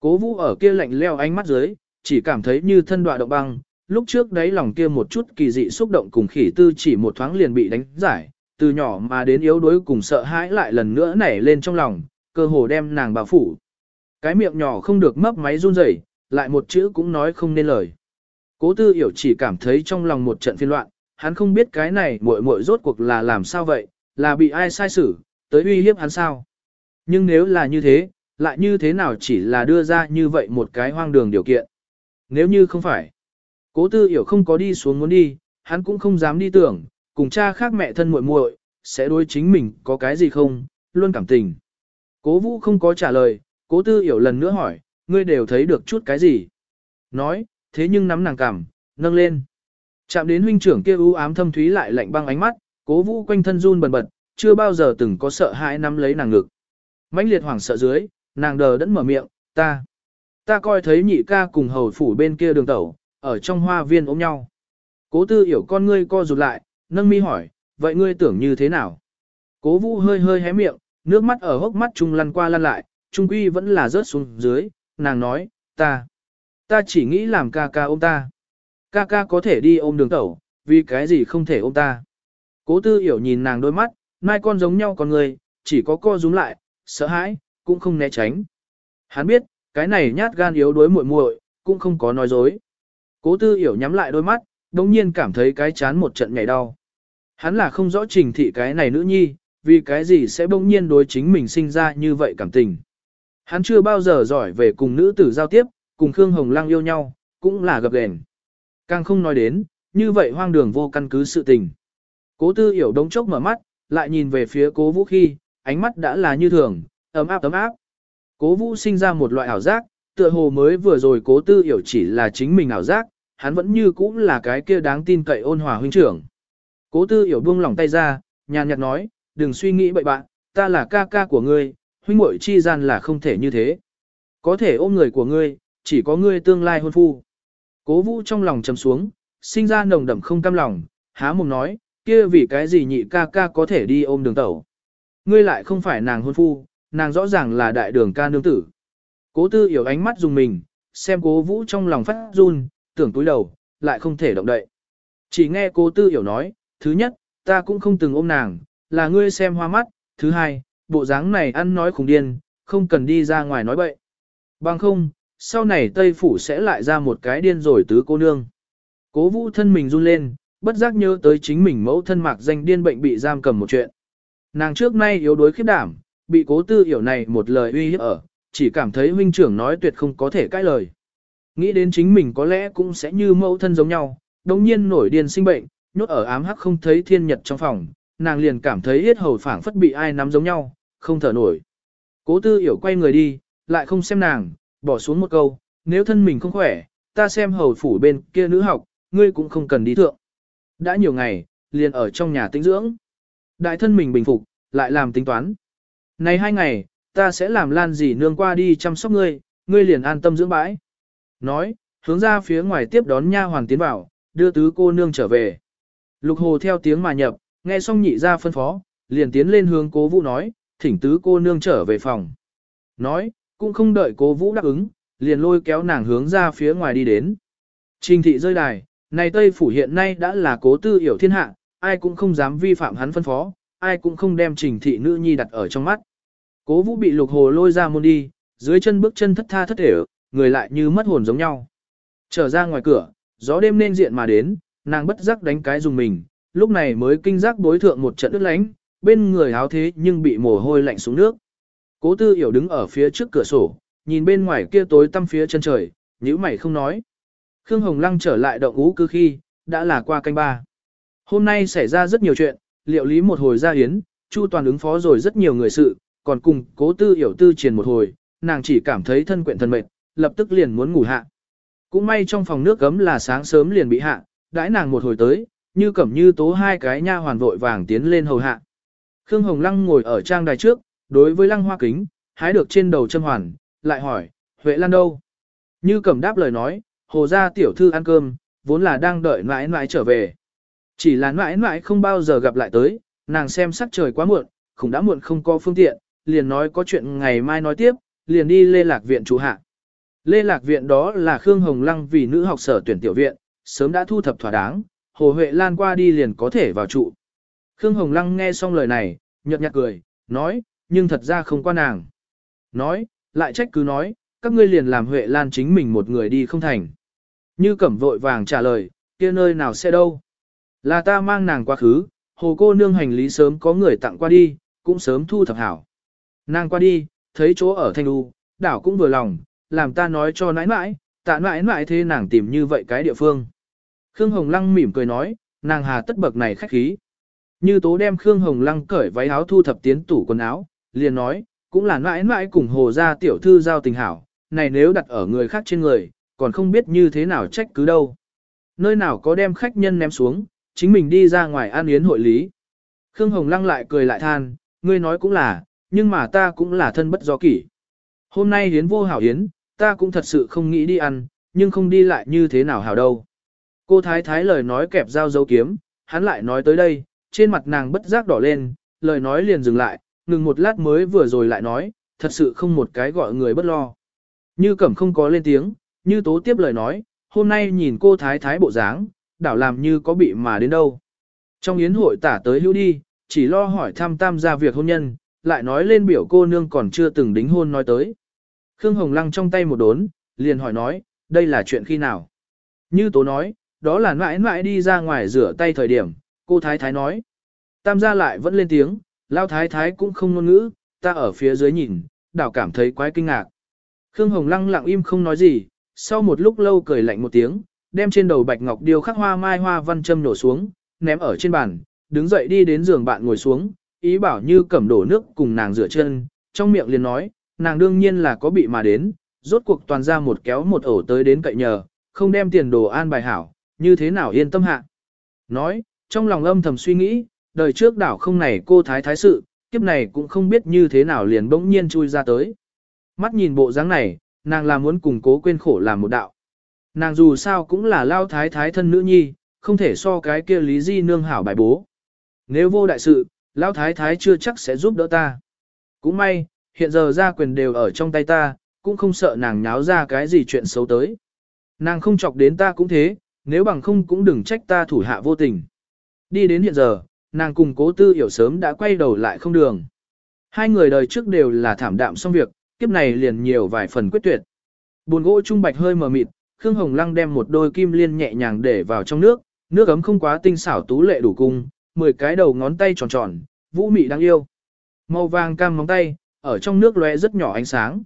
Cố vũ ở kia lạnh leo ánh mắt dưới, chỉ cảm thấy như thân đoạ động băng, lúc trước đấy lòng kia một chút kỳ dị xúc động cùng khỉ tư chỉ một thoáng liền bị đánh giải, từ nhỏ mà đến yếu đuối cùng sợ hãi lại lần nữa nảy lên trong lòng, cơ hồ đem nàng bao phủ. Cái miệng nhỏ không được mấp máy run rẩy, lại một chữ cũng nói không nên lời. Cố tư hiểu chỉ cảm thấy trong lòng một trận phiên loạn, hắn không biết cái này muội muội rốt cuộc là làm sao vậy, là bị ai sai xử, tới uy hiếp hắn sao. Nhưng nếu là như thế, lại như thế nào chỉ là đưa ra như vậy một cái hoang đường điều kiện. Nếu như không phải, cố tư hiểu không có đi xuống muốn đi, hắn cũng không dám đi tưởng, cùng cha khác mẹ thân muội muội sẽ đối chính mình có cái gì không, luôn cảm tình. Cố vũ không có trả lời, cố tư hiểu lần nữa hỏi, ngươi đều thấy được chút cái gì. Nói, thế nhưng nắm nàng cảm, nâng lên. Chạm đến huynh trưởng kia u ám thâm thúy lại lạnh băng ánh mắt, cố vũ quanh thân run bần bật, chưa bao giờ từng có sợ hãi nắm lấy nàng ngực. mãnh liệt hoảng sợ dưới, nàng đờ đẫn mở miệng, ta. Ta coi thấy nhị ca cùng hầu phủ bên kia đường tẩu, ở trong hoa viên ôm nhau. Cố tư hiểu con ngươi co rụt lại, nâng mi hỏi, vậy ngươi tưởng như thế nào? Cố vũ hơi hơi hé miệng, nước mắt ở hốc mắt trung lăn qua lăn lại, trung quy vẫn là rớt xuống dưới, nàng nói, ta, ta chỉ nghĩ làm ca ca ôm ta. Ca ca có thể đi ôm đường tẩu, vì cái gì không thể ôm ta. Cố tư hiểu nhìn nàng đôi mắt, mai con giống nhau con người, chỉ có co rúm lại, sợ hãi, cũng không né tránh. Hắn biết, cái này nhát gan yếu đuối muội muội, cũng không có nói dối. Cố tư hiểu nhắm lại đôi mắt, đồng nhiên cảm thấy cái chán một trận nhảy đau. Hắn là không rõ trình thị cái này nữ nhi, vì cái gì sẽ bỗng nhiên đối chính mình sinh ra như vậy cảm tình. Hắn chưa bao giờ giỏi về cùng nữ tử giao tiếp, cùng Khương Hồng Lăng yêu nhau, cũng là gặp gền. Càng không nói đến, như vậy hoang đường vô căn cứ sự tình. Cố tư hiểu đống chốc mở mắt, lại nhìn về phía cố vũ khi, ánh mắt đã là như thường, ấm áp ấm áp. Cố vũ sinh ra một loại ảo giác, tựa hồ mới vừa rồi cố tư hiểu chỉ là chính mình ảo giác, hắn vẫn như cũng là cái kia đáng tin cậy ôn hòa huynh trưởng. Cố tư hiểu buông lỏng tay ra, nhàn nhạt nói, đừng suy nghĩ bậy bạn, ta là ca ca của ngươi, huynh muội chi gian là không thể như thế. Có thể ôm người của ngươi, chỉ có ngươi tương lai hôn phu. Cố vũ trong lòng trầm xuống, sinh ra nồng đậm không cam lòng, há mồm nói, kia vì cái gì nhị ca ca có thể đi ôm đường tẩu. Ngươi lại không phải nàng hôn phu, nàng rõ ràng là đại đường ca nương tử. Cố tư hiểu ánh mắt dùng mình, xem cố vũ trong lòng phát run, tưởng túi đầu, lại không thể động đậy. Chỉ nghe cố tư hiểu nói, thứ nhất, ta cũng không từng ôm nàng, là ngươi xem hoa mắt, thứ hai, bộ dáng này ăn nói khủng điên, không cần đi ra ngoài nói bậy. Bằng không, sau này Tây Phủ sẽ lại ra một cái điên rồi tứ cô nương. Cố vũ thân mình run lên, bất giác nhớ tới chính mình mẫu thân mạc danh điên bệnh bị giam cầm một chuyện. Nàng trước nay yếu đuối khiếp đảm, bị cố tư hiểu này một lời uy hiếp ở, chỉ cảm thấy huynh trưởng nói tuyệt không có thể cãi lời. Nghĩ đến chính mình có lẽ cũng sẽ như mẫu thân giống nhau, đồng nhiên nổi điên sinh bệnh, nhốt ở ám hắc không thấy thiên nhật trong phòng, nàng liền cảm thấy hết hầu phảng phất bị ai nắm giống nhau, không thở nổi. Cố tư hiểu quay người đi, lại không xem nàng, bỏ xuống một câu, nếu thân mình không khỏe, ta xem hầu phủ bên kia nữ học, ngươi cũng không cần đi thượng. Đã nhiều ngày, liền ở trong nhà tĩnh dưỡng. Đại thân mình bình phục, lại làm tính toán. Này hai ngày, ta sẽ làm lan gì nương qua đi chăm sóc ngươi, ngươi liền an tâm dưỡng bãi. Nói, hướng ra phía ngoài tiếp đón nha hoàn tiến vào, đưa tứ cô nương trở về. Lục hồ theo tiếng mà nhập, nghe xong nhị ra phân phó, liền tiến lên hướng cố vũ nói, thỉnh tứ cô nương trở về phòng. Nói, cũng không đợi cố vũ đáp ứng, liền lôi kéo nàng hướng ra phía ngoài đi đến. Trình thị rơi đài, này Tây Phủ hiện nay đã là cố tư hiểu thiên hạ, ai cũng không dám vi phạm hắn phân phó, ai cũng không đem trình thị nữ nhi đặt ở trong mắt. Cố vũ bị lục hồ lôi ra môn đi, dưới chân bước chân thất tha thất thể, người lại như mất hồn giống nhau. Trở ra ngoài cửa, gió đêm nên diện mà đến, nàng bất giác đánh cái dùng mình, lúc này mới kinh giác đối thượng một trận ướt lánh, bên người áo thế nhưng bị mồ hôi lạnh xuống nước. Cố tư hiểu đứng ở phía trước cửa sổ, nhìn bên ngoài kia tối tăm phía chân trời, nhíu mày không nói. Khương Hồng Lăng trở lại động ú cứ khi, đã là qua canh ba. Hôm nay xảy ra rất nhiều chuyện, liệu lý một hồi ra hiến, Chu toàn ứng phó rồi rất nhiều người sự, còn cùng cố tư hiểu tư truyền một hồi, nàng chỉ cảm thấy thân quyện thân mệt, lập tức liền muốn ngủ hạ. Cũng may trong phòng nước gấm là sáng sớm liền bị hạ, đãi nàng một hồi tới, như cẩm như tố hai cái nha hoàn vội vàng tiến lên hầu hạ. Khương Hồng Lăng ngồi ở trang đài trước, đối với lăng hoa kính, hái được trên đầu châm hoàn, lại hỏi, Huệ Lan đâu? Như cẩm đáp lời nói, hồ gia tiểu thư ăn cơm, vốn là đang đợi mãi mãi trở về. Chỉ là mãi mãi không bao giờ gặp lại tới, nàng xem sắc trời quá muộn, cũng đã muộn không có phương tiện, liền nói có chuyện ngày mai nói tiếp, liền đi lê lạc viện chủ hạ. Lê lạc viện đó là Khương Hồng Lăng vì nữ học sở tuyển tiểu viện, sớm đã thu thập thỏa đáng, Hồ Huệ Lan qua đi liền có thể vào trụ. Khương Hồng Lăng nghe xong lời này, nhợt nhạt cười, nói, nhưng thật ra không qua nàng. Nói, lại trách cứ nói, các ngươi liền làm Huệ Lan chính mình một người đi không thành. Như cẩm vội vàng trả lời, kia nơi nào sẽ đâu. Là ta mang nàng quá khứ, hồ cô nương hành lý sớm có người tặng qua đi, cũng sớm thu thập hảo. Nàng qua đi, thấy chỗ ở thanh đu, đảo cũng vừa lòng, làm ta nói cho nãi nãi, tạ nãi nãi thế nàng tìm như vậy cái địa phương. Khương Hồng Lăng mỉm cười nói, nàng hà tất bậc này khách khí. Như tố đem Khương Hồng Lăng cởi váy áo thu thập tiến tủ quần áo, liền nói, cũng là nãi nãi cùng hồ gia tiểu thư giao tình hảo, này nếu đặt ở người khác trên người, còn không biết như thế nào trách cứ đâu. Nơi nào có đem khách nhân ném xuống, chính mình đi ra ngoài an yến hội lý. Khương Hồng Lăng lại cười lại than, ngươi nói cũng là, nhưng mà ta cũng là thân bất do kỷ. Hôm nay hiến vô hảo hiến, ta cũng thật sự không nghĩ đi ăn, nhưng không đi lại như thế nào hảo đâu. Cô Thái Thái lời nói kẹp dao dấu kiếm, hắn lại nói tới đây, trên mặt nàng bất giác đỏ lên, lời nói liền dừng lại, ngừng một lát mới vừa rồi lại nói, thật sự không một cái gọi người bất lo. Như cẩm không có lên tiếng, như tố tiếp lời nói, hôm nay nhìn cô Thái Thái bộ dáng, đảo làm như có bị mà đến đâu. Trong yến hội tả tới hữu đi, chỉ lo hỏi thăm tam gia việc hôn nhân, lại nói lên biểu cô nương còn chưa từng đính hôn nói tới. Khương Hồng Lăng trong tay một đốn, liền hỏi nói, đây là chuyện khi nào? Như tố nói, đó là mãi mãi đi ra ngoài rửa tay thời điểm, cô Thái Thái nói. Tam gia lại vẫn lên tiếng, Lao Thái Thái cũng không ngôn ngữ, ta ở phía dưới nhìn, đảo cảm thấy quái kinh ngạc. Khương Hồng Lăng lặng im không nói gì, sau một lúc lâu cười lạnh một tiếng, đem trên đầu bạch ngọc điêu khắc hoa mai hoa văn châm nổ xuống, ném ở trên bàn, đứng dậy đi đến giường bạn ngồi xuống, ý bảo như cẩm đổ nước cùng nàng rửa chân, trong miệng liền nói, nàng đương nhiên là có bị mà đến, rốt cuộc toàn ra một kéo một ổ tới đến cậy nhờ, không đem tiền đồ an bài hảo, như thế nào yên tâm hạ. Nói, trong lòng âm thầm suy nghĩ, đời trước đảo không này cô thái thái sự, kiếp này cũng không biết như thế nào liền bỗng nhiên chui ra tới. Mắt nhìn bộ dáng này, nàng là muốn cùng cố quên khổ làm một đạo. Nàng dù sao cũng là lao thái thái thân nữ nhi, không thể so cái kia lý di nương hảo bài bố. Nếu vô đại sự, Lão thái thái chưa chắc sẽ giúp đỡ ta. Cũng may, hiện giờ gia quyền đều ở trong tay ta, cũng không sợ nàng nháo ra cái gì chuyện xấu tới. Nàng không chọc đến ta cũng thế, nếu bằng không cũng đừng trách ta thủ hạ vô tình. Đi đến hiện giờ, nàng cùng cố tư hiểu sớm đã quay đầu lại không đường. Hai người đời trước đều là thảm đạm xong việc, kiếp này liền nhiều vài phần quyết tuyệt. Buồn gỗ trung bạch hơi mờ mịt, Khương Hồng Lăng đem một đôi kim liên nhẹ nhàng để vào trong nước, nước ấm không quá tinh xảo tú lệ đủ cung, 10 cái đầu ngón tay tròn tròn, vũ mị đáng yêu. Màu vàng cam móng tay, ở trong nước lóe rất nhỏ ánh sáng.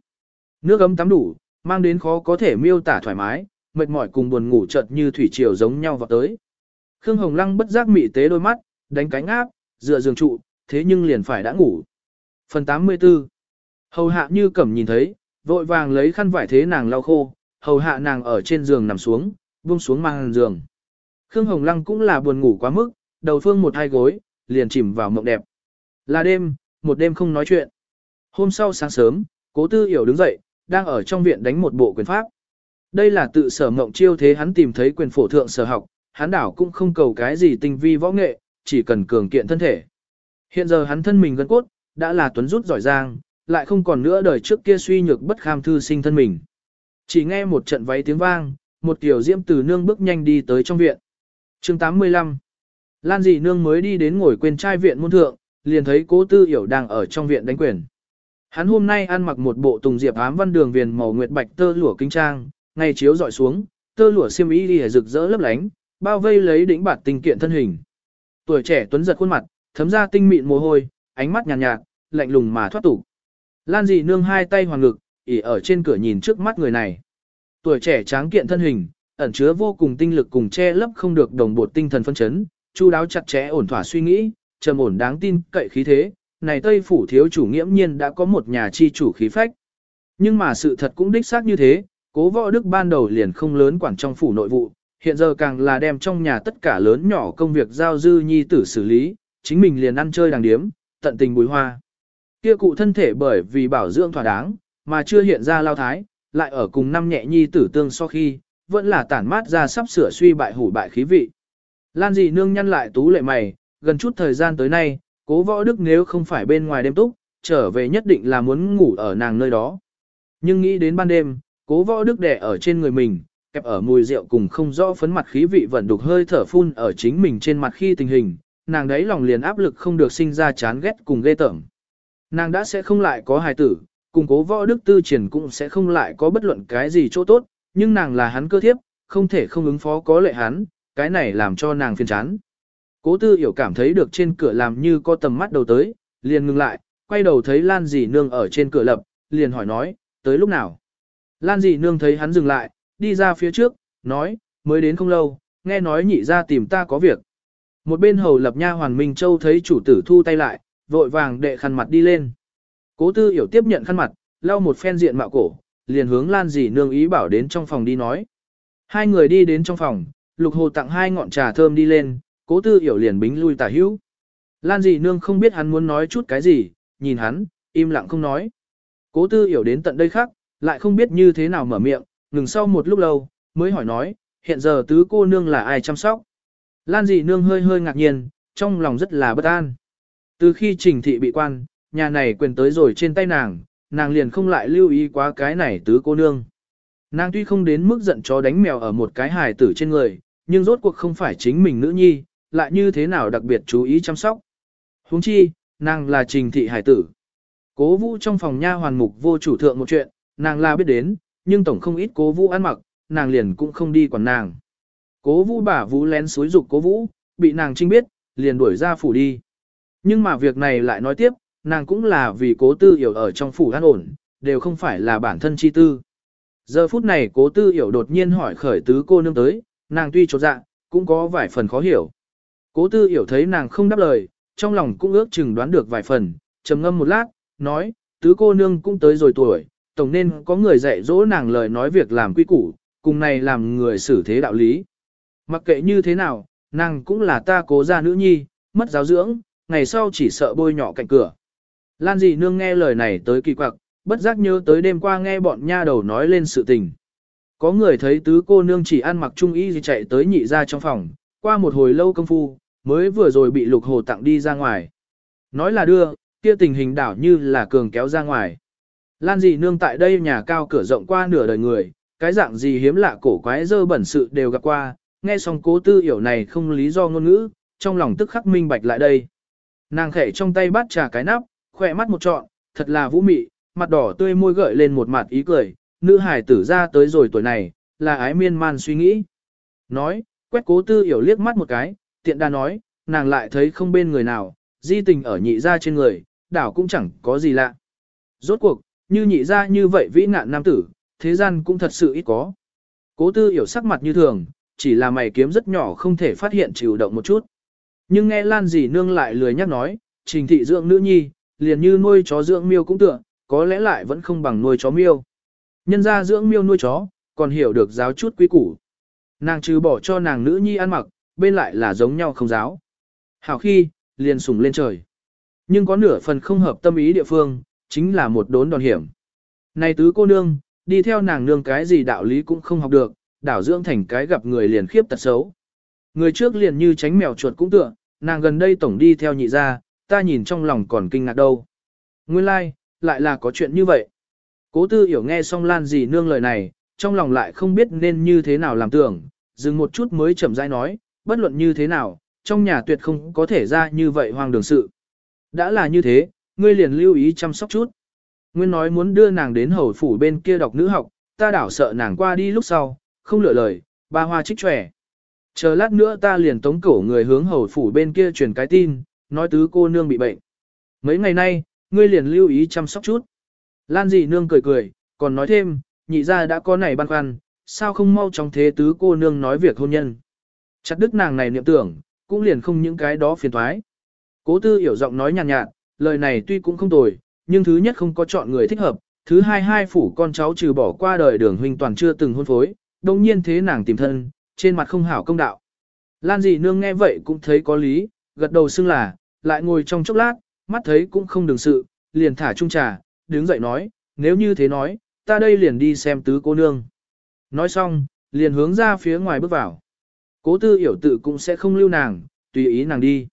Nước ấm tắm đủ, mang đến khó có thể miêu tả thoải mái, mệt mỏi cùng buồn ngủ chợt như thủy triều giống nhau vào tới. Khương Hồng Lăng bất giác mị tế đôi mắt, đánh cánh áp, dựa giường trụ, thế nhưng liền phải đã ngủ. Phần 84 Hầu hạ như cẩm nhìn thấy, vội vàng lấy khăn vải thế nàng lau khô, hầu hạ nàng ở trên giường nằm xuống, buông xuống mang giường. Khương Hồng Lăng cũng là buồn ngủ quá mức, đầu phương một hai gối, liền chìm vào mộng đẹp. Là đêm, một đêm không nói chuyện. Hôm sau sáng sớm, cố tư hiểu đứng dậy, đang ở trong viện đánh một bộ quyền pháp. Đây là tự sở mộng chiêu thế hắn tìm thấy quyền phổ thượng sở học, hắn đảo cũng không cầu cái gì tinh vi võ nghệ, chỉ cần cường kiện thân thể. Hiện giờ hắn thân mình gân cốt, đã là tuấn rút giỏi giang, lại không còn nữa đời trước kia suy nhược bất kham thư sinh thân mình. Chỉ nghe một trận váy tiếng vang, một tiểu diễm từ nương bước nhanh đi tới trong viện. chương 85 Lan dị nương mới đi đến ngồi quên trai viện môn thượng, liền thấy cố tư hiểu đang ở trong viện đánh quyền. Hắn hôm nay ăn mặc một bộ tùng diệp ám văn đường viền màu nguyệt bạch tơ lụa kinh trang, ngày chiếu dọi xuống, tơ lụa xiêm y đi rực rỡ lấp lánh, bao vây lấy đỉnh bạt tinh kiện thân hình. Tuổi trẻ tuấn giật khuôn mặt, thấm ra tinh mịn mồ hôi, ánh mắt nhàn nhạt, nhạt, lạnh lùng mà thoát tục. Lan dị nương hai tay hoàng ngực, ỉ ở trên cửa nhìn trước mắt người này. Tuổi trẻ tráng kiện thân hình, ẩn chứa vô cùng tinh lực cùng che lấp không được đồng bộ tinh thần phân chấn, chu đáo chặt chẽ ổn thỏa suy nghĩ, trầm ổn đáng tin cậy khí thế, này Tây phủ thiếu chủ nghiễm nhiên đã có một nhà chi chủ khí phách. Nhưng mà sự thật cũng đích xác như thế, cố võ đức ban đầu liền không lớn quản trong phủ nội vụ, hiện giờ càng là đem trong nhà tất cả lớn nhỏ công việc giao dư nhi tử xử lý, chính mình liền ăn chơi đàng điếm, tận tình bùi hoa. Kia cụ thân thể bởi vì bảo dưỡng thỏa đáng, mà chưa hiện ra lao thái, lại ở cùng năm nhẹ nhi tử tương so khi, vẫn là tản mát ra sắp sửa suy bại hủ bại khí vị. Lan dị nương nhăn lại tú lệ mày, gần chút thời gian tới nay, cố võ đức nếu không phải bên ngoài đêm túc, trở về nhất định là muốn ngủ ở nàng nơi đó. Nhưng nghĩ đến ban đêm, cố võ đức đẻ ở trên người mình, kẹp ở mùi rượu cùng không rõ phấn mặt khí vị vẫn đục hơi thở phun ở chính mình trên mặt khi tình hình, nàng đấy lòng liền áp lực không được sinh ra chán ghét cùng ghê tởm. Nàng đã sẽ không lại có hài tử, cùng cố võ đức tư triển cũng sẽ không lại có bất luận cái gì chỗ tốt, nhưng nàng là hắn cơ thiếp, không thể không ứng phó có lệ hắn, cái này làm cho nàng phiền chán. Cố tư hiểu cảm thấy được trên cửa làm như có tầm mắt đầu tới, liền ngừng lại, quay đầu thấy Lan dì nương ở trên cửa lập, liền hỏi nói, tới lúc nào. Lan dì nương thấy hắn dừng lại, đi ra phía trước, nói, mới đến không lâu, nghe nói nhị ra tìm ta có việc. Một bên hầu lập nha hoàn Minh Châu thấy chủ tử thu tay lại, vội vàng đệ khăn mặt đi lên. Cố tư hiểu tiếp nhận khăn mặt, lau một phen diện mạo cổ, liền hướng Lan dì nương ý bảo đến trong phòng đi nói. Hai người đi đến trong phòng, lục hồ tặng hai ngọn trà thơm đi lên, cố tư hiểu liền bính lui tả hữu. Lan dì nương không biết hắn muốn nói chút cái gì, nhìn hắn, im lặng không nói. Cố tư hiểu đến tận đây khác, lại không biết như thế nào mở miệng, ngừng sau một lúc lâu, mới hỏi nói, hiện giờ tứ cô nương là ai chăm sóc. Lan dì nương hơi hơi ngạc nhiên, trong lòng rất là bất an. Từ khi trình thị bị quan, nhà này quyền tới rồi trên tay nàng, nàng liền không lại lưu ý quá cái này tứ cô nương. Nàng tuy không đến mức giận chó đánh mèo ở một cái hài tử trên người, nhưng rốt cuộc không phải chính mình nữ nhi, lại như thế nào đặc biệt chú ý chăm sóc. huống chi, nàng là trình thị Hải tử. Cố vũ trong phòng nha hoàn mục vô chủ thượng một chuyện, nàng là biết đến, nhưng tổng không ít cố vũ ăn mặc, nàng liền cũng không đi quản nàng. Cố vũ bả vũ lén suối dục cố vũ, bị nàng trinh biết, liền đuổi ra phủ đi. Nhưng mà việc này lại nói tiếp, nàng cũng là vì cố tư hiểu ở trong phủ an ổn, đều không phải là bản thân chi tư. Giờ phút này cố tư hiểu đột nhiên hỏi khởi tứ cô nương tới, nàng tuy trột dạ, cũng có vài phần khó hiểu. Cố tư hiểu thấy nàng không đáp lời, trong lòng cũng ước chừng đoán được vài phần, trầm ngâm một lát, nói, tứ cô nương cũng tới rồi tuổi, tổng nên có người dạy dỗ nàng lời nói việc làm quy củ, cùng này làm người xử thế đạo lý. Mặc kệ như thế nào, nàng cũng là ta cố gia nữ nhi, mất giáo dưỡng, ngày sau chỉ sợ bôi nhọ cạnh cửa. Lan dì nương nghe lời này tới kỳ quặc, bất giác nhớ tới đêm qua nghe bọn nha đầu nói lên sự tình. Có người thấy tứ cô nương chỉ ăn mặc trung y gì chạy tới nhị ra trong phòng, qua một hồi lâu công phu, mới vừa rồi bị lục hồ tặng đi ra ngoài. Nói là đưa, kia tình hình đảo như là cường kéo ra ngoài. Lan dì nương tại đây nhà cao cửa rộng qua nửa đời người, cái dạng gì hiếm lạ cổ quái dơ bẩn sự đều gặp qua, nghe xong cố tư hiểu này không lý do ngôn ngữ, trong lòng tức khắc minh bạch lại đây. Nàng khẽ trong tay bắt trà cái nắp, khỏe mắt một trọn, thật là vũ mị, mặt đỏ tươi môi gợi lên một mặt ý cười, nữ hải tử ra tới rồi tuổi này, là ái miên man suy nghĩ. Nói, quét cố tư hiểu liếc mắt một cái, tiện đa nói, nàng lại thấy không bên người nào, di tình ở nhị ra trên người, đảo cũng chẳng có gì lạ. Rốt cuộc, như nhị ra như vậy vĩ nạn nam tử, thế gian cũng thật sự ít có. Cố tư hiểu sắc mặt như thường, chỉ là mày kiếm rất nhỏ không thể phát hiện chịu động một chút. Nhưng nghe Lan dì nương lại lười nhắc nói, trình thị dưỡng nữ nhi, liền như nuôi chó dưỡng miêu cũng tựa, có lẽ lại vẫn không bằng nuôi chó miêu. Nhân ra dưỡng miêu nuôi chó, còn hiểu được giáo chút quý củ. Nàng trừ bỏ cho nàng nữ nhi ăn mặc, bên lại là giống nhau không giáo. Hảo khi, liền sùng lên trời. Nhưng có nửa phần không hợp tâm ý địa phương, chính là một đốn đòn hiểm. Này tứ cô nương, đi theo nàng nương cái gì đạo lý cũng không học được, đảo dưỡng thành cái gặp người liền khiếp tật xấu. Người trước liền như tránh mèo chuột cũng tựa, nàng gần đây tổng đi theo nhị ra, ta nhìn trong lòng còn kinh ngạc đâu. Nguyên lai, like, lại là có chuyện như vậy. Cố tư hiểu nghe xong lan gì nương lời này, trong lòng lại không biết nên như thế nào làm tưởng, dừng một chút mới chậm rãi nói, bất luận như thế nào, trong nhà tuyệt không có thể ra như vậy hoang đường sự. Đã là như thế, ngươi liền lưu ý chăm sóc chút. Nguyên nói muốn đưa nàng đến hầu phủ bên kia đọc nữ học, ta đảo sợ nàng qua đi lúc sau, không lựa lời, ba hoa trích trẻ. Chờ lát nữa ta liền tống cổ người hướng hầu phủ bên kia truyền cái tin, nói tứ cô nương bị bệnh. Mấy ngày nay, ngươi liền lưu ý chăm sóc chút. Lan dị nương cười cười, còn nói thêm, nhị ra đã có này băn khoăn, sao không mau trong thế tứ cô nương nói việc hôn nhân. Chặt đức nàng này niệm tưởng, cũng liền không những cái đó phiền thoái. Cố tư hiểu giọng nói nhàn nhạt, nhạt, lời này tuy cũng không tồi, nhưng thứ nhất không có chọn người thích hợp, thứ hai hai phủ con cháu trừ bỏ qua đời đường huynh toàn chưa từng hôn phối, đồng nhiên thế nàng tìm thân, trên mặt không hảo công đạo. Lan dị nương nghe vậy cũng thấy có lý, gật đầu xưng là, lại ngồi trong chốc lát, mắt thấy cũng không đường sự, liền thả chung trà, đứng dậy nói, nếu như thế nói, ta đây liền đi xem tứ cô nương. Nói xong, liền hướng ra phía ngoài bước vào. Cố tư hiểu tự cũng sẽ không lưu nàng, tùy ý nàng đi.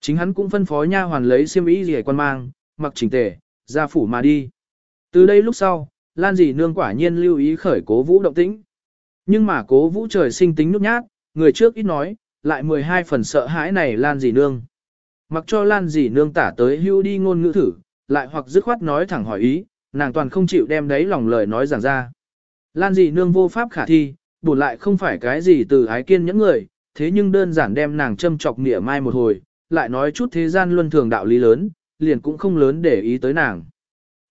Chính hắn cũng phân phó nha hoàn lấy xiêm y rẻ quan mang, mặc chỉnh tề, ra phủ mà đi. Từ đây lúc sau, Lan dì nương quả nhiên lưu ý khởi cố vũ động tĩnh. Nhưng mà cố vũ trời sinh tính nhút nhát, người trước ít nói, lại 12 phần sợ hãi này Lan dì nương. Mặc cho Lan dì nương tả tới hưu đi ngôn ngữ thử, lại hoặc dứt khoát nói thẳng hỏi ý, nàng toàn không chịu đem đấy lòng lời nói giảng ra. Lan dị nương vô pháp khả thi, buồn lại không phải cái gì từ ái kiên những người, thế nhưng đơn giản đem nàng châm chọc nghĩa mai một hồi, lại nói chút thế gian luân thường đạo lý lớn, liền cũng không lớn để ý tới nàng.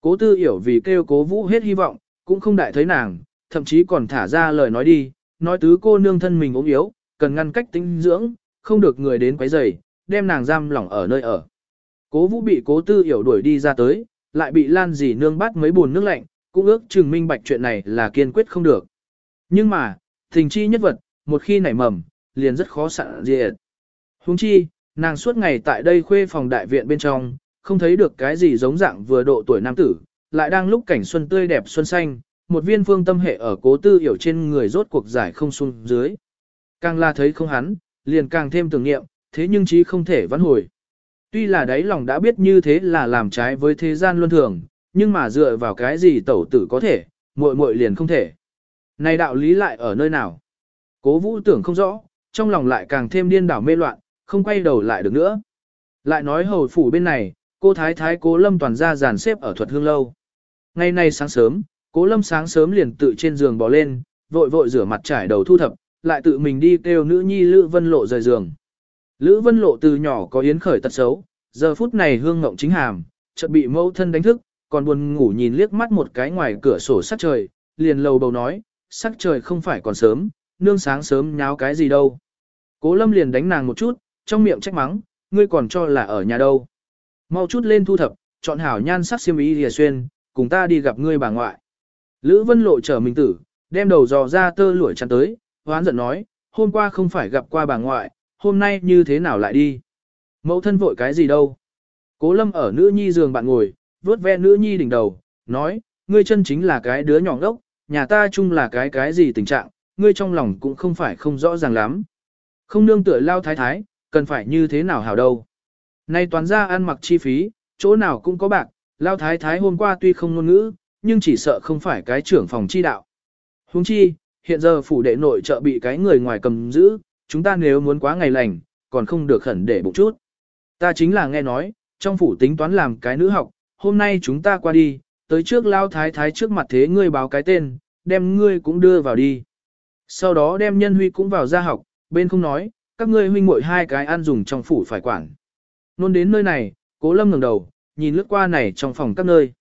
Cố tư hiểu vì kêu cố vũ hết hy vọng, cũng không đại thấy nàng, thậm chí còn thả ra lời nói đi, nói tứ cô nương thân mình ốm yếu, cần ngăn cách tinh dưỡng, không được người đến quấy rầy, đem nàng giam lỏng ở nơi ở. Cố vũ bị cố tư hiểu đuổi đi ra tới, lại bị lan dì nương bắt mấy buồn nước lạnh, cũng ước chừng minh bạch chuyện này là kiên quyết không được. Nhưng mà, tình chi nhất vật, một khi nảy mầm, liền rất khó sẵn diệt. Huống chi, nàng suốt ngày tại đây khuê phòng đại viện bên trong, không thấy được cái gì giống dạng vừa độ tuổi nam tử, lại đang lúc cảnh xuân tươi đẹp xuân xanh, một viên phương tâm hệ ở cố tư hiểu trên người rốt cuộc giải không xuống dưới. Càng là thấy không hắn, liền càng thêm tưởng niệm, thế nhưng chí không thể vãn hồi. Tuy là đấy lòng đã biết như thế là làm trái với thế gian luân thường, nhưng mà dựa vào cái gì tẩu tử có thể, muội muội liền không thể. Này đạo lý lại ở nơi nào? Cố vũ tưởng không rõ, trong lòng lại càng thêm điên đảo mê loạn, không quay đầu lại được nữa. Lại nói hầu phủ bên này, cô thái thái cố lâm toàn ra dàn xếp ở thuật hương lâu. Ngày nay sáng sớm, cố lâm sáng sớm liền tự trên giường bò lên, vội vội rửa mặt trải đầu thu thập, lại tự mình đi kêu nữ nhi Lữ Vân Lộ rời giường. Lữ Vân Lộ từ nhỏ có yến khởi tật xấu, giờ phút này hương ngộng chính hàm, chợt bị mẫu thân đánh thức, còn buồn ngủ nhìn liếc mắt một cái ngoài cửa sổ sắc trời, liền lầu bầu nói, sắc trời không phải còn sớm, nương sáng sớm nháo cái gì đâu. Cố lâm liền đánh nàng một chút, trong miệng trách mắng, ngươi còn cho là ở nhà đâu. Mau chút lên thu thập, chọn hảo nhan sắc xiêm y lìa xuyên, cùng ta đi gặp ngươi bà ngoại. Lữ Vân Lộ trở mình tử, đem đầu dò ra tơ lụi chắn tới, hoán giận nói, hôm qua không phải gặp qua bà ngoại, hôm nay như thế nào lại đi. Mẫu thân vội cái gì đâu. Cố lâm ở nữ nhi giường bạn ngồi, vớt ve nữ nhi đỉnh đầu, nói, ngươi chân chính là cái đứa nhỏ đốc, nhà ta chung là cái cái gì tình trạng, ngươi trong lòng cũng không phải không rõ ràng lắm. Không nương tựa lao thái thái, cần phải như thế nào hảo đâu. Nay toàn ra ăn mặc chi phí, chỗ nào cũng có bạc, lao thái thái hôm qua tuy không ngôn ngữ, nhưng chỉ sợ không phải cái trưởng phòng chi đạo. Huống chi, hiện giờ phủ đệ nội trợ bị cái người ngoài cầm giữ, chúng ta nếu muốn quá ngày lành, còn không được khẩn để bụng chút. Ta chính là nghe nói, trong phủ tính toán làm cái nữ học, hôm nay chúng ta qua đi, tới trước lao thái thái trước mặt thế ngươi báo cái tên, đem ngươi cũng đưa vào đi. Sau đó đem nhân huy cũng vào ra học, bên không nói, các ngươi huynh muội hai cái ăn dùng trong phủ phải quản. Nôn đến nơi này, cố lâm ngẩng đầu, nhìn lướt qua này trong phòng các nơi.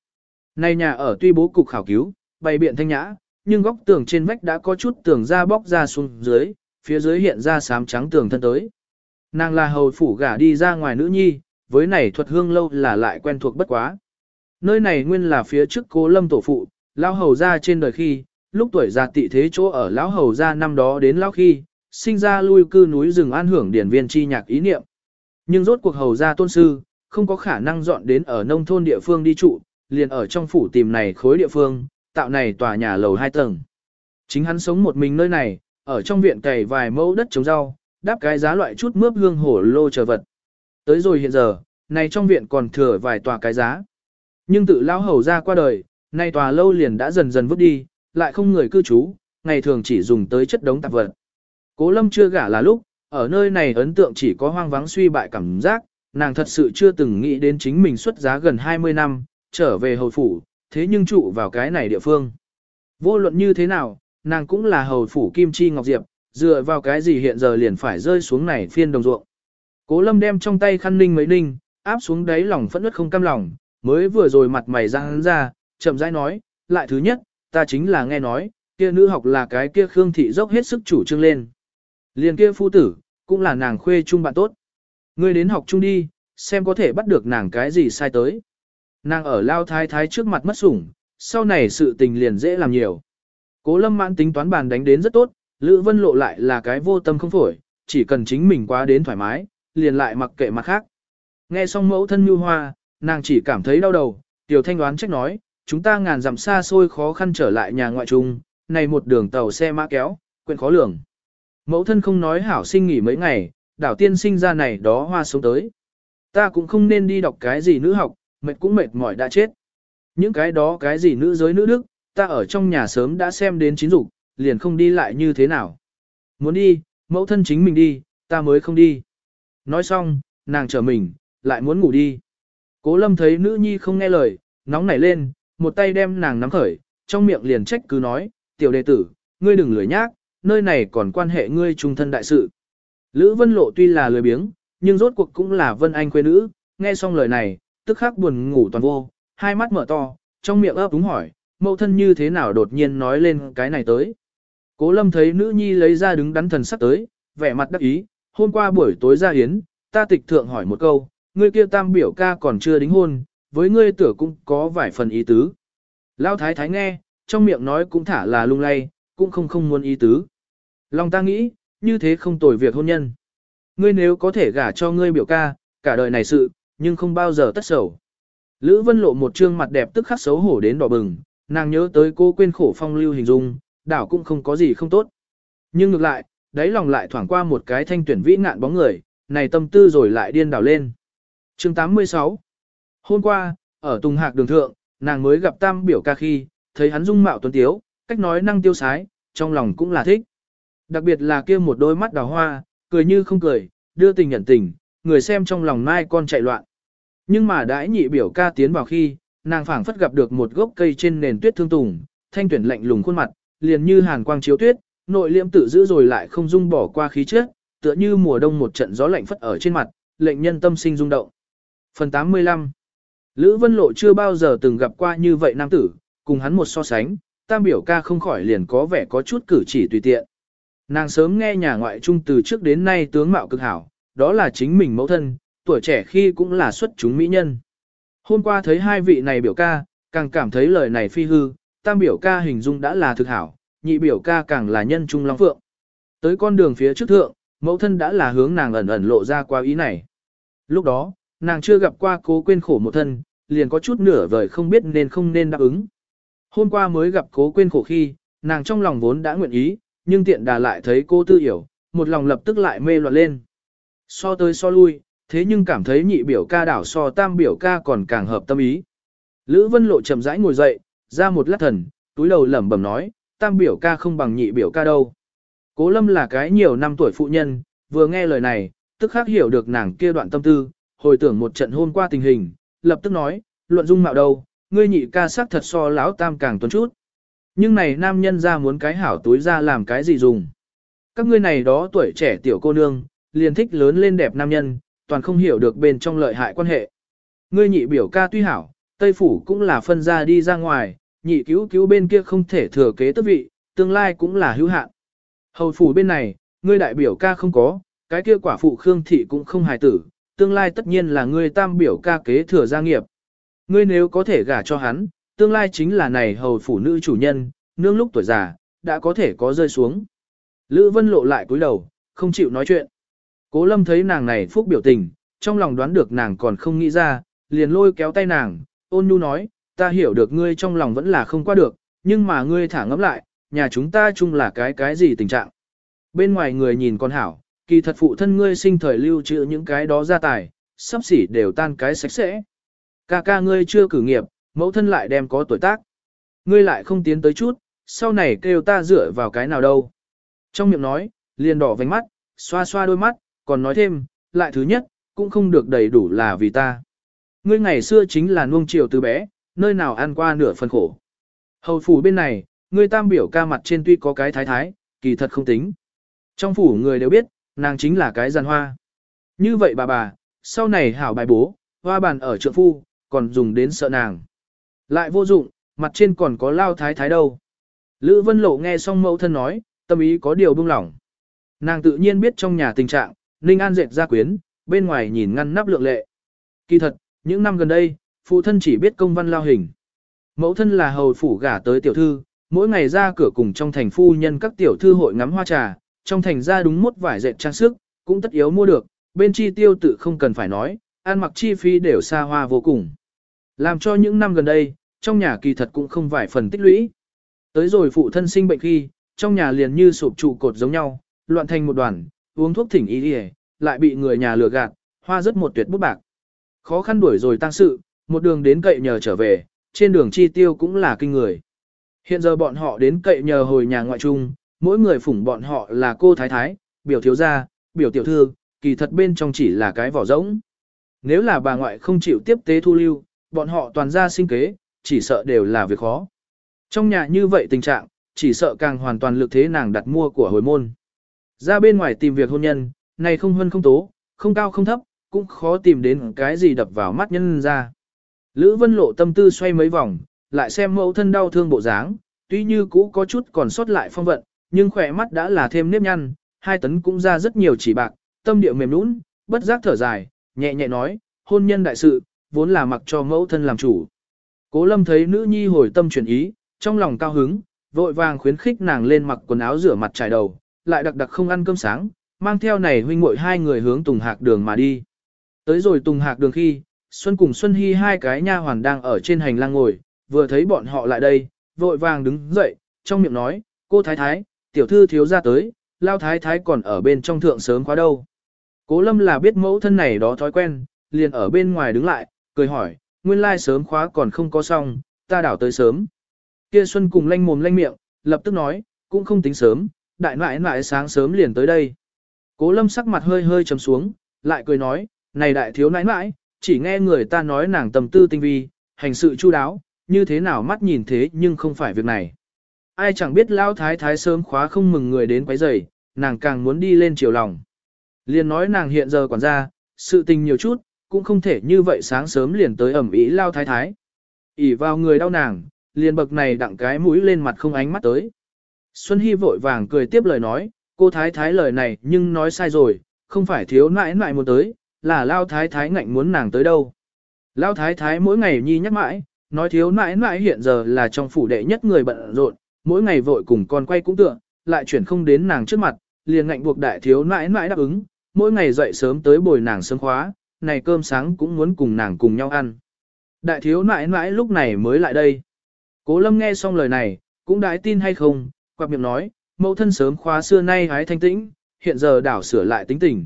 Này nhà ở tuy bố cục khảo cứu, bày biện thanh nhã, nhưng góc tường trên vách đã có chút tường ra bóc ra xuống dưới, phía dưới hiện ra sám trắng tường thân tới. Nàng là hầu phủ gả đi ra ngoài nữ nhi, với này thuật hương lâu là lại quen thuộc bất quá. Nơi này nguyên là phía trước cố lâm tổ phụ, lão hầu ra trên đời khi, lúc tuổi già tị thế chỗ ở lão hầu ra năm đó đến lão khi, sinh ra lui cư núi rừng an hưởng điển viên chi nhạc ý niệm. Nhưng rốt cuộc hầu ra tôn sư, không có khả năng dọn đến ở nông thôn địa phương đi trụ, liền ở trong phủ tìm này khối địa phương, tạo này tòa nhà lầu hai tầng. Chính hắn sống một mình nơi này, ở trong viện cày vài mẫu đất trồng rau, đáp cái giá loại chút mướp hương hổ lô chờ vật. Tới rồi hiện giờ, này trong viện còn thừa vài tòa cái giá. Nhưng tự lão hầu ra qua đời, nay tòa lâu liền đã dần dần vứt đi, lại không người cư trú, ngày thường chỉ dùng tới chất đống tạp vật. Cố lâm chưa gả là lúc, ở nơi này ấn tượng chỉ có hoang vắng suy bại cảm giác, nàng thật sự chưa từng nghĩ đến chính mình xuất giá gần 20 năm, trở về hầu phủ, thế nhưng trụ vào cái này địa phương. Vô luận như thế nào, nàng cũng là hầu phủ Kim Chi Ngọc Diệp, dựa vào cái gì hiện giờ liền phải rơi xuống này phiên đồng ruộng. Cố lâm đem trong tay khăn ninh mấy ninh, áp xuống đáy lòng phẫn nứt không cam lòng, mới vừa rồi mặt mày ra hắn ra, chậm rãi nói, lại thứ nhất, ta chính là nghe nói, kia nữ học là cái kia Khương Thị dốc hết sức chủ trương lên. Liền kia phu tử, cũng là nàng khuê chung bạn tốt. Ngươi đến học chung đi, xem có thể bắt được nàng cái gì sai tới. Nàng ở lao thái thái trước mặt mất sủng, sau này sự tình liền dễ làm nhiều. Cố lâm mãn tính toán bàn đánh đến rất tốt, Lữ Vân lộ lại là cái vô tâm không phổi, chỉ cần chính mình quá đến thoải mái, liền lại mặc kệ mặt khác. Nghe xong mẫu thân như hoa, nàng chỉ cảm thấy đau đầu, tiểu thanh đoán trách nói, chúng ta ngàn dặm xa xôi khó khăn trở lại nhà ngoại trung, này một đường tàu xe mã kéo, quên khó lường. Mẫu thân không nói hảo sinh nghỉ mấy ngày, đảo tiên sinh ra này đó hoa sống tới. Ta cũng không nên đi đọc cái gì nữ học, mệt cũng mệt mỏi đã chết. Những cái đó cái gì nữ giới nữ đức, ta ở trong nhà sớm đã xem đến chín dục, liền không đi lại như thế nào. Muốn đi, mẫu thân chính mình đi, ta mới không đi. Nói xong, nàng chờ mình, lại muốn ngủ đi. Cố lâm thấy nữ nhi không nghe lời, nóng nảy lên, một tay đem nàng nắm khởi, trong miệng liền trách cứ nói, tiểu đệ tử, ngươi đừng lười nhác, nơi này còn quan hệ ngươi trung thân đại sự. Lữ Vân Lộ tuy là lười biếng, nhưng rốt cuộc cũng là Vân Anh quê nữ, nghe xong lời này, tức khắc buồn ngủ toàn vô, hai mắt mở to, trong miệng ấp đúng hỏi, mẫu thân như thế nào đột nhiên nói lên cái này tới. Cố lâm thấy nữ nhi lấy ra đứng đắn thần sắc tới, vẻ mặt đắc ý, hôm qua buổi tối ra hiến, ta tịch thượng hỏi một câu, ngươi kia tam biểu ca còn chưa đính hôn, với ngươi tử cũng có vài phần ý tứ. Lao thái thái nghe, trong miệng nói cũng thả là lung lay, cũng không không muốn ý tứ. Lòng ta nghĩ, như thế không tồi việc hôn nhân. Ngươi nếu có thể gả cho ngươi biểu ca, cả đời này sự, nhưng không bao giờ tất sầu. Lữ Vân Lộ một trương mặt đẹp tức khắc xấu hổ đến đỏ bừng, nàng nhớ tới cô quên khổ phong lưu hình dung, đảo cũng không có gì không tốt. Nhưng ngược lại, đáy lòng lại thoảng qua một cái thanh tuyển vĩ ngạn bóng người, này tâm tư rồi lại điên đảo lên. chương 86 Hôm qua, ở Tùng Hạc đường thượng, nàng mới gặp tam biểu ca khi, thấy hắn dung mạo tuấn tiếu, cách nói năng tiêu sái, trong lòng cũng là thích. Đặc biệt là kia một đôi mắt đào hoa, cười như không cười, đưa tình nhận tình, người xem trong lòng mai con chạy loạn. Nhưng mà đãi nhị biểu ca tiến vào khi, nàng phảng phất gặp được một gốc cây trên nền tuyết thương tùng, thanh tuyển lạnh lùng khuôn mặt, liền như hàn quang chiếu tuyết, nội liễm tự giữ rồi lại không dung bỏ qua khí chất, tựa như mùa đông một trận gió lạnh phất ở trên mặt, lệnh nhân tâm sinh rung động. Phần 85 Lữ Vân Lộ chưa bao giờ từng gặp qua như vậy nam tử, cùng hắn một so sánh, tam biểu ca không khỏi liền có vẻ có chút cử chỉ tùy tiện. Nàng sớm nghe nhà ngoại trung từ trước đến nay tướng mạo cực hảo, đó là chính mình mẫu thân, tuổi trẻ khi cũng là xuất chúng mỹ nhân. Hôm qua thấy hai vị này biểu ca, càng cảm thấy lời này phi hư, tam biểu ca hình dung đã là thực hảo, nhị biểu ca càng là nhân trung long phượng. Tới con đường phía trước thượng, mẫu thân đã là hướng nàng ẩn ẩn lộ ra qua ý này. Lúc đó, nàng chưa gặp qua cố quên khổ một thân, liền có chút nửa vời không biết nên không nên đáp ứng. Hôm qua mới gặp cố quên khổ khi, nàng trong lòng vốn đã nguyện ý, nhưng tiện đà lại thấy cô tư hiểu, một lòng lập tức lại mê loạn lên. So tới so lui, thế nhưng cảm thấy nhị biểu ca đảo so tam biểu ca còn càng hợp tâm ý. Lữ Vân Lộ chậm rãi ngồi dậy, ra một lát thần, túi đầu lẩm bẩm nói, tam biểu ca không bằng nhị biểu ca đâu. Cố lâm là cái nhiều năm tuổi phụ nhân, vừa nghe lời này, tức khắc hiểu được nàng kia đoạn tâm tư, hồi tưởng một trận hôm qua tình hình, lập tức nói, luận dung mạo đâu, ngươi nhị ca sắc thật so lão tam càng tuấn chút. Nhưng này nam nhân ra muốn cái hảo túi ra làm cái gì dùng. Các ngươi này đó tuổi trẻ tiểu cô nương, liền thích lớn lên đẹp nam nhân, toàn không hiểu được bên trong lợi hại quan hệ. Ngươi nhị biểu ca tuy hảo, Tây Phủ cũng là phân ra đi ra ngoài, nhị cứu cứu bên kia không thể thừa kế tước vị, tương lai cũng là hữu hạn. Hầu Phủ bên này, ngươi đại biểu ca không có, cái kia quả phụ Khương Thị cũng không hài tử, tương lai tất nhiên là ngươi tam biểu ca kế thừa gia nghiệp. Ngươi nếu có thể gả cho hắn, tương lai chính là này hầu phủ nữ chủ nhân, nương lúc tuổi già, đã có thể có rơi xuống. Lữ Vân lộ lại cúi đầu, không chịu nói chuyện. Cố lâm thấy nàng này phúc biểu tình, trong lòng đoán được nàng còn không nghĩ ra, liền lôi kéo tay nàng, ôn nhu nói, ta hiểu được ngươi trong lòng vẫn là không qua được, nhưng mà ngươi thả ngẫm lại, nhà chúng ta chung là cái cái gì tình trạng. Bên ngoài người nhìn con hảo, kỳ thật phụ thân ngươi sinh thời lưu trữ những cái đó ra tài, sắp xỉ đều tan cái sạch sẽ. Ca ca ngươi chưa cử nghiệp, mẫu thân lại đem có tuổi tác. Ngươi lại không tiến tới chút, sau này kêu ta dựa vào cái nào đâu. Trong miệng nói, liền đỏ vành mắt, xoa xoa đôi mắt, còn nói thêm, lại thứ nhất, cũng không được đầy đủ là vì ta. Ngươi ngày xưa chính là nuông chiều từ bé, nơi nào ăn qua nửa phần khổ. Hầu phủ bên này, ngươi tam biểu ca mặt trên tuy có cái thái thái, kỳ thật không tính. Trong phủ người đều biết, nàng chính là cái giàn hoa. Như vậy bà bà, sau này hảo bài bố, hoa bàn ở trượng phu, còn dùng đến sợ nàng. Lại vô dụng, mặt trên còn có lao thái thái đâu. Lữ Vân Lộ nghe xong mẫu thân nói, tâm ý có điều buông lỏng. Nàng tự nhiên biết trong nhà tình trạng, Ninh An dệt ra quyến, bên ngoài nhìn ngăn nắp lượng lệ. Kỳ thật, những năm gần đây, phụ thân chỉ biết công văn lao hình. Mẫu thân là hầu phủ gả tới tiểu thư, mỗi ngày ra cửa cùng trong thành phu nhân các tiểu thư hội ngắm hoa trà, trong thành ra đúng mốt vải dệt trang sức, cũng tất yếu mua được, bên chi tiêu tự không cần phải nói, ăn mặc chi phí đều xa hoa vô cùng. Làm cho những năm gần đây, trong nhà kỳ thật cũng không vài phần tích lũy. Tới rồi phụ thân sinh bệnh khi, trong nhà liền như sụp trụ cột giống nhau, loạn thành một đoàn, uống thuốc thỉnh y đi lại bị người nhà lừa gạt, hoa rất một tuyệt bút bạc. Khó khăn đuổi rồi tăng sự, một đường đến cậy nhờ trở về, trên đường chi tiêu cũng là kinh người. Hiện giờ bọn họ đến cậy nhờ hồi nhà ngoại trung, mỗi người phủng bọn họ là cô thái thái, biểu thiếu gia, biểu tiểu thư, kỳ thật bên trong chỉ là cái vỏ rỗng. Nếu là bà ngoại không chịu tiếp tế thu lưu, bọn họ toàn ra sinh kế, chỉ sợ đều là việc khó. Trong nhà như vậy tình trạng, chỉ sợ càng hoàn toàn lực thế nàng đặt mua của hồi môn. Ra bên ngoài tìm việc hôn nhân, này không hơn không tố, không cao không thấp, cũng khó tìm đến cái gì đập vào mắt nhân ra. Lữ Vân Lộ tâm tư xoay mấy vòng, lại xem mẫu thân đau thương bộ dáng, tuy như cũ có chút còn sót lại phong vận, nhưng khỏe mắt đã là thêm nếp nhăn, hai tấn cũng ra rất nhiều chỉ bạc, tâm điệu mềm nũng, bất giác thở dài, nhẹ nhẹ nói, hôn nhân đại sự, vốn là mặc cho mẫu thân làm chủ. Cố lâm thấy nữ nhi hồi tâm chuyển ý, trong lòng cao hứng, vội vàng khuyến khích nàng lên mặc quần áo rửa mặt trải đầu, lại đặc đặc không ăn cơm sáng, mang theo này huynh muội hai người hướng Tùng Hạc đường mà đi. Tới rồi Tùng Hạc đường khi, Xuân cùng Xuân Hy hai cái nha hoàn đang ở trên hành lang ngồi, vừa thấy bọn họ lại đây, vội vàng đứng dậy, trong miệng nói, cô thái thái, tiểu thư thiếu ra tới, lao thái thái còn ở bên trong thượng sớm quá đâu. Cố lâm là biết mẫu thân này đó thói quen, liền ở bên ngoài đứng lại, cười hỏi, nguyên lai sớm khóa còn không có xong, ta đảo tới sớm. Kia Xuân cùng lanh mồm lanh miệng, lập tức nói, cũng không tính sớm, đại nãi nãi sáng sớm liền tới đây. Cố lâm sắc mặt hơi hơi trầm xuống, lại cười nói, này đại thiếu nãi nãi, chỉ nghe người ta nói nàng tầm tư tinh vi, hành sự chu đáo, như thế nào mắt nhìn thế nhưng không phải việc này. Ai chẳng biết lao thái thái sớm khóa không mừng người đến quấy rầy, nàng càng muốn đi lên chiều lòng. Liền nói nàng hiện giờ quản gia, sự tình nhiều chút, cũng không thể như vậy sáng sớm liền tới ẩm ý lao thái thái. ỉ vào người đau nàng, liền bậc này đặng cái mũi lên mặt không ánh mắt tới. Xuân Hy vội vàng cười tiếp lời nói, cô thái thái lời này nhưng nói sai rồi, không phải thiếu nãi nãi muốn tới, là lao thái thái ngạnh muốn nàng tới đâu. Lao thái thái mỗi ngày nhi nhắc mãi, nói thiếu nãi nãi hiện giờ là trong phủ đệ nhất người bận rộn, mỗi ngày vội cùng con quay cũng tựa, lại chuyển không đến nàng trước mặt, liền ngạnh buộc đại thiếu nãi nãi đáp ứng, mỗi ngày dậy sớm tới bồi nàng sớm khóa, này cơm sáng cũng muốn cùng nàng cùng nhau ăn. Đại thiếu nãi nãi lúc này mới lại đây. Cố lâm nghe xong lời này, cũng đái tin hay không, quạt miệng nói, mẫu thân sớm khóa xưa nay hái thanh tĩnh, hiện giờ đảo sửa lại tính tình.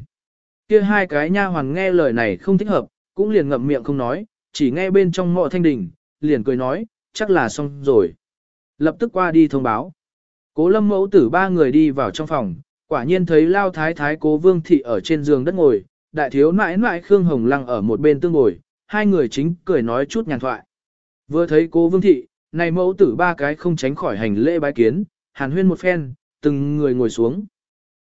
Kia hai cái nha hoàn nghe lời này không thích hợp, cũng liền ngậm miệng không nói, chỉ nghe bên trong ngọ thanh đình, liền cười nói, chắc là xong rồi. Lập tức qua đi thông báo. Cố lâm mẫu tử ba người đi vào trong phòng, quả nhiên thấy lao thái thái cố vương thị ở trên giường đất ngồi, đại thiếu nãi nãi Khương Hồng Lăng ở một bên tương ngồi, hai người chính cười nói chút nhàn thoại. Vừa thấy cố vương thị, này mẫu tử ba cái không tránh khỏi hành lễ bái kiến, hàn huyên một phen, từng người ngồi xuống.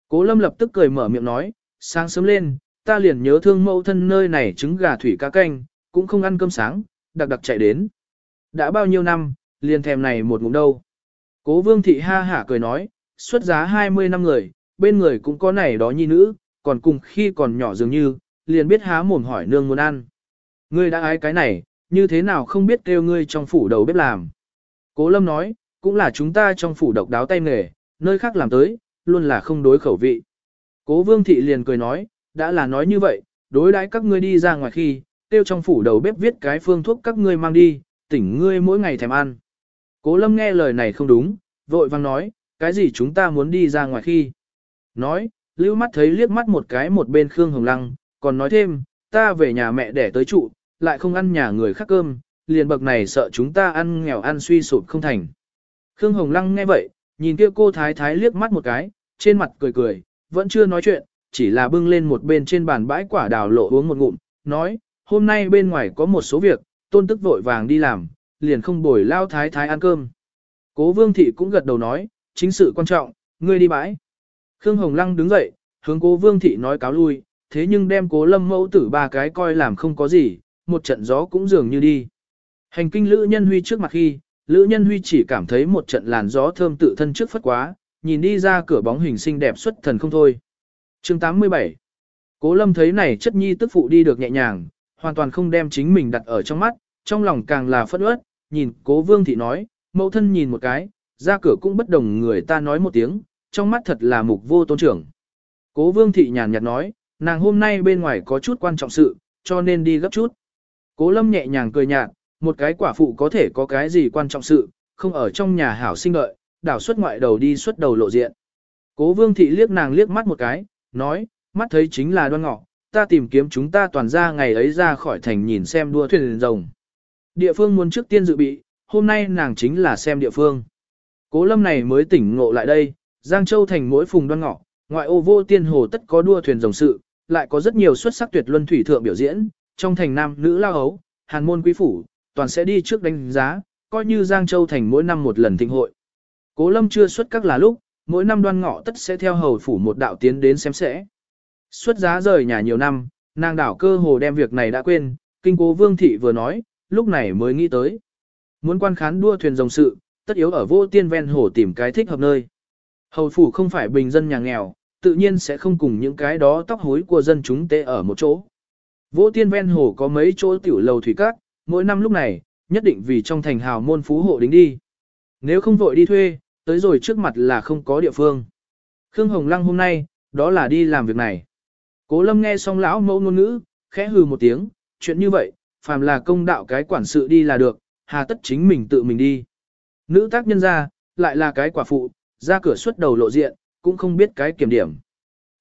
Cố lâm lập tức cười mở miệng nói, sáng sớm lên, ta liền nhớ thương mẫu thân nơi này trứng gà thủy cá canh, cũng không ăn cơm sáng, đặc đặc chạy đến. Đã bao nhiêu năm, liền thèm này một ngụm đâu. Cố vương thị ha hả cười nói, xuất giá 20 năm người, bên người cũng có này đó nhi nữ, còn cùng khi còn nhỏ dường như, liền biết há mồm hỏi nương muốn ăn. Ngươi đã ái cái này, như thế nào không biết kêu ngươi trong phủ đầu bếp làm. Cố lâm nói, cũng là chúng ta trong phủ độc đáo tay nghề, nơi khác làm tới, luôn là không đối khẩu vị. Cố vương thị liền cười nói, đã là nói như vậy, đối đãi các ngươi đi ra ngoài khi, tiêu trong phủ đầu bếp viết cái phương thuốc các ngươi mang đi, tỉnh ngươi mỗi ngày thèm ăn. Cố lâm nghe lời này không đúng, vội vang nói, cái gì chúng ta muốn đi ra ngoài khi. Nói, lưu mắt thấy liếc mắt một cái một bên Khương Hồng Lăng, còn nói thêm, ta về nhà mẹ để tới trụ, lại không ăn nhà người khác cơm, liền bậc này sợ chúng ta ăn nghèo ăn suy sụp không thành. Khương Hồng Lăng nghe vậy, nhìn kia cô thái thái liếc mắt một cái, trên mặt cười cười, vẫn chưa nói chuyện, chỉ là bưng lên một bên trên bàn bãi quả đào lộ uống một ngụm, nói, hôm nay bên ngoài có một số việc, tôn tức vội vàng đi làm, liền không bồi lao thái thái ăn cơm. Cố vương thị cũng gật đầu nói, chính sự quan trọng, ngươi đi bãi. Khương Hồng Lăng đứng dậy, hướng cố vương thị nói cáo lui, thế nhưng đem cố lâm mẫu tử ba cái coi làm không có gì, một trận gió cũng dường như đi. Hành kinh Lữ Nhân Huy trước mặt khi, Lữ Nhân Huy chỉ cảm thấy một trận làn gió thơm tự thân trước phất quá, nhìn đi ra cửa bóng hình xinh đẹp xuất thần không thôi. chương 87 Cố lâm thấy này chất nhi tức phụ đi được nhẹ nhàng, hoàn toàn không đem chính mình đặt ở trong mắt, trong lòng càng là phất ướt, nhìn cố vương thị nói, mẫu thân nhìn một cái, ra cửa cũng bất đồng người ta nói một tiếng, trong mắt thật là mục vô tôn trưởng. Cố vương thị nhàn nhạt nói, nàng hôm nay bên ngoài có chút quan trọng sự, cho nên đi gấp chút. Cố lâm nhẹ nhàng cười nhạt, một cái quả phụ có thể có cái gì quan trọng sự, không ở trong nhà hảo sinh lợi đảo xuất ngoại đầu đi xuất đầu lộ diện. Cố vương thị liếc nàng liếc mắt một cái, nói, mắt thấy chính là đoan ngọ, ta tìm kiếm chúng ta toàn ra ngày ấy ra khỏi thành nhìn xem đua thuyền rồng. Địa phương muốn trước tiên dự bị, hôm nay nàng chính là xem địa phương. Cố lâm này mới tỉnh ngộ lại đây, Giang Châu thành mỗi phùng đoan ngọ, ngoại ô vô tiên hồ tất có đua thuyền rồng sự, lại có rất nhiều xuất sắc tuyệt luân thủy thượng biểu diễn, trong thành nam nữ lao hấu, hàn môn quý phủ, toàn sẽ đi trước đánh giá, coi như Giang Châu thành mỗi năm một lần thịnh hội. Cố lâm chưa xuất các là lúc, mỗi năm đoan ngọ tất sẽ theo hầu phủ một đạo tiến đến xem sẽ. Xuất giá rời nhà nhiều năm, nàng đảo cơ hồ đem việc này đã quên, kinh cố vương thị vừa nói, lúc này mới nghĩ tới. Muốn quan khán đua thuyền rồng sự, tất yếu ở vô tiên ven hồ tìm cái thích hợp nơi. Hầu phủ không phải bình dân nhà nghèo, tự nhiên sẽ không cùng những cái đó tóc hối của dân chúng tê ở một chỗ. Vô tiên ven hồ có mấy chỗ tiểu lầu thủy cát, mỗi năm lúc này, nhất định vì trong thành hào môn phú hộ đính đi. Nếu không vội đi thuê, tới rồi trước mặt là không có địa phương. Khương Hồng Lăng hôm nay, đó là đi làm việc này. Cố lâm nghe xong lão mẫu ngôn ngữ, khẽ hừ một tiếng, chuyện như vậy, phàm là công đạo cái quản sự đi là được, hà tất chính mình tự mình đi. Nữ tác nhân ra, lại là cái quả phụ, ra cửa xuất đầu lộ diện, cũng không biết cái kiểm điểm.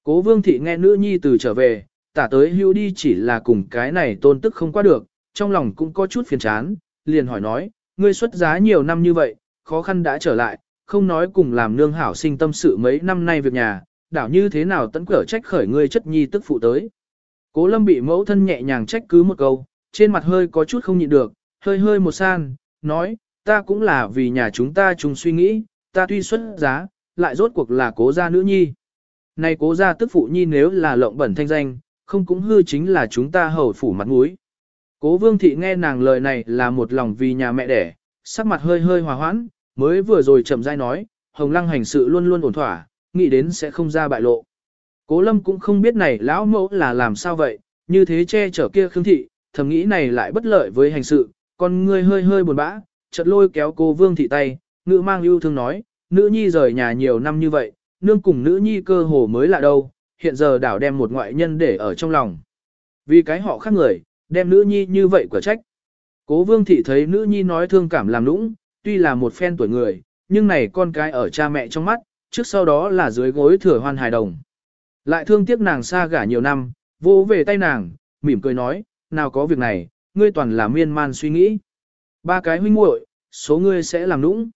Cố vương thị nghe nữ nhi từ trở về, tả tới hưu đi chỉ là cùng cái này tôn tức không qua được, trong lòng cũng có chút phiền chán, liền hỏi nói, ngươi xuất giá nhiều năm như vậy, khó khăn đã trở lại, không nói cùng làm nương hảo sinh tâm sự mấy năm nay việc nhà, đảo như thế nào tấn cỡ trách khởi ngươi chất nhi tức phụ tới. Cố lâm bị mẫu thân nhẹ nhàng trách cứ một câu, trên mặt hơi có chút không nhịn được, hơi hơi một san, nói, ta cũng là vì nhà chúng ta chung suy nghĩ, ta tuy xuất giá, lại rốt cuộc là cố gia nữ nhi. Này cố gia tức phụ nhi nếu là lộng bẩn thanh danh, không cũng hư chính là chúng ta hầu phủ mặt mũi. Cố vương thị nghe nàng lời này là một lòng vì nhà mẹ đẻ, sắc mặt hơi hơi hòa hoãn, mới vừa rồi chậm rãi nói, hồng lăng hành sự luôn luôn ổn thỏa, nghĩ đến sẽ không ra bại lộ. Cố lâm cũng không biết này lão mẫu là làm sao vậy, như thế che chở kia khương thị, thầm nghĩ này lại bất lợi với hành sự, còn người hơi hơi buồn bã, chợt lôi kéo cô vương thị tay, ngữ mang yêu thương nói, nữ nhi rời nhà nhiều năm như vậy, nương cùng nữ nhi cơ hồ mới là đâu, hiện giờ đảo đem một ngoại nhân để ở trong lòng. Vì cái họ khác người, đem nữ nhi như vậy quả trách. Cố vương thị thấy nữ nhi nói thương cảm làm lũng, tuy là một phen tuổi người, nhưng này con cái ở cha mẹ trong mắt, trước sau đó là dưới gối thừa hoan hài đồng. Lại thương tiếc nàng xa gả nhiều năm, vô về tay nàng, mỉm cười nói, nào có việc này, ngươi toàn là miên man suy nghĩ. Ba cái huynh muội, số ngươi sẽ làm nũng.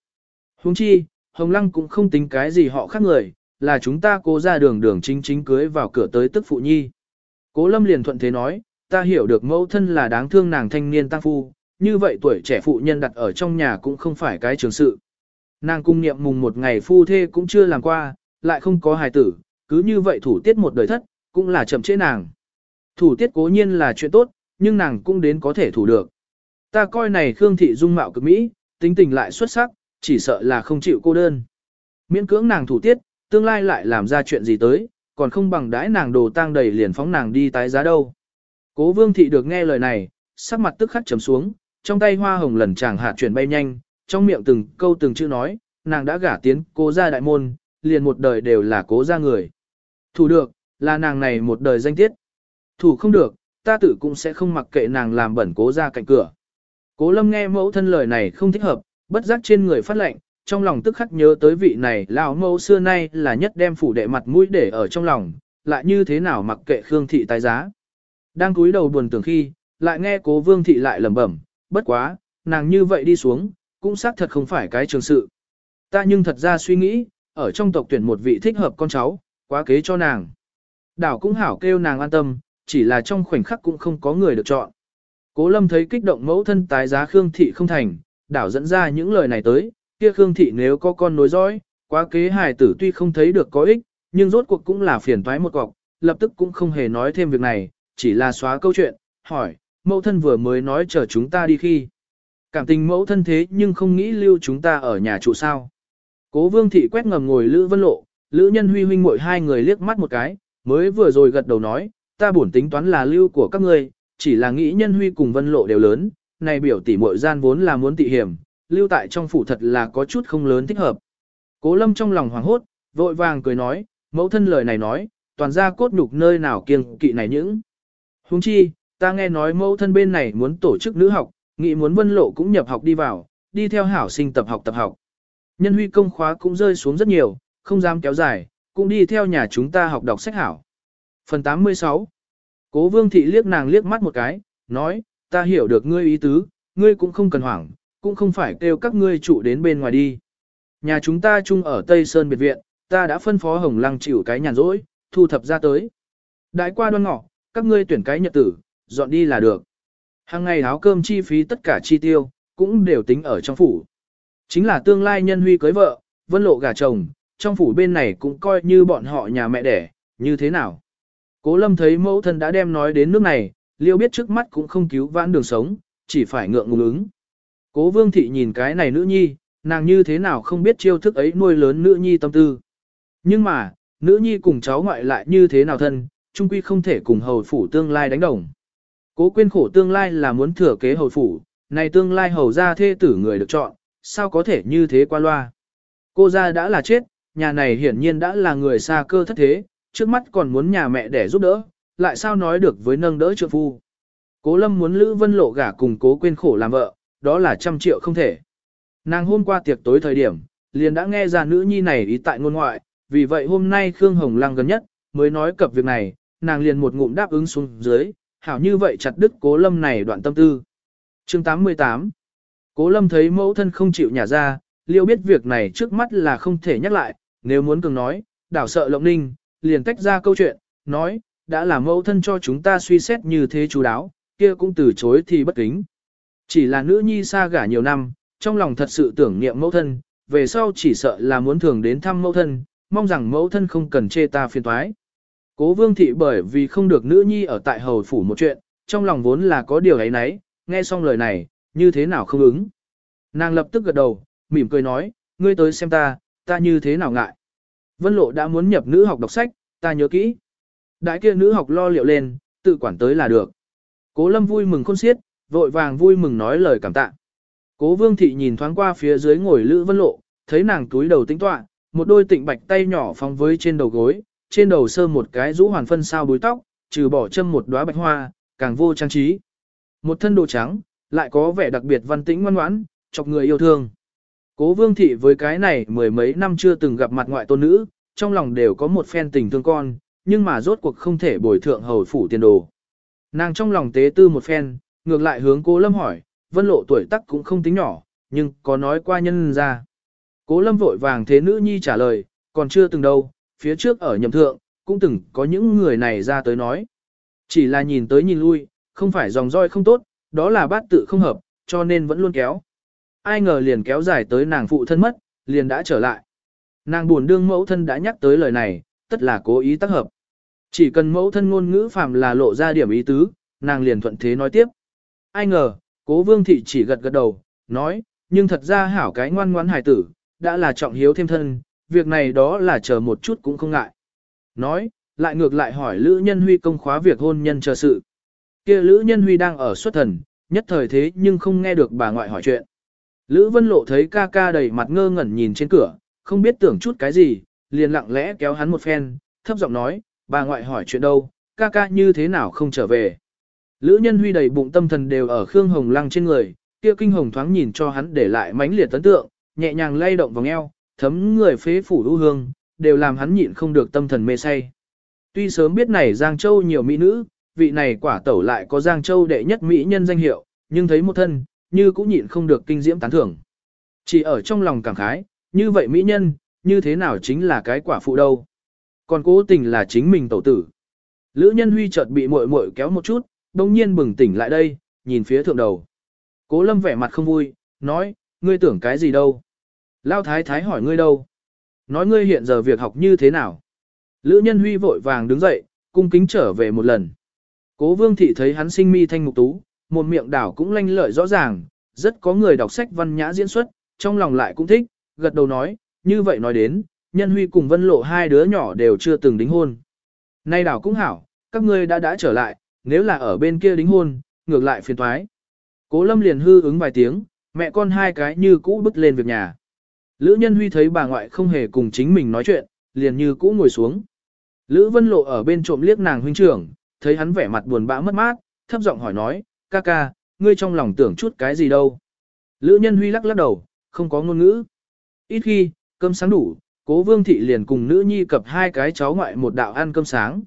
Huống chi, Hồng Lăng cũng không tính cái gì họ khác người, là chúng ta cố ra đường đường chính chính cưới vào cửa tới tức phụ nhi. Cố Lâm liền thuận thế nói, ta hiểu được mẫu thân là đáng thương nàng thanh niên tăng phu, như vậy tuổi trẻ phụ nhân đặt ở trong nhà cũng không phải cái trường sự. Nàng cung niệm mùng một ngày phu thê cũng chưa làm qua, lại không có hài tử, cứ như vậy thủ tiết một đời thất, cũng là chậm chế nàng. Thủ tiết cố nhiên là chuyện tốt, nhưng nàng cũng đến có thể thủ được. Ta coi này Khương Thị dung mạo cực mỹ, tính tình lại xuất sắc, chỉ sợ là không chịu cô đơn. Miễn cưỡng nàng thủ tiết, tương lai lại làm ra chuyện gì tới, còn không bằng đãi nàng đồ tang đầy liền phóng nàng đi tái giá đâu. Cố Vương Thị được nghe lời này, sắc mặt tức khắc trầm xuống, trong tay hoa hồng lần chàng hạt chuyển bay nhanh, trong miệng từng câu từng chữ nói, nàng đã gả tiến cố gia đại môn, liền một đời đều là cố gia người. Thủ được, là nàng này một đời danh tiết. Thủ không được, ta tự cũng sẽ không mặc kệ nàng làm bẩn cố gia cạnh cửa. Cố lâm nghe mẫu thân lời này không thích hợp, bất giác trên người phát lệnh, trong lòng tức khắc nhớ tới vị này lão mẫu xưa nay là nhất đem phủ đệ mặt mũi để ở trong lòng, lại như thế nào mặc kệ Khương thị tái giá. Đang cúi đầu buồn tưởng khi, lại nghe cố vương thị lại lẩm bẩm, bất quá, nàng như vậy đi xuống, cũng xác thật không phải cái trường sự. Ta nhưng thật ra suy nghĩ, ở trong tộc tuyển một vị thích hợp con cháu, quá kế cho nàng. Đảo cũng hảo kêu nàng an tâm, chỉ là trong khoảnh khắc cũng không có người được chọn. Cố lâm thấy kích động mẫu thân tái giá Khương Thị không thành, đảo dẫn ra những lời này tới, kia Khương Thị nếu có con nối dõi, quá kế hài tử tuy không thấy được có ích, nhưng rốt cuộc cũng là phiền toái một cọc, lập tức cũng không hề nói thêm việc này, chỉ là xóa câu chuyện, hỏi, mẫu thân vừa mới nói chờ chúng ta đi khi. Cảm tình mẫu thân thế nhưng không nghĩ lưu chúng ta ở nhà trụ sao. Cố vương thị quét ngầm ngồi Lữ Vân Lộ, Lữ Nhân Huy huynh muội hai người liếc mắt một cái, mới vừa rồi gật đầu nói, ta bổn tính toán là lưu của các ngươi, chỉ là nghĩ Nhân Huy cùng Vân Lộ đều lớn, này biểu tỷ muội gian vốn là muốn tị hiểm, lưu tại trong phủ thật là có chút không lớn thích hợp. Cố Lâm trong lòng hoảng hốt, vội vàng cười nói, mẫu thân lời này nói, toàn ra cốt nhục nơi nào kiêng kỵ này những. Huống chi, ta nghe nói mẫu thân bên này muốn tổ chức nữ học, nghĩ muốn vân lộ cũng nhập học đi vào, đi theo hảo sinh tập học tập học. Nhân huy công khóa cũng rơi xuống rất nhiều, không dám kéo dài, cũng đi theo nhà chúng ta học đọc sách hảo. Phần 86 Cố vương thị liếc nàng liếc mắt một cái, nói, ta hiểu được ngươi ý tứ, ngươi cũng không cần hoảng, cũng không phải kêu các ngươi trụ đến bên ngoài đi. Nhà chúng ta chung ở Tây Sơn biệt viện, ta đã phân phó Hồng Lăng chịu cái nhàn rỗi, thu thập ra tới. Đãi qua đoan ngọ, các ngươi tuyển cái nhật tử, dọn đi là được. Hàng ngày áo cơm chi phí tất cả chi tiêu, cũng đều tính ở trong phủ. Chính là tương lai nhân huy cưới vợ, vân lộ gả chồng, trong phủ bên này cũng coi như bọn họ nhà mẹ đẻ, như thế nào. Cố lâm thấy mẫu thân đã đem nói đến nước này, liêu biết trước mắt cũng không cứu vãn đường sống, chỉ phải ngượng ngùng ứng. Cố vương thị nhìn cái này nữ nhi, nàng như thế nào không biết chiêu thức ấy nuôi lớn nữ nhi tâm tư. Nhưng mà, nữ nhi cùng cháu ngoại lại như thế nào thân, Trung quy không thể cùng hầu phủ tương lai đánh đồng. Cố quyên khổ tương lai là muốn thừa kế hầu phủ, này tương lai hầu ra thê tử người được chọn, sao có thể như thế qua loa. Cô ra đã là chết, nhà này hiển nhiên đã là người xa cơ thất thế, trước mắt còn muốn nhà mẹ để giúp đỡ, lại sao nói được với nâng đỡ trượng phu. Cố lâm muốn Lữ Vân Lộ gả cùng cố quên khổ làm vợ, đó là trăm triệu không thể. Nàng hôm qua tiệc tối thời điểm, liền đã nghe ra nữ nhi này ý tại ngôn ngoại, vì vậy hôm nay Khương Hồng Lăng gần nhất, mới nói cập việc này, nàng liền một ngụm đáp ứng xuống dưới, hảo như vậy chặt đứt cố lâm này đoạn tâm tư. chương 88 Cố lâm thấy mẫu thân không chịu nhả ra, liêu biết việc này trước mắt là không thể nhắc lại, nếu muốn cường nói, đảo sợ lộng ninh, liền tách ra câu chuyện, nói, đã là mẫu thân cho chúng ta suy xét như thế chú đáo, kia cũng từ chối thì bất kính. Chỉ là nữ nhi xa gả nhiều năm, trong lòng thật sự tưởng niệm mẫu thân, về sau chỉ sợ là muốn thường đến thăm mẫu thân, mong rằng mẫu thân không cần chê ta phiền toái. Cố vương thị bởi vì không được nữ nhi ở tại hầu phủ một chuyện, trong lòng vốn là có điều ấy nấy, nghe xong lời này, như thế nào không ứng. Nàng lập tức gật đầu, mỉm cười nói, ngươi tới xem ta, ta như thế nào ngại. Vân lộ đã muốn nhập nữ học đọc sách, ta nhớ kỹ. Đại kia nữ học lo liệu lên, tự quản tới là được. Cố lâm vui mừng khôn xiết, vội vàng vui mừng nói lời cảm tạ. Cố vương thị nhìn thoáng qua phía dưới ngồi lữ vân lộ, thấy nàng túi đầu tính tọa, một đôi tịnh bạch tay nhỏ phóng với trên đầu gối, trên đầu sơ một cái rũ hoàn phân sao búi tóc, trừ bỏ châm một đóa bạch hoa, càng vô trang trí. Một thân đồ trắng, lại có vẻ đặc biệt văn tĩnh ngoan ngoãn, chọc người yêu thương. Cố vương thị với cái này mười mấy năm chưa từng gặp mặt ngoại tôn nữ, trong lòng đều có một phen tình thương con, nhưng mà rốt cuộc không thể bồi thượng hầu phủ tiền đồ. Nàng trong lòng tế tư một phen, ngược lại hướng cố lâm hỏi, vân lộ tuổi tác cũng không tính nhỏ, nhưng có nói qua nhân ra. Cố lâm vội vàng thế nữ nhi trả lời, còn chưa từng đâu, phía trước ở nhậm thượng, cũng từng có những người này ra tới nói. Chỉ là nhìn tới nhìn lui, không phải dòng roi không tốt, đó là bát tự không hợp, cho nên vẫn luôn kéo. Ai ngờ liền kéo dài tới nàng phụ thân mất, liền đã trở lại. Nàng buồn đương mẫu thân đã nhắc tới lời này, tất là cố ý tác hợp. Chỉ cần mẫu thân ngôn ngữ phàm là lộ ra điểm ý tứ, nàng liền thuận thế nói tiếp. Ai ngờ, cố vương thị chỉ gật gật đầu, nói, nhưng thật ra hảo cái ngoan ngoãn hài tử, đã là trọng hiếu thêm thân, việc này đó là chờ một chút cũng không ngại. Nói, lại ngược lại hỏi Lữ Nhân Huy công khóa việc hôn nhân chờ sự. kia Lữ Nhân Huy đang ở xuất thần, nhất thời thế nhưng không nghe được bà ngoại hỏi chuyện. Lữ Vân Lộ thấy ca ca đầy mặt ngơ ngẩn nhìn trên cửa, không biết tưởng chút cái gì, liền lặng lẽ kéo hắn một phen, thấp giọng nói, bà ngoại hỏi chuyện đâu, ca ca như thế nào không trở về. Lữ Nhân Huy đầy bụng tâm thần đều ở Khương Hồng Lăng trên người, kia kinh hồng thoáng nhìn cho hắn để lại mãnh liệt tấn tượng, nhẹ nhàng lay động vòng eo, thấm người phế phủ ưu hương, đều làm hắn nhịn không được tâm thần mê say. Tuy sớm biết này Giang Châu nhiều mỹ nữ, vị này quả tẩu lại có Giang Châu đệ nhất mỹ nhân danh hiệu, nhưng thấy một thân, như cũng nhịn không được kinh diễm tán thưởng. Chỉ ở trong lòng cảm khái, như vậy mỹ nhân, như thế nào chính là cái quả phụ đâu. Còn cố tình là chính mình tẩu tử. Lữ nhân huy chợt bị muội muội kéo một chút, đông nhiên bừng tỉnh lại đây, nhìn phía thượng đầu. Cố lâm vẻ mặt không vui, nói, ngươi tưởng cái gì đâu. Lao thái thái hỏi ngươi đâu? Nói ngươi hiện giờ việc học như thế nào? Lữ nhân huy vội vàng đứng dậy, cung kính trở về một lần. Cố vương thị thấy hắn sinh mi thanh mục tú, một miệng đảo cũng lanh lợi rõ ràng, rất có người đọc sách văn nhã diễn xuất, trong lòng lại cũng thích, gật đầu nói, như vậy nói đến, nhân huy cùng vân lộ hai đứa nhỏ đều chưa từng đính hôn. Nay đảo cũng hảo, các ngươi đã đã trở lại, nếu là ở bên kia đính hôn, ngược lại phiền thoái. Cố lâm liền hư ứng vài tiếng, mẹ con hai cái như cũ bước lên việc nhà. Lữ Nhân Huy thấy bà ngoại không hề cùng chính mình nói chuyện, liền như cũ ngồi xuống. Lữ Vân Lộ ở bên trộm liếc nàng huynh trưởng, thấy hắn vẻ mặt buồn bã mất mát, thấp giọng hỏi nói, ca ca, ngươi trong lòng tưởng chút cái gì đâu. Lữ Nhân Huy lắc lắc đầu, không có ngôn ngữ. Ít khi, cơm sáng đủ, cố vương thị liền cùng nữ nhi cập hai cái cháu ngoại một đạo ăn cơm sáng.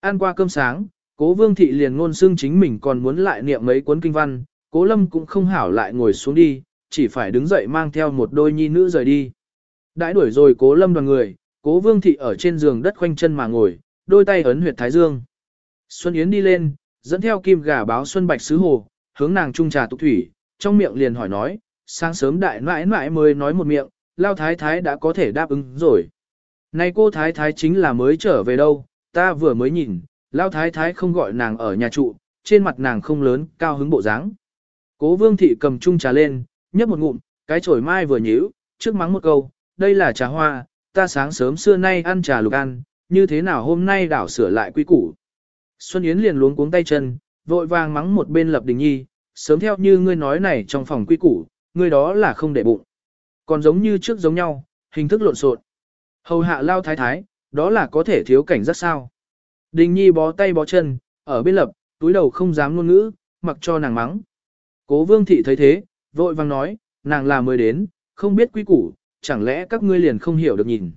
Ăn qua cơm sáng, cố vương thị liền ngôn xưng chính mình còn muốn lại niệm mấy cuốn kinh văn, cố lâm cũng không hảo lại ngồi xuống đi, chỉ phải đứng dậy mang theo một đôi nhi nữ rời đi. Đãi đuổi rồi cố lâm đoàn người, cố vương thị ở trên giường đất khoanh chân mà ngồi, đôi tay ấn huyệt thái dương. Xuân Yến đi lên, dẫn theo kim gà báo Xuân Bạch Sứ Hồ, hướng nàng trung trà tục thủy, trong miệng liền hỏi nói, sáng sớm đại nãi nãi mới nói một miệng, lao thái thái đã có thể đáp ứng rồi. Này cô thái thái chính là mới trở về đâu, ta vừa mới nhìn, lao thái thái không gọi nàng ở nhà trụ, trên mặt nàng không lớn, cao hứng bộ dáng. Cố vương thị cầm chung trà lên, nhấp một ngụm, cái chổi mai vừa nhíu, trước mắng một câu, đây là trà hoa, ta sáng sớm xưa nay ăn trà lục ăn, như thế nào hôm nay đảo sửa lại quy củ. Xuân Yến liền luống cuống tay chân, vội vàng mắng một bên lập đình nhi, sớm theo như ngươi nói này trong phòng quy củ, ngươi đó là không để bụng. Còn giống như trước giống nhau, hình thức lộn xộn. Hầu hạ lao thái thái, đó là có thể thiếu cảnh rất sao. Đình nhi bó tay bó chân, ở bên lập, túi đầu không dám ngôn ngữ, mặc cho nàng mắng. Cố vương thị thấy thế, vội vàng nói, nàng là mới đến, không biết quy củ, chẳng lẽ các ngươi liền không hiểu được nhìn.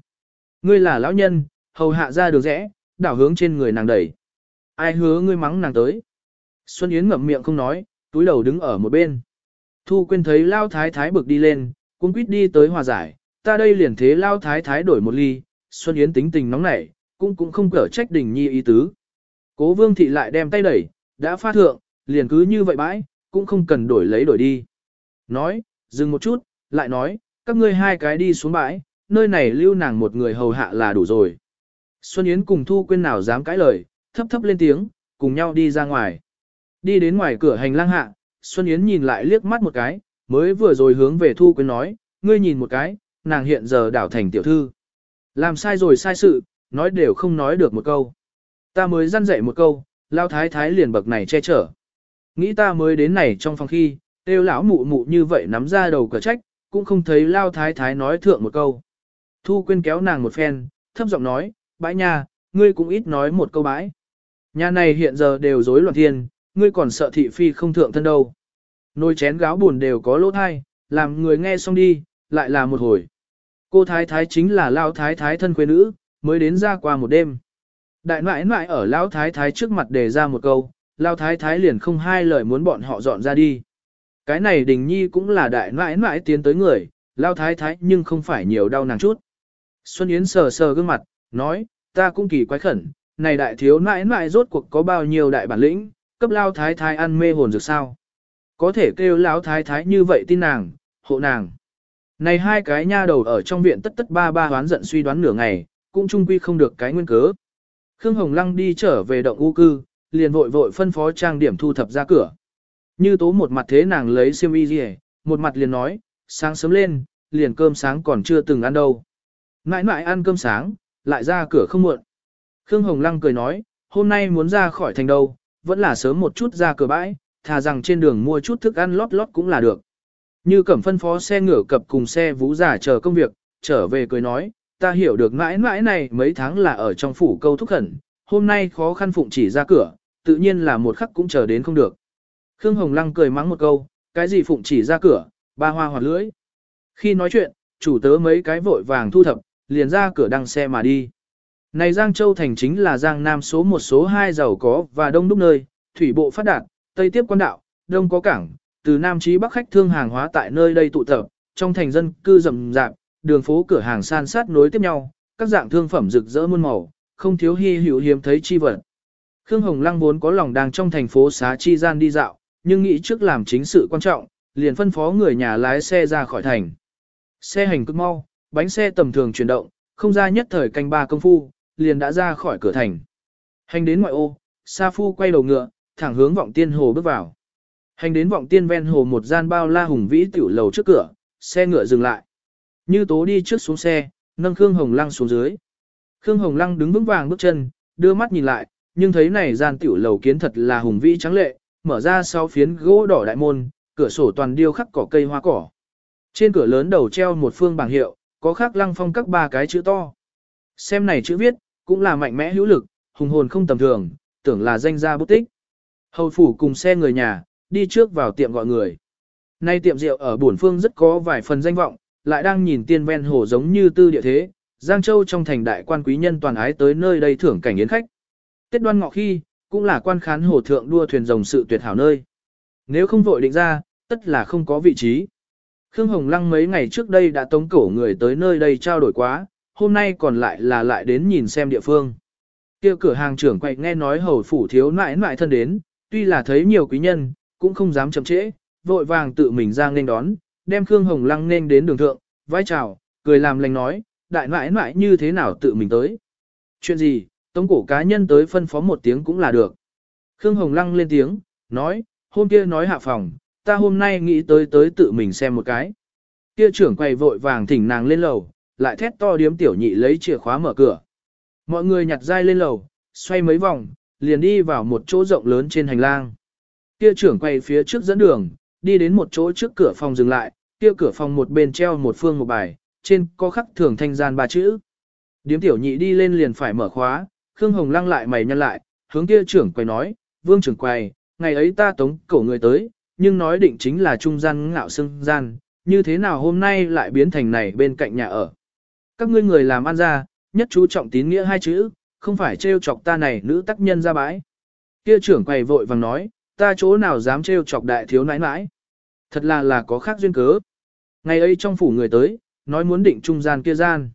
Ngươi là lão nhân, hầu hạ ra được rẽ, đảo hướng trên người nàng đẩy. Ai hứa ngươi mắng nàng tới. Xuân Yến ngậm miệng không nói, túi đầu đứng ở một bên. Thu quyên thấy lao thái thái bực đi lên, cũng quýt đi tới hòa giải, ta đây liền thế lao thái thái đổi một ly, Xuân Yến tính tình nóng nảy, cũng cũng không cỡ trách đình nhi ý tứ. Cố vương thị lại đem tay đẩy, đã phát thượng, liền cứ như vậy bãi, cũng không cần đổi lấy đổi đi. Nói, dừng một chút, lại nói, các ngươi hai cái đi xuống bãi, nơi này lưu nàng một người hầu hạ là đủ rồi. Xuân Yến cùng Thu Quyên nào dám cãi lời, thấp thấp lên tiếng, cùng nhau đi ra ngoài. Đi đến ngoài cửa hành lang hạ, Xuân Yến nhìn lại liếc mắt một cái, mới vừa rồi hướng về Thu Quyên nói, ngươi nhìn một cái, nàng hiện giờ đảo thành tiểu thư. Làm sai rồi sai sự, nói đều không nói được một câu. Ta mới răn dạy một câu, lao thái thái liền bậc này che chở. Nghĩ ta mới đến này trong phòng khi, Têu lão mụ mụ như vậy nắm ra đầu cửa trách, cũng không thấy lao thái thái nói thượng một câu. Thu Quyên kéo nàng một phen, thấp giọng nói, bãi nha, ngươi cũng ít nói một câu bãi. Nhà này hiện giờ đều rối loạn thiên, ngươi còn sợ thị phi không thượng thân đâu. Nồi chén gáo buồn đều có lỗ thai, làm người nghe xong đi, lại là một hồi. Cô thái thái chính là lao thái thái thân quê nữ, mới đến ra qua một đêm. Đại nãi nãi ở lao thái thái trước mặt đề ra một câu, lao thái thái liền không hai lời muốn bọn họ dọn ra đi. Cái này đình nhi cũng là đại mãi mãi tiến tới người, lao thái thái nhưng không phải nhiều đau nàng chút. Xuân Yến sờ sờ gương mặt, nói, ta cũng kỳ quái khẩn, này đại thiếu mãi mãi rốt cuộc có bao nhiêu đại bản lĩnh, cấp lao thái thái ăn mê hồn dược sao. Có thể kêu lão thái thái như vậy tin nàng, hộ nàng. Này hai cái nha đầu ở trong viện tất tất ba ba hoán giận suy đoán nửa ngày, cũng chung quy không được cái nguyên cớ. Khương Hồng Lăng đi trở về động u cư, liền vội vội phân phó trang điểm thu thập ra cửa. Như tố một mặt thế nàng lấy xiêm y gì, một mặt liền nói, sáng sớm lên, liền cơm sáng còn chưa từng ăn đâu. Mãi mãi ăn cơm sáng, lại ra cửa không muộn. Khương Hồng Lăng cười nói, hôm nay muốn ra khỏi thành đâu, vẫn là sớm một chút ra cửa bãi, thà rằng trên đường mua chút thức ăn lót lót cũng là được. Như cẩm phân phó xe ngựa cập cùng xe vũ giả chờ công việc, trở về cười nói, ta hiểu được mãi mãi này mấy tháng là ở trong phủ câu thúc khẩn, hôm nay khó khăn phụng chỉ ra cửa, tự nhiên là một khắc cũng chờ đến không được. Khương Hồng Lăng cười mắng một câu, cái gì phụng chỉ ra cửa, ba hoa hoạt lưỡi. Khi nói chuyện, chủ tớ mấy cái vội vàng thu thập, liền ra cửa đăng xe mà đi. Này Giang Châu Thành chính là Giang Nam số một số hai giàu có và đông đúc nơi, thủy bộ phát đạt, Tây tiếp quan đạo, Đông có cảng, từ Nam chí Bắc khách thương hàng hóa tại nơi đây tụ tập, trong thành dân cư rậm rạp, đường phố cửa hàng san sát nối tiếp nhau, các dạng thương phẩm rực rỡ muôn màu, không thiếu hi hữu hiếm thấy chi vật. Khương Hồng Lăng vốn có lòng đang trong thành phố xá chi gian đi dạo, nhưng nghĩ trước làm chính sự quan trọng, liền phân phó người nhà lái xe ra khỏi thành. Xe hành cực mau, bánh xe tầm thường chuyển động, không ra nhất thời canh ba công phu, liền đã ra khỏi cửa thành. Hành đến ngoại ô, Sa Phu quay đầu ngựa, thẳng hướng vọng tiên hồ bước vào. Hành đến vọng tiên ven hồ một gian bao la hùng vĩ tiểu lầu trước cửa, xe ngựa dừng lại. Như tố đi trước xuống xe, nâng Khương Hồng Lăng xuống dưới. Khương Hồng Lăng đứng vững vàng bước chân, đưa mắt nhìn lại, nhưng thấy này gian tiểu lầu kiến thật là hùng vĩ trắng lệ, mở ra sau phiến gỗ đỏ đại môn, cửa sổ toàn điêu khắc cỏ cây hoa cỏ. Trên cửa lớn đầu treo một phương bảng hiệu, có khắc lăng phong các ba cái chữ to. Xem này chữ viết, cũng là mạnh mẽ hữu lực, hùng hồn không tầm thường, tưởng là danh gia bút tích. Hầu phủ cùng xe người nhà, đi trước vào tiệm gọi người. Nay tiệm rượu ở bổn phương rất có vài phần danh vọng, lại đang nhìn tiên ven hồ giống như tư địa thế, Giang Châu trong thành đại quan quý nhân toàn ái tới nơi đây thưởng cảnh yến khách. Tết đoan ngọ khi, cũng là quan khán hồ thượng đua thuyền rồng sự tuyệt hảo nơi. Nếu không vội định ra, tất là không có vị trí. Khương Hồng Lăng mấy ngày trước đây đã tống cổ người tới nơi đây trao đổi quá, hôm nay còn lại là lại đến nhìn xem địa phương. kia cửa hàng trưởng quậy nghe nói hầu phủ thiếu nãi nãi thân đến, tuy là thấy nhiều quý nhân, cũng không dám chậm trễ, vội vàng tự mình ra nên đón, đem Khương Hồng Lăng nên đến đường thượng, vai chào, cười làm lành nói, đại nãi nãi như thế nào tự mình tới. Chuyện gì, tống cổ cá nhân tới phân phó một tiếng cũng là được. Khương Hồng Lăng lên tiếng, nói, hôm kia nói hạ phòng, ta hôm nay nghĩ tới tới tự mình xem một cái. Kia trưởng quầy vội vàng thỉnh nàng lên lầu, lại thét to điếm tiểu nhị lấy chìa khóa mở cửa. Mọi người nhặt dai lên lầu, xoay mấy vòng, liền đi vào một chỗ rộng lớn trên hành lang. Kia trưởng quầy phía trước dẫn đường, đi đến một chỗ trước cửa phòng dừng lại, kia cửa phòng một bên treo một phương một bài, trên có khắc thường thanh gian ba chữ. Điếm tiểu nhị đi lên liền phải mở khóa, Khương Hồng lăng lại mày nhăn lại, hướng kia trưởng quầy nói, vương trưởng quầy, ngày ấy ta tống cổ người tới, nhưng nói định chính là trung gian ngạo xưng gian, như thế nào hôm nay lại biến thành này bên cạnh nhà ở. Các ngươi người làm ăn ra, nhất chú trọng tín nghĩa hai chữ, không phải trêu chọc ta này nữ tác nhân ra bãi. Kia trưởng quầy vội vàng nói, ta chỗ nào dám trêu chọc đại thiếu nãi nãi. Thật là là có khác duyên cớ. Ngày ấy trong phủ người tới, nói muốn định trung gian kia gian.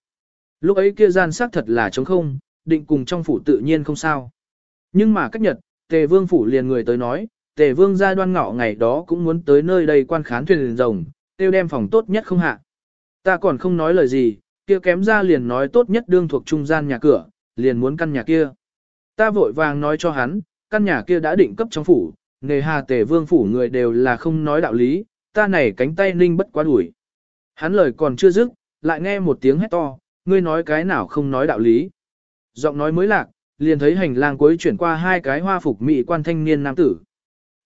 Lúc ấy kia gian xác thật là trống không, định cùng trong phủ tự nhiên không sao. Nhưng mà cách nhật, tề vương phủ liền người tới nói, tề vương gia đoan ngọ ngày đó cũng muốn tới nơi đây quan khán thuyền rồng, tiêu đem phòng tốt nhất không hạ. Ta còn không nói lời gì, kia kém ra liền nói tốt nhất đương thuộc trung gian nhà cửa, liền muốn căn nhà kia. Ta vội vàng nói cho hắn, căn nhà kia đã định cấp trong phủ, nề hà tề vương phủ người đều là không nói đạo lý, ta này cánh tay ninh bất quá đuổi. Hắn lời còn chưa dứt, lại nghe một tiếng hét to, ngươi nói cái nào không nói đạo lý. Giọng nói mới lạc, liền thấy hành lang cuối chuyển qua hai cái hoa phục mỹ quan thanh niên nam tử.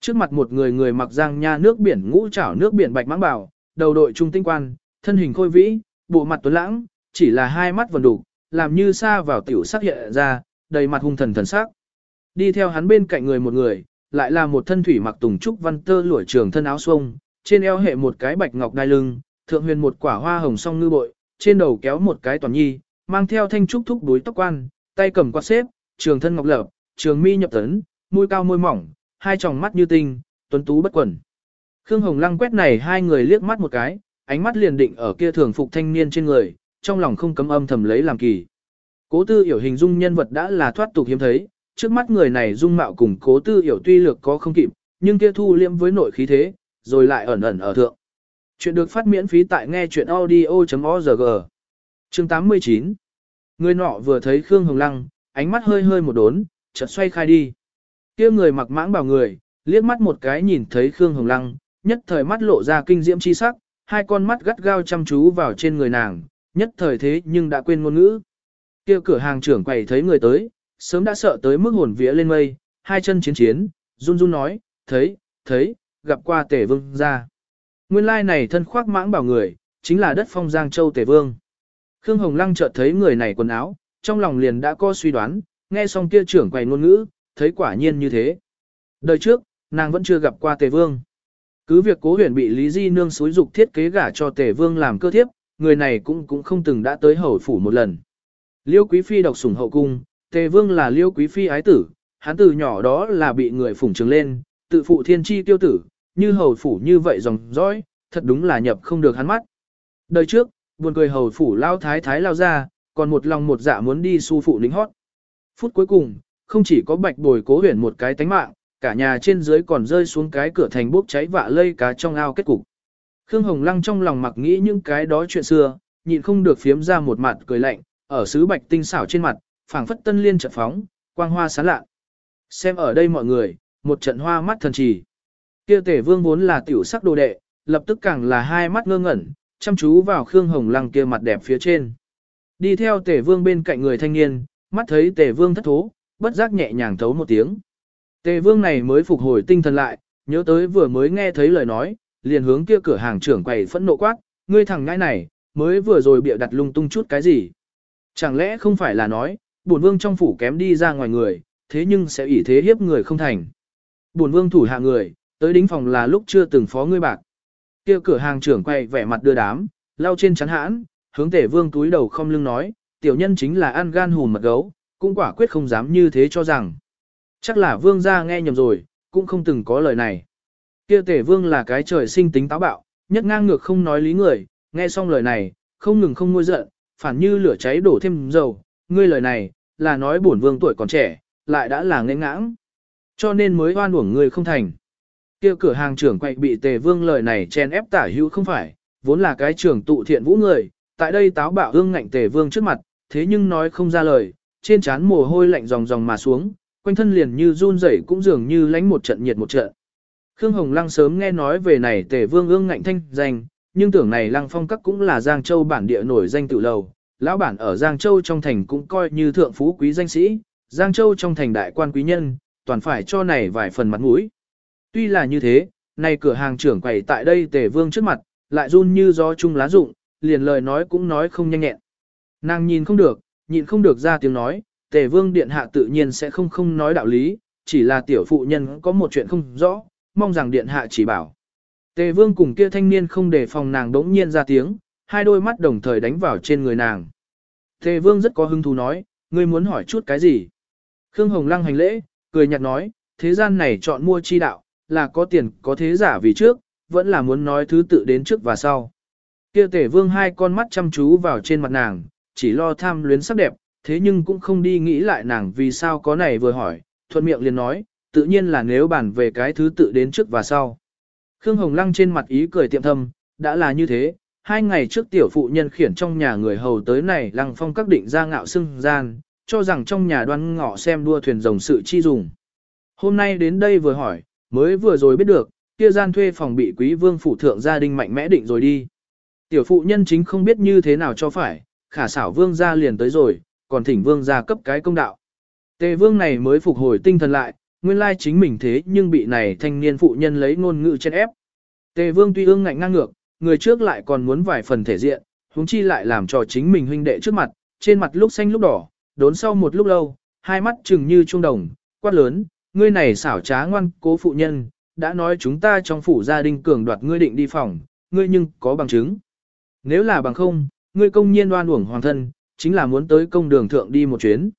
Trước mặt một người người mặc giang nha nước biển ngũ trảo nước biển bạch mãng bảo, đầu đội trung tinh quan, thân hình khôi vĩ, bộ mặt tuấn lãng, chỉ là hai mắt vần đủ, làm như xa vào tiểu sắc hiện ra, đầy mặt hung thần thần sắc. Đi theo hắn bên cạnh người một người, lại là một thân thủy mặc tùng trúc văn tơ lụa trường thân áo xuông, trên eo hệ một cái bạch ngọc đai lưng, thượng huyền một quả hoa hồng song ngư bội, trên đầu kéo một cái toàn nhi, mang theo thanh trúc thúc đuối tóc quan, tay cầm quạt xếp, trường thân ngọc lập, trường mi nhập tấn, mũi cao môi mỏng, hai tròng mắt như tinh, tuấn tú bất quẩn. Khương Hồng Lăng quét này hai người liếc mắt một cái, ánh mắt liền định ở kia thường phục thanh niên trên người, trong lòng không cấm âm thầm lấy làm kỳ. Cố tư hiểu hình dung nhân vật đã là thoát tục hiếm thấy, trước mắt người này dung mạo cùng cố tư hiểu tuy lược có không kịp, nhưng kia thu liễm với nội khí thế, rồi lại ẩn ẩn ở thượng. Chuyện được phát miễn phí tại nghe chuyện audio.org. Chương 89 Người nọ vừa thấy Khương Hồng Lăng, ánh mắt hơi hơi một đốn, chợt xoay khai đi. kia người mặc mãng bảo người, liếc mắt một cái nhìn thấy Khương Hồng Lăng, nhất thời mắt lộ ra kinh diễm chi sắc, hai con mắt gắt gao chăm chú vào trên người nàng, nhất thời thế nhưng đã quên ngôn ngữ. kia cửa hàng trưởng quầy thấy người tới, sớm đã sợ tới mức hồn vía lên mây, hai chân chiến chiến, run run nói, thấy, thấy, gặp qua tể vương ra. Nguyên lai này thân khoác mãng bảo người, chính là đất phong Giang Châu tể vương. Khương Hồng Lăng chợt thấy người này quần áo, trong lòng liền đã có suy đoán, nghe xong kia trưởng quầy ngôn ngữ, thấy quả nhiên như thế. Đời trước, nàng vẫn chưa gặp qua tề vương. Cứ việc cố huyền bị Lý Di Nương xúi dục thiết kế gả cho tề vương làm cơ thiếp, người này cũng cũng không từng đã tới hầu phủ một lần. Liêu Quý Phi độc sủng hậu cung, tề vương là Liêu Quý Phi ái tử, hắn từ nhỏ đó là bị người phủng trường lên, tự phụ thiên chi tiêu tử, như hầu phủ như vậy dòng dõi, thật đúng là nhập không được hắn mắt. Đời trước, buồn cười hầu phủ lao thái thái lao ra, còn một lòng một dạ muốn đi su phụ lính hót. Phút cuối cùng, không chỉ có bạch bồi cố huyền một cái tánh mạng, cả nhà trên dưới còn rơi xuống cái cửa thành bốc cháy vạ lây cá trong ao kết cục. Khương Hồng Lăng trong lòng mặc nghĩ những cái đó chuyện xưa, nhịn không được phiếm ra một mặt cười lạnh, ở sứ bạch tinh xảo trên mặt, phảng phất tân liên trận phóng, quang hoa sáng lạ. Xem ở đây mọi người, một trận hoa mắt thần trì. Kia tể vương vốn là tiểu sắc đồ đệ, lập tức càng là hai mắt ngơ ngẩn, chăm chú vào Khương Hồng Lăng kia mặt đẹp phía trên. Đi theo tề vương bên cạnh người thanh niên, mắt thấy tề vương thất thố, bất giác nhẹ nhàng thấu một tiếng. Tề vương này mới phục hồi tinh thần lại, nhớ tới vừa mới nghe thấy lời nói, liền hướng kia cửa hàng trưởng quầy phẫn nộ quát, ngươi thằng ngãi này, mới vừa rồi bịa đặt lung tung chút cái gì. Chẳng lẽ không phải là nói, bổn vương trong phủ kém đi ra ngoài người, thế nhưng sẽ ủy thế hiếp người không thành. Bổn vương thủ hạ người, tới đính phòng là lúc chưa từng phó ngươi bạc. Kia cửa hàng trưởng quay vẻ mặt đưa đám, lau trên chắn hãn, hướng tể vương túi đầu không lưng nói, tiểu nhân chính là ăn gan hùn mật gấu, cũng quả quyết không dám như thế cho rằng. Chắc là vương gia nghe nhầm rồi, cũng không từng có lời này. Kia tể vương là cái trời sinh tính táo bạo, nhất ngang ngược không nói lý người, nghe xong lời này, không ngừng không ngôi giận, phản như lửa cháy đổ thêm dầu, ngươi lời này, là nói bổn vương tuổi còn trẻ, lại đã là ngây ngãng. Cho nên mới oan uổng ngươi không thành. Kia cửa hàng trưởng quậy bị tề vương lời này chen ép tả hữu không phải, vốn là cái trưởng tụ thiện vũ người, tại đây táo bạo hương ngạnh tề vương trước mặt, thế nhưng nói không ra lời, trên trán mồ hôi lạnh ròng ròng mà xuống, quanh thân liền như run rẩy cũng dường như lánh một trận nhiệt một trận. Khương Hồng Lăng sớm nghe nói về này tề vương ương ngạnh thanh danh, nhưng tưởng này Lăng Phong Các cũng là Giang Châu bản địa nổi danh tự lầu, lão bản ở Giang Châu trong thành cũng coi như thượng phú quý danh sĩ, Giang Châu trong thành đại quan quý nhân, toàn phải cho này vài phần mặt mũi. Tuy là như thế, này cửa hàng trưởng quầy tại đây tề vương trước mặt, lại run như gió chung lá rụng, liền lời nói cũng nói không nhanh nhẹn. Nàng nhìn không được, nhịn không được ra tiếng nói, tề vương điện hạ tự nhiên sẽ không không nói đạo lý, chỉ là tiểu phụ nhân có một chuyện không rõ, mong rằng điện hạ chỉ bảo. Tề vương cùng kia thanh niên không để phòng nàng đống nhiên ra tiếng, hai đôi mắt đồng thời đánh vào trên người nàng. Tề vương rất có hứng thú nói, ngươi muốn hỏi chút cái gì? Khương Hồng Lăng hành lễ, cười nhạt nói, thế gian này chọn mua chi đạo, là có tiền có thế giả vì trước, vẫn là muốn nói thứ tự đến trước và sau. Kia tể vương hai con mắt chăm chú vào trên mặt nàng, chỉ lo tham luyến sắc đẹp, thế nhưng cũng không đi nghĩ lại nàng vì sao có này vừa hỏi, thuận miệng liền nói, tự nhiên là nếu bàn về cái thứ tự đến trước và sau. Khương Hồng Lăng trên mặt ý cười tiệm thâm, đã là như thế, hai ngày trước tiểu phụ nhân khiển trong nhà người hầu tới này lăng phong các định ra ngạo xưng gian, cho rằng trong nhà đoan ngọ xem đua thuyền rồng sự chi dùng. Hôm nay đến đây vừa hỏi, mới vừa rồi biết được, kia gian thuê phòng bị quý vương phủ thượng gia đình mạnh mẽ định rồi đi. Tiểu phụ nhân chính không biết như thế nào cho phải, khả xảo vương gia liền tới rồi, còn thỉnh vương gia cấp cái công đạo. Tề vương này mới phục hồi tinh thần lại, nguyên lai chính mình thế nhưng bị này thanh niên phụ nhân lấy ngôn ngữ chen ép. Tề vương tuy ương ngạnh ngang ngược, người trước lại còn muốn vài phần thể diện, huống chi lại làm cho chính mình huynh đệ trước mặt, trên mặt lúc xanh lúc đỏ, đốn sau một lúc lâu, hai mắt chừng như trung đồng, quát lớn, ngươi này xảo trá ngoan cố phụ nhân, đã nói chúng ta trong phủ gia đình cường đoạt ngươi định đi phòng, ngươi nhưng có bằng chứng. Nếu là bằng không, ngươi công nhiên đoan uổng hoàng thân, chính là muốn tới công đường thượng đi một chuyến.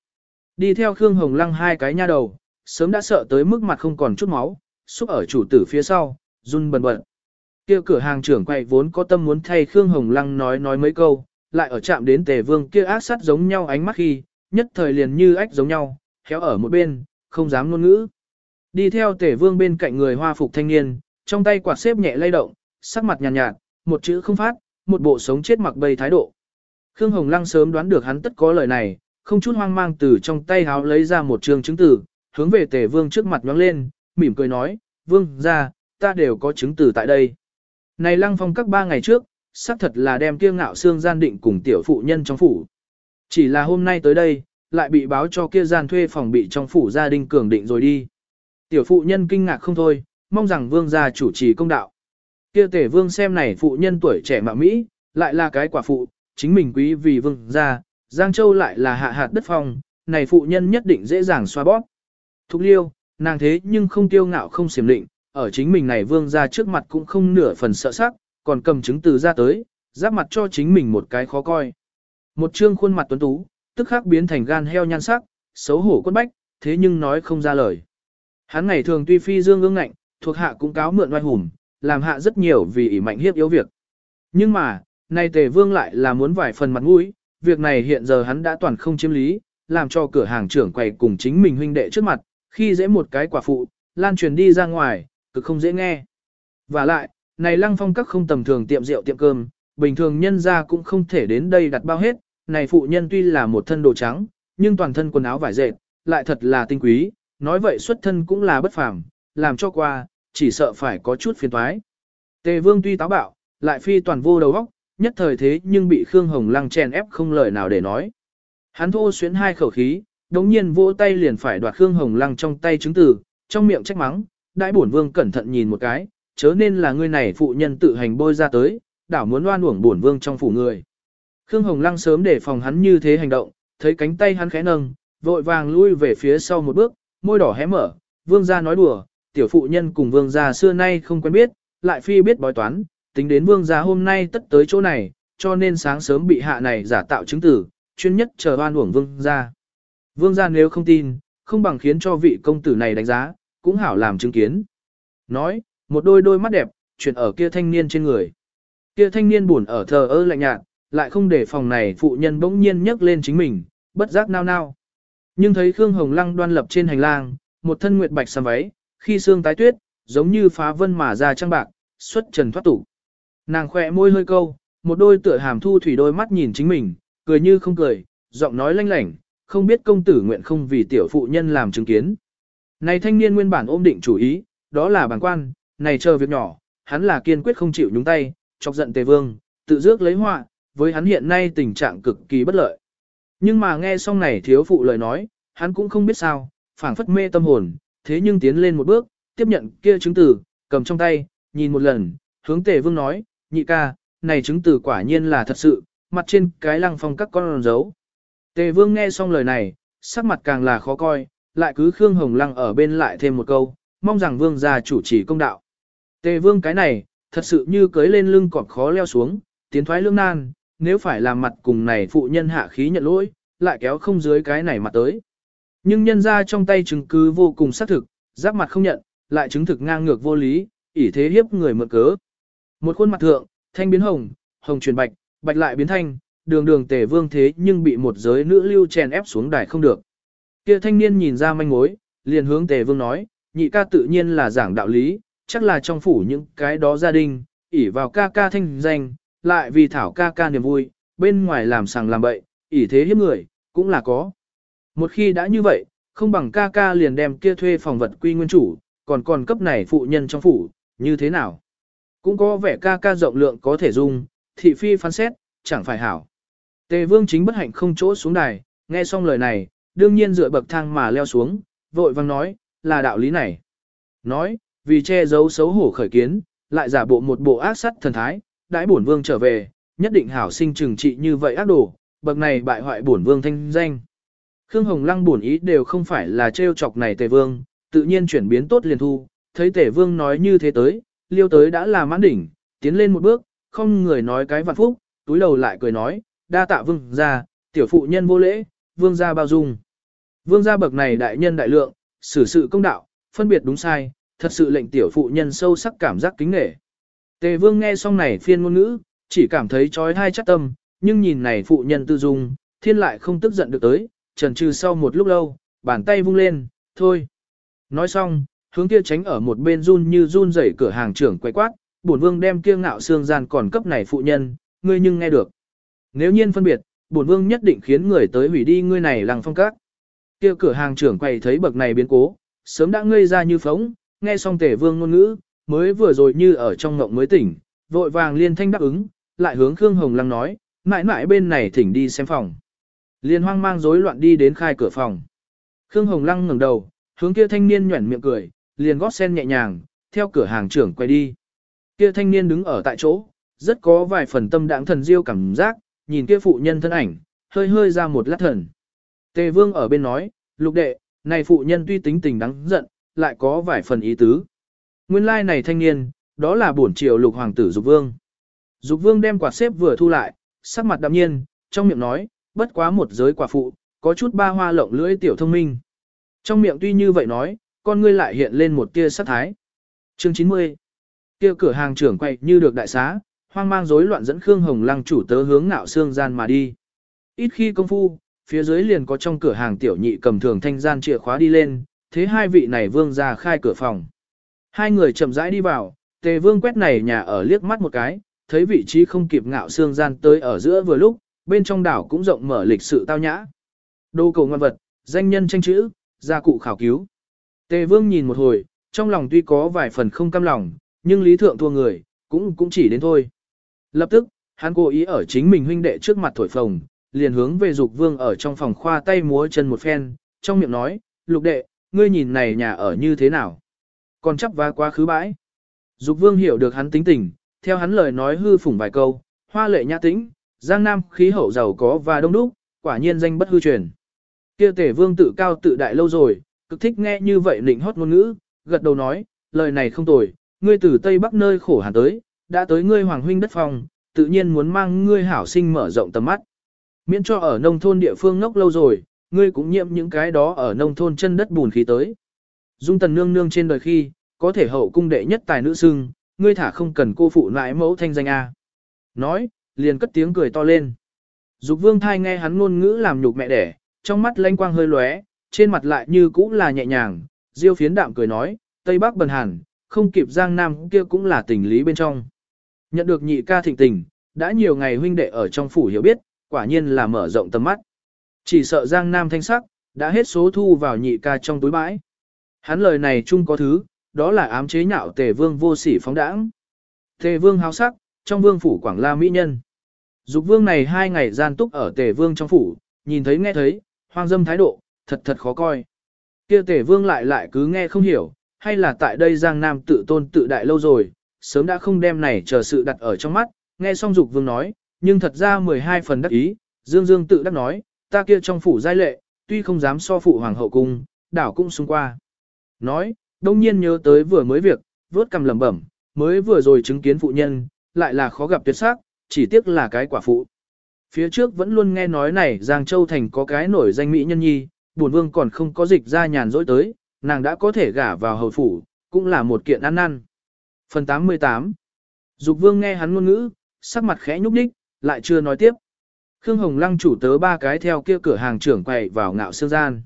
Đi theo Khương Hồng Lăng hai cái nha đầu, sớm đã sợ tới mức mặt không còn chút máu, xúc ở chủ tử phía sau, run bần bật. Kia cửa hàng trưởng quay vốn có tâm muốn thay Khương Hồng Lăng nói nói mấy câu, lại ở chạm đến tề vương kia ác sát giống nhau ánh mắt khi, nhất thời liền như ách giống nhau, khéo ở một bên, không dám ngôn ngữ. Đi theo tể vương bên cạnh người hoa phục thanh niên, trong tay quạt xếp nhẹ lay động, sắc mặt nhàn nhạt, nhạt, một chữ không phát, một bộ sống chết mặc bay thái độ. Khương Hồng Lăng sớm đoán được hắn tất có lời này, không chút hoang mang từ trong tay háo lấy ra một trường chứng tử, hướng về tể vương trước mặt nhóng lên, mỉm cười nói, vương ra, ta đều có chứng tử tại đây. Này lăng phong các ba ngày trước, xác thật là đem kiêng ngạo xương gian định cùng tiểu phụ nhân trong phủ. Chỉ là hôm nay tới đây, lại bị báo cho kia gian thuê phòng bị trong phủ gia đình cường định rồi đi. Tiểu phụ nhân kinh ngạc không thôi, mong rằng vương gia chủ trì công đạo. Kia tể vương xem này phụ nhân tuổi trẻ mạ Mỹ, lại là cái quả phụ, chính mình quý vì vương gia, Giang Châu lại là hạ hạt đất phong, này phụ nhân nhất định dễ dàng xoa bóp. Thục liêu, nàng thế nhưng không tiêu ngạo không xiểm định, ở chính mình này vương gia trước mặt cũng không nửa phần sợ sắc, còn cầm chứng từ ra tới, giáp mặt cho chính mình một cái khó coi. Một trương khuôn mặt tuấn tú, tức khắc biến thành gan heo nhan sắc, xấu hổ quân bách, thế nhưng nói không ra lời. Hắn ngày thường tuy phi dương ương ngạnh, thuộc hạ cũng cáo mượn oai hùng, làm hạ rất nhiều vì ỷ mạnh hiếp yếu việc. Nhưng mà, nay tề vương lại là muốn vài phần mặt mũi, việc này hiện giờ hắn đã toàn không chiếm lý, làm cho cửa hàng trưởng quầy cùng chính mình huynh đệ trước mặt, khi dễ một cái quả phụ, lan truyền đi ra ngoài, cực không dễ nghe. Và lại, này lăng phong các không tầm thường tiệm rượu tiệm cơm, bình thường nhân ra cũng không thể đến đây đặt bao hết, này phụ nhân tuy là một thân đồ trắng, nhưng toàn thân quần áo vải dệt, lại thật là tinh quý, nói vậy xuất thân cũng là bất phàm, làm cho qua, chỉ sợ phải có chút phiền toái. Tề vương tuy táo bạo, lại phi toàn vô đầu óc, nhất thời thế nhưng bị Khương Hồng Lăng chèn ép không lời nào để nói. Hắn thô xuyến hai khẩu khí, đống nhiên vỗ tay liền phải đoạt Khương Hồng Lăng trong tay chứng từ, trong miệng trách mắng, đại bổn vương cẩn thận nhìn một cái, chớ nên là người này phụ nhân tự hành bôi ra tới, đảo muốn oan uổng bổn vương trong phủ người. Khương Hồng Lăng sớm để phòng hắn như thế hành động, thấy cánh tay hắn khẽ nâng, vội vàng lui về phía sau một bước, môi đỏ hé mở, vương gia nói đùa, tiểu phụ nhân cùng vương gia xưa nay không quen biết, lại phi biết bói toán, tính đến vương gia hôm nay tất tới chỗ này, cho nên sáng sớm bị hạ này giả tạo chứng tử, chuyên nhất chờ oan uổng vương gia. Vương gia nếu không tin, không bằng khiến cho vị công tử này đánh giá, cũng hảo làm chứng kiến. Nói, một đôi đôi mắt đẹp, chuyển ở kia thanh niên trên người. Kia thanh niên buồn ở thờ ơ lạnh nhạt, lại không để phòng này phụ nhân bỗng nhiên nhấc lên chính mình, bất giác nao nao. Nhưng thấy Khương Hồng Lăng đoan lập trên hành lang, một thân nguyệt bạch sầm váy, khi xương tái tuyết, giống như phá vân mà ra trăng bạc, xuất trần thoát tục. Nàng khỏe môi hơi câu, một đôi tựa hàm thu thủy đôi mắt nhìn chính mình, cười như không cười, giọng nói lanh lảnh, không biết công tử nguyện không vì tiểu phụ nhân làm chứng kiến. Này thanh niên nguyên bản ôm định chủ ý, đó là bản quan, này chờ việc nhỏ, hắn là kiên quyết không chịu nhúng tay, chọc giận tề vương, tự dước lấy họa, với hắn hiện nay tình trạng cực kỳ bất lợi. Nhưng mà nghe xong này thiếu phụ lời nói, hắn cũng không biết sao, phảng phất mê tâm hồn, thế nhưng tiến lên một bước, tiếp nhận kia chứng từ, cầm trong tay, nhìn một lần, hướng tề vương nói, nhị ca, này chứng từ quả nhiên là thật sự, mặt trên cái lăng phong các con dấu. Tề vương nghe xong lời này, sắc mặt càng là khó coi, lại cứ Khương Hồng Lăng ở bên lại thêm một câu, mong rằng vương gia chủ trì công đạo. Tề vương cái này, thật sự như cưới lên lưng cọp khó leo xuống, tiến thoái lương nan, nếu phải làm mặt cùng này phụ nhân hạ khí nhận lỗi, lại kéo không dưới cái này mặt tới. Nhưng nhân ra trong tay chứng cứ vô cùng xác thực, giáp mặt không nhận, lại chứng thực ngang ngược vô lý, ỷ thế hiếp người mượn cớ. Một khuôn mặt thượng, thanh biến hồng, hồng chuyển bạch, bạch lại biến thanh, đường đường tề vương thế nhưng bị một giới nữ lưu chèn ép xuống đài không được. Kia thanh niên nhìn ra manh mối, liền hướng tề vương nói, nhị ca tự nhiên là giảng đạo lý, chắc là trong phủ những cái đó gia đình, ỷ vào ca ca thanh danh, lại vì thảo ca ca niềm vui, bên ngoài làm sàng làm bậy, ỷ thế hiếp người, cũng là có. Một khi đã như vậy, không bằng ca ca liền đem kia thuê phòng vật quy nguyên chủ, còn còn cấp này phụ nhân trong phủ, như thế nào? Cũng có vẻ ca ca rộng lượng có thể dùng, thị phi phán xét, chẳng phải hảo. Tề vương chính bất hạnh không chỗ xuống đài, nghe xong lời này, đương nhiên dựa bậc thang mà leo xuống, vội vang nói, là đạo lý này. Nói, vì che giấu xấu hổ khởi kiến, lại giả bộ một bộ ác sắt thần thái, đãi bổn vương trở về, nhất định hảo sinh trừng trị như vậy ác đồ, bậc này bại hoại bổn vương thanh danh. Khương Hồng Lăng bổn ý đều không phải là trêu chọc này tề vương, tự nhiên chuyển biến tốt liền thu, thấy tề vương nói như thế tới, liêu tới đã là mãn đỉnh, tiến lên một bước, không người nói cái vạn phúc, túi đầu lại cười nói, đa tạ vương gia, tiểu phụ nhân vô lễ, vương gia bao dung. Vương gia bậc này đại nhân đại lượng, xử sự công đạo, phân biệt đúng sai, thật sự lệnh tiểu phụ nhân sâu sắc cảm giác kính nể. Tề vương nghe xong này phiên ngôn ngữ, chỉ cảm thấy trói thai chắc tâm, nhưng nhìn này phụ nhân tư dung, thiên lại không tức giận được tới, trần trừ sau một lúc lâu, bàn tay vung lên, thôi. Nói xong, hướng kia tránh ở một bên run như run rẩy cửa hàng trưởng quay quát, bổn vương đem kia ngạo xương gian còn cấp này phụ nhân, ngươi nhưng nghe được. Nếu nhiên phân biệt, bổn vương nhất định khiến người tới hủy đi ngươi này lăng phong các. Kia cửa hàng trưởng quay thấy bậc này biến cố, sớm đã ngây ra như phóng, nghe xong tể vương ngôn ngữ, mới vừa rồi như ở trong ngộng mới tỉnh, vội vàng liên thanh đáp ứng, lại hướng Khương Hồng Lăng nói, mãi mãi bên này thỉnh đi xem phòng. Liên hoang mang rối loạn đi đến khai cửa phòng. Khương Hồng Lăng ngẩng đầu, hướng kia thanh niên nhuẩn miệng cười, liền gót sen nhẹ nhàng, theo cửa hàng trưởng quay đi. Kia thanh niên đứng ở tại chỗ, rất có vài phần tâm đãng thần diêu cảm giác, nhìn kia phụ nhân thân ảnh, hơi hơi ra một lát thần. Tề Vương ở bên nói, lục đệ, này phụ nhân tuy tính tình đáng giận, lại có vài phần ý tứ. Nguyên lai này thanh niên, đó là bổn triều lục hoàng tử Dục Vương. Dục Vương đem quạt xếp vừa thu lại, sắc mặt đạm nhiên, trong miệng nói, bất quá một giới quả phụ, có chút ba hoa lộng lưỡi tiểu thông minh. Trong miệng tuy như vậy nói, con ngươi lại hiện lên một tia sát thái. Chương 90 kia cửa hàng trưởng quay như được đại xá, hoang mang rối loạn dẫn Khương Hồng Lăng chủ tớ hướng ngạo xương gian mà đi. Ít khi công phu, phía dưới liền có trong cửa hàng tiểu nhị cầm thường thanh gian chìa khóa đi lên, thế hai vị này vương ra khai cửa phòng. Hai người chậm rãi đi vào, tề vương quét này nhà ở liếc mắt một cái, thấy vị trí không kịp ngạo xương gian tới ở giữa vừa lúc, bên trong đảo cũng rộng mở lịch sự tao nhã. Đô cầu ngoan vật, danh nhân tranh chữ, gia cụ khảo cứu. Tề vương nhìn một hồi, trong lòng tuy có vài phần không cam lòng, nhưng lý thượng thua người, cũng cũng chỉ đến thôi. Lập tức, hắn cố ý ở chính mình huynh đệ trước mặt thổi phồng, liền hướng về dục vương ở trong phòng khoa tay múa chân một phen, trong miệng nói, lục đệ, ngươi nhìn này nhà ở như thế nào? Còn chấp vá quá khứ bãi. Dục vương hiểu được hắn tính tình, theo hắn lời nói hư phủng vài câu, hoa lệ nhã tĩnh, giang nam khí hậu giàu có và đông đúc, quả nhiên danh bất hư truyền. Kia tể vương tự cao tự đại lâu rồi, cực thích nghe như vậy nịnh hót ngôn ngữ, gật đầu nói, lời này không tồi, ngươi từ Tây Bắc nơi khổ hàn tới, đã tới ngươi hoàng huynh đất phòng, tự nhiên muốn mang ngươi hảo sinh mở rộng tầm mắt. Miễn cho ở nông thôn địa phương ngốc lâu rồi, ngươi cũng nhiễm những cái đó ở nông thôn chân đất bùn khí tới. Dung tần nương nương trên đời khi, có thể hậu cung đệ nhất tài nữ xưng, ngươi thả không cần cô phụ nãi mẫu thanh danh A. Nói, liền cất tiếng cười to lên. Dục vương thai nghe hắn ngôn ngữ làm nhục mẹ đẻ, trong mắt lanh quang hơi lóe, trên mặt lại như cũ là nhẹ nhàng, diêu phiến đạm cười nói, Tây Bắc bần hàn, không kịp Giang Nam kia cũng là tình lý bên trong. Nhận được nhị ca thịnh tình, đã nhiều ngày huynh đệ ở trong phủ hiểu biết, quả nhiên là mở rộng tầm mắt. Chỉ sợ Giang Nam thanh sắc, đã hết số thu vào nhị ca trong túi bãi. Hắn lời này chung có thứ, đó là ám chế nhạo tề vương vô sỉ phóng đãng. Tề vương háo sắc, trong vương phủ quảng la mỹ nhân. Dục vương này hai ngày gian túc ở tề vương trong phủ, nhìn thấy nghe thấy, hoang dâm thái độ, thật thật khó coi. Kia tề vương lại lại cứ nghe không hiểu, hay là tại đây Giang Nam tự tôn tự đại lâu rồi, sớm đã không đem này chờ sự đặt ở trong mắt, nghe xong dục vương nói, nhưng thật ra 12 phần đắc ý, dương dương tự đắc nói, ta kia trong phủ giai lệ, tuy không dám so phụ hoàng hậu cung, đảo cũng xung qua. Nói, đông nhiên nhớ tới vừa mới việc, vớt cầm lẩm bẩm, mới vừa rồi chứng kiến phụ nhân, lại là khó gặp tuyệt sắc, chỉ tiếc là cái quả phụ. Phía trước vẫn luôn nghe nói này Giang Châu Thành có cái nổi danh mỹ nhân nhi, buồn vương còn không có dịch ra nhàn dỗi tới, nàng đã có thể gả vào hầu phủ, cũng là một kiện ăn năn. Phần 88 Dục vương nghe hắn ngôn ngữ, sắc mặt khẽ nhúc nhích lại chưa nói tiếp. Khương Hồng Lăng chủ tớ ba cái theo kia cửa hàng trưởng quầy vào ngạo sương gian.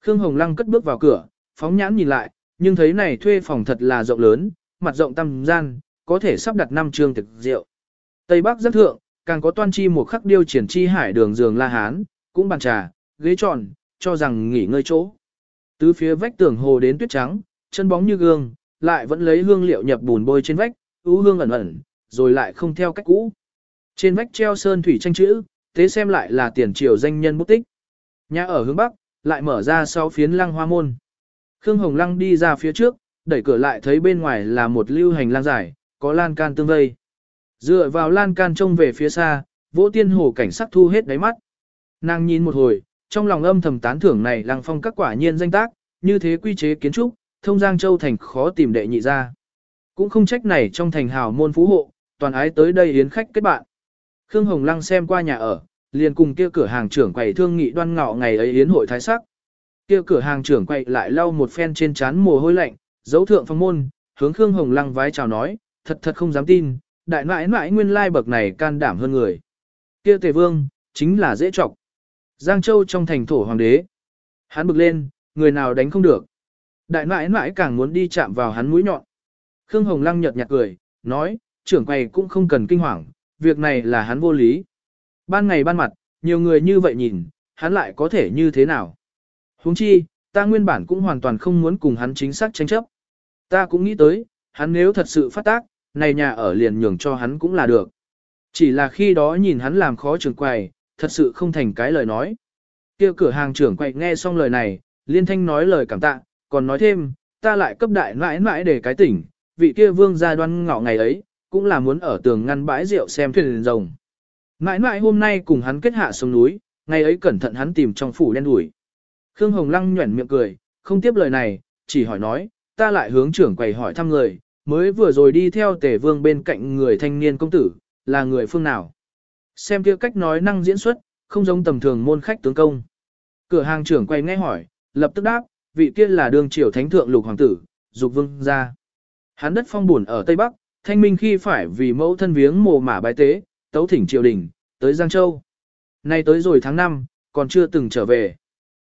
Khương Hồng Lăng cất bước vào cửa, phóng nhãn nhìn lại, nhưng thấy này thuê phòng thật là rộng lớn, mặt rộng tăm gian, có thể sắp đặt năm trường thực rượu. Tây Bắc rất thượng, càng có toan chi một khắc điêu triển chi hải đường giường La Hán, cũng bàn trà, ghế tròn, cho rằng nghỉ ngơi chỗ. Tứ phía vách tường hồ đến tuyết trắng, chân bóng như gương, lại vẫn lấy hương liệu nhập bùn bôi trên vách, ú hương ẩn ẩn, rồi lại không theo cách cũ. Trên vách treo sơn thủy tranh chữ, tế xem lại là tiền triều danh nhân bút tích. Nhà ở hướng bắc, lại mở ra sau phiến lăng hoa môn. Khương Hồng Lăng đi ra phía trước, đẩy cửa lại thấy bên ngoài là một lưu hành lang dài, có lan can tương vây. Dựa vào lan can trông về phía xa, vỗ tiên hồ cảnh sắc thu hết đáy mắt. Nàng nhìn một hồi, trong lòng âm thầm tán thưởng này lăng phong các quả nhiên danh tác, như thế quy chế kiến trúc, thông giang châu thành khó tìm đệ nhị ra. Cũng không trách này trong thành hào môn phú hộ, toàn ái tới đây yến khách kết bạn. Khương Hồng Lăng xem qua nhà ở, liền cùng kia cửa hàng trưởng quầy thương nghị đoan ngọ ngày ấy yến hội thái sắc. Kia cửa hàng trưởng quay lại lau một phen trên trán mồ hôi lạnh, dấu thượng phong môn, hướng Khương Hồng Lăng vái chào nói, thật thật không dám tin, đại nãi nãi nguyên lai bậc này can đảm hơn người. Kia tề vương, chính là dễ trọc. Giang Châu trong thành thổ hoàng đế. Hắn bực lên, người nào đánh không được. Đại nãi nãi càng muốn đi chạm vào hắn mũi nhọn. Khương Hồng Lăng nhợt nhạt cười, nói, trưởng quầy cũng không cần kinh hoàng, việc này là hắn vô lý. Ban ngày ban mặt, nhiều người như vậy nhìn, hắn lại có thể như thế nào? Huống chi, ta nguyên bản cũng hoàn toàn không muốn cùng hắn chính xác tranh chấp. Ta cũng nghĩ tới, hắn nếu thật sự phát tác, này nhà ở liền nhường cho hắn cũng là được. Chỉ là khi đó nhìn hắn làm khó trưởng quầy, thật sự không thành cái lời nói. Kia cửa hàng trưởng quầy nghe xong lời này, liên thanh nói lời cảm tạ, còn nói thêm, ta lại cấp đại mãi mãi để cái tỉnh, vị kia vương gia đoan ngọ ngày ấy, cũng là muốn ở tường ngăn bãi rượu xem thuyền rồng. Mãi mãi hôm nay cùng hắn kết hạ xuống núi, ngày ấy cẩn thận hắn tìm trong phủ đen đuổi. Khương Hồng Lăng nhuẩn miệng cười, không tiếp lời này, chỉ hỏi nói, ta lại hướng trưởng quầy hỏi thăm người, mới vừa rồi đi theo tể vương bên cạnh người thanh niên công tử, là người phương nào. Xem kia cách nói năng diễn xuất, không giống tầm thường môn khách tướng công. Cửa hàng trưởng quay nghe hỏi, lập tức đáp, vị kia là đường triều thánh thượng lục hoàng tử, dục vương ra. Hắn đất phong buồn ở Tây Bắc, thanh minh khi phải vì mẫu thân viếng mồ mả bái tế, tấu thỉnh triều đình, tới Giang Châu. Nay tới rồi tháng 5, còn chưa từng trở về.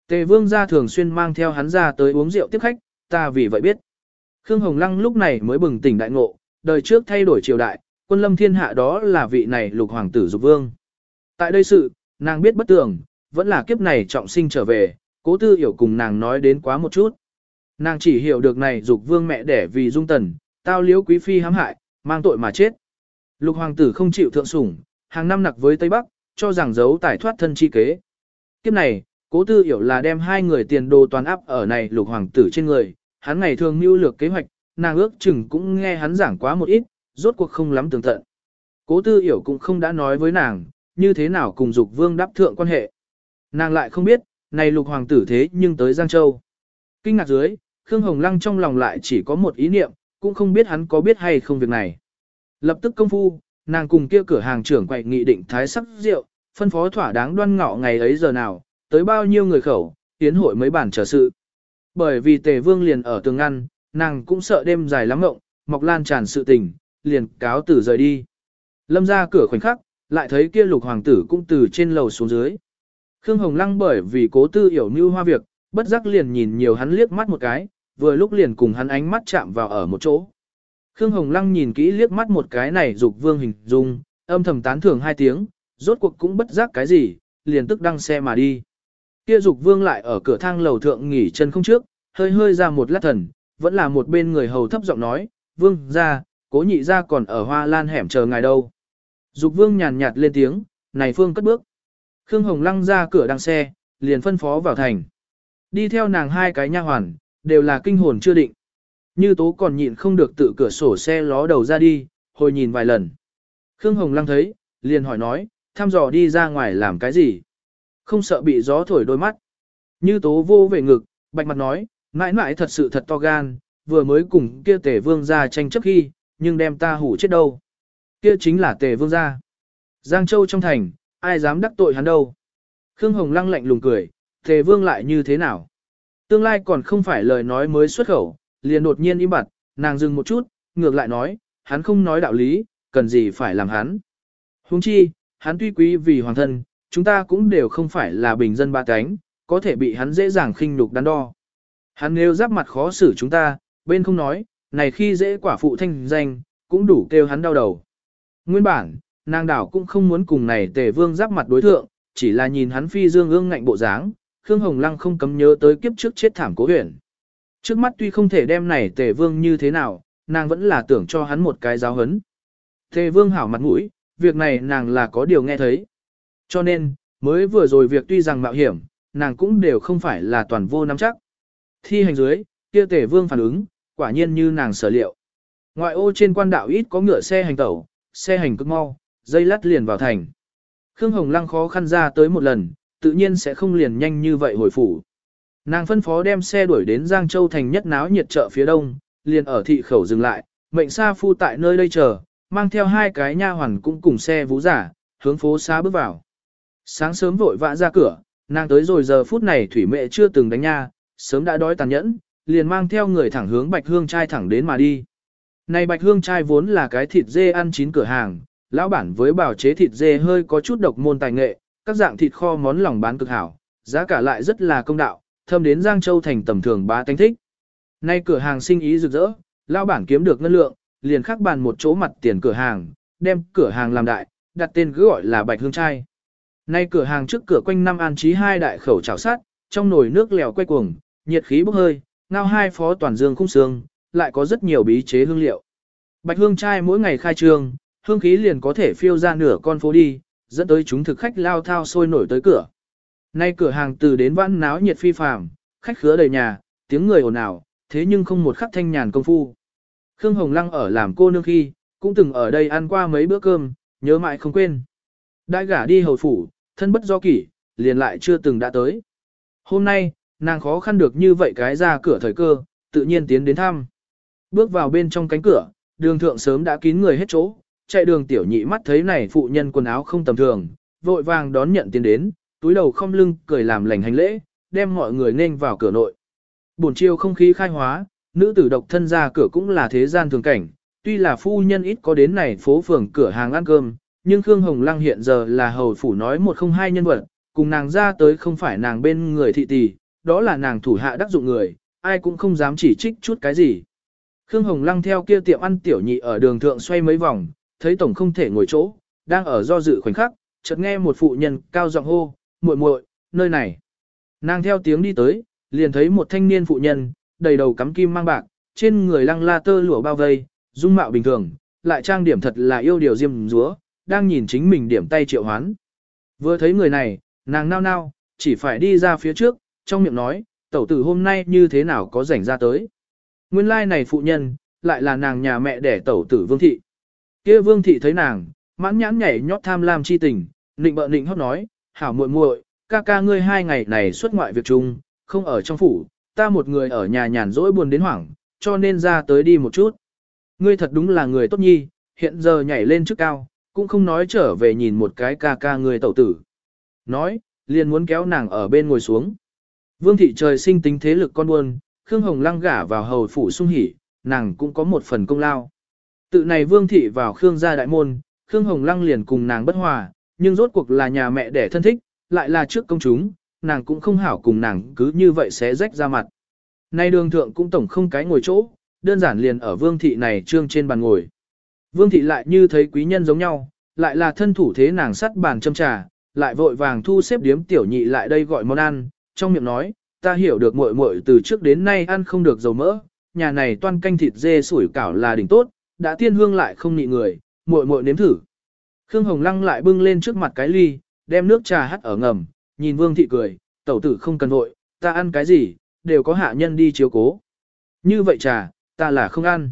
Tề vương gia thường xuyên mang theo hắn ra tới uống rượu tiếp khách, ta vì vậy biết. Khương Hồng Lăng lúc này mới bừng tỉnh đại ngộ, đời trước thay đổi triều đại, quân lâm thiên hạ đó là vị này lục hoàng tử dục vương. Tại đây sự, nàng biết bất tưởng, vẫn là kiếp này trọng sinh trở về, cố tư hiểu cùng nàng nói đến quá một chút. Nàng chỉ hiểu được này dục vương mẹ đẻ vì dung tần, tao liếu quý phi hãm hại, mang tội mà chết. Lục hoàng tử không chịu thượng sủng, hàng năm nặc với Tây Bắc, cho rằng giấu tài thoát thân chi kế. Kiếp này, cố tư hiểu là đem hai người tiền đồ toàn áp ở này lục hoàng tử trên người, hắn ngày thường mưu lược kế hoạch, nàng ước chừng cũng nghe hắn giảng quá một ít, rốt cuộc không lắm tường tận. Cố tư hiểu cũng không đã nói với nàng, như thế nào cùng dục vương đáp thượng quan hệ. Nàng lại không biết, này lục hoàng tử thế nhưng tới Giang Châu. Kinh ngạc dưới, Khương Hồng Lăng trong lòng lại chỉ có một ý niệm, cũng không biết hắn có biết hay không việc này. Lập tức công phu, nàng cùng kia cửa hàng trưởng quậy nghị định thái sắc rượu, phân phó thỏa đáng đoan ngọ ngày ấy giờ nào, tới bao nhiêu người khẩu, tiến hội mấy bản trở sự. Bởi vì tề vương liền ở tường ngăn, nàng cũng sợ đêm dài lắm ngộng, mọc lan tràn sự tình, liền cáo tử rời đi. Lâm ra cửa khoảnh khắc, lại thấy kia lục hoàng tử cũng từ trên lầu xuống dưới. Khương Hồng Lăng bởi vì cố tư hiểu như hoa việc, bất giác liền nhìn nhiều hắn liếc mắt một cái, vừa lúc liền cùng hắn ánh mắt chạm vào ở một chỗ. Khương Hồng Lăng nhìn kỹ liếc mắt một cái này dục vương hình dung, âm thầm tán thưởng hai tiếng, rốt cuộc cũng bất giác cái gì, liền tức đăng xe mà đi. Kia dục vương lại ở cửa thang lầu thượng nghỉ chân không trước, hơi hơi ra một lát thần, vẫn là một bên người hầu thấp giọng nói, vương ra, cố nhị ra còn ở hoa lan hẻm chờ ngài đâu. Dục vương nhàn nhạt lên tiếng, này phương cất bước. Khương Hồng lăng ra cửa đăng xe, liền phân phó vào thành. Đi theo nàng hai cái nha hoàn, đều là kinh hồn chưa định. Như tố còn nhịn không được tự cửa sổ xe ló đầu ra đi, hồi nhìn vài lần. Khương Hồng lăng thấy, liền hỏi nói, thăm dò đi ra ngoài làm cái gì? Không sợ bị gió thổi đôi mắt. Như tố vô về ngực, bạch mặt nói, mãi mãi thật sự thật to gan, vừa mới cùng kia tề vương ra tranh chấp khi, nhưng đem ta hủ chết đâu. Kia chính là tề vương gia. Giang Châu trong thành, ai dám đắc tội hắn đâu. Khương Hồng lăng lạnh lùng cười, tề vương lại như thế nào? Tương lai còn không phải lời nói mới xuất khẩu, liền đột nhiên im bặt, nàng dừng một chút, ngược lại nói, hắn không nói đạo lý, cần gì phải làm hắn. Huống chi, hắn tuy quý vì hoàng thân, chúng ta cũng đều không phải là bình dân ba cánh, có thể bị hắn dễ dàng khinh nhục đắn đo. Hắn nếu giáp mặt khó xử chúng ta, bên không nói, này khi dễ quả phụ thanh danh, cũng đủ kêu hắn đau đầu. Nguyên bản, nàng đảo cũng không muốn cùng này tề vương giáp mặt đối thượng, chỉ là nhìn hắn phi dương ương ngạnh bộ dáng, Khương Hồng Lăng không cấm nhớ tới kiếp trước chết thảm cố huyền. Trước mắt tuy không thể đem này tề vương như thế nào, nàng vẫn là tưởng cho hắn một cái giáo hấn. Tề vương hảo mặt mũi, việc này nàng là có điều nghe thấy. Cho nên, mới vừa rồi việc tuy rằng mạo hiểm, nàng cũng đều không phải là toàn vô nắm chắc. Thi hành dưới, kia tể vương phản ứng, quả nhiên như nàng sở liệu. Ngoại ô trên quan đạo ít có ngựa xe hành tẩu, xe hành cực mau, dây lắt liền vào thành. Khương Hồng Lăng khó khăn ra tới một lần, tự nhiên sẽ không liền nhanh như vậy hồi phủ. Nàng phân phó đem xe đuổi đến Giang Châu thành nhất náo nhiệt chợ phía đông, liền ở thị khẩu dừng lại, mệnh xa phu tại nơi đây chờ, mang theo hai cái nha hoàn cũng cùng xe vũ giả, hướng phố xa bước vào. Sáng sớm vội vã ra cửa, nàng tới rồi giờ phút này thủy mẹ chưa từng đánh nha, sớm đã đói tàn nhẫn, liền mang theo người thẳng hướng Bạch Hương trai thẳng đến mà đi. Này Bạch Hương trai vốn là cái thịt dê ăn chín cửa hàng, lão bản với bảo chế thịt dê hơi có chút độc môn tài nghệ, các dạng thịt kho món lòng bán cực hảo, giá cả lại rất là công đạo, thâm đến Giang Châu thành tầm thường bá tánh thích. Nay cửa hàng sinh ý rực rỡ, lão bản kiếm được ngân lượng, liền khắc bàn một chỗ mặt tiền cửa hàng, đem cửa hàng làm đại, đặt tên cứ gọi là Bạch Hương trai. Nay cửa hàng trước cửa quanh năm an trí hai đại khẩu chảo sát, trong nồi nước lèo quay cuồng, nhiệt khí bốc hơi, ngao hai phó toàn dương khung xương, lại có rất nhiều bí chế hương liệu. Bạch hương trai mỗi ngày khai trương, hương khí liền có thể phiêu ra nửa con phố đi, dẫn tới chúng thực khách lao thao sôi nổi tới cửa. Nay cửa hàng từ đến vãn náo nhiệt phi phàm, khách khứa đầy nhà, tiếng người ồn ào, thế nhưng không một khắc thanh nhàn công phu. Khương Hồng Lăng ở làm cô nương khi, cũng từng ở đây ăn qua mấy bữa cơm, nhớ mãi không quên. Đại gả đi hầu phủ, thân bất do kỷ, liền lại chưa từng đã tới. Hôm nay, nàng khó khăn được như vậy cái ra cửa thời cơ, tự nhiên tiến đến thăm. Bước vào bên trong cánh cửa, đường thượng sớm đã kín người hết chỗ, chạy đường tiểu nhị mắt thấy này phụ nhân quần áo không tầm thường, vội vàng đón nhận tiến đến, túi đầu không lưng cười làm lành hành lễ, đem mọi người nên vào cửa nội. Buổi chiều không khí khai hóa, nữ tử độc thân ra cửa cũng là thế gian thường cảnh, tuy là phu nhân ít có đến này phố phường cửa hàng ăn cơm, nhưng Khương Hồng Lăng hiện giờ là hầu phủ nói một không hai nhân vật, cùng nàng ra tới không phải nàng bên người thị tỷ, đó là nàng thủ hạ đắc dụng người, ai cũng không dám chỉ trích chút cái gì. Khương Hồng Lăng theo kia tiệm ăn tiểu nhị ở đường thượng xoay mấy vòng, thấy tổng không thể ngồi chỗ, đang ở do dự khoảnh khắc, chợt nghe một phụ nhân cao giọng hô, muội muội, nơi này. Nàng theo tiếng đi tới, liền thấy một thanh niên phụ nhân, đầy đầu cắm kim mang bạc, trên người lăng la tơ lụa bao vây, dung mạo bình thường, lại trang điểm thật là yêu điều diêm dúa đang nhìn chính mình điểm tay triệu hoán. Vừa thấy người này, nàng nao nao, chỉ phải đi ra phía trước, trong miệng nói, tẩu tử hôm nay như thế nào có rảnh ra tới. Nguyên lai này phụ nhân, lại là nàng nhà mẹ đẻ tẩu tử vương thị. kia vương thị thấy nàng, mãn nhãn nhảy nhót tham lam chi tình, nịnh bợ nịnh hót nói, hảo muội muội, ca ca ngươi hai ngày này xuất ngoại việc chung, không ở trong phủ, ta một người ở nhà nhàn rỗi buồn đến hoảng, cho nên ra tới đi một chút. Ngươi thật đúng là người tốt nhi, hiện giờ nhảy lên trước cao, cũng không nói trở về nhìn một cái ca ca người tẩu tử. Nói, liền muốn kéo nàng ở bên ngồi xuống. Vương thị trời sinh tính thế lực con buôn, Khương Hồng Lăng gả vào hầu phủ sung hỉ, nàng cũng có một phần công lao. Tự này Vương thị vào Khương gia đại môn, Khương Hồng Lăng liền cùng nàng bất hòa, nhưng rốt cuộc là nhà mẹ đẻ thân thích, lại là trước công chúng, nàng cũng không hảo cùng nàng cứ như vậy sẽ rách ra mặt. Nay đường thượng cũng tổng không cái ngồi chỗ, đơn giản liền ở Vương thị này trương trên bàn ngồi. Vương thị lại như thấy quý nhân giống nhau, lại là thân thủ thế nàng sắt bàn châm trà, lại vội vàng thu xếp điếm tiểu nhị lại đây gọi món ăn, trong miệng nói, ta hiểu được muội muội từ trước đến nay ăn không được dầu mỡ, nhà này toan canh thịt dê sủi cảo là đỉnh tốt, đã tiên hương lại không nị người, muội muội nếm thử. Khương Hồng Lăng lại bưng lên trước mặt cái ly, đem nước trà hắt ở ngầm, nhìn Vương Thị cười, tẩu tử không cần vội, ta ăn cái gì, đều có hạ nhân đi chiếu cố. Như vậy trà, ta là không ăn.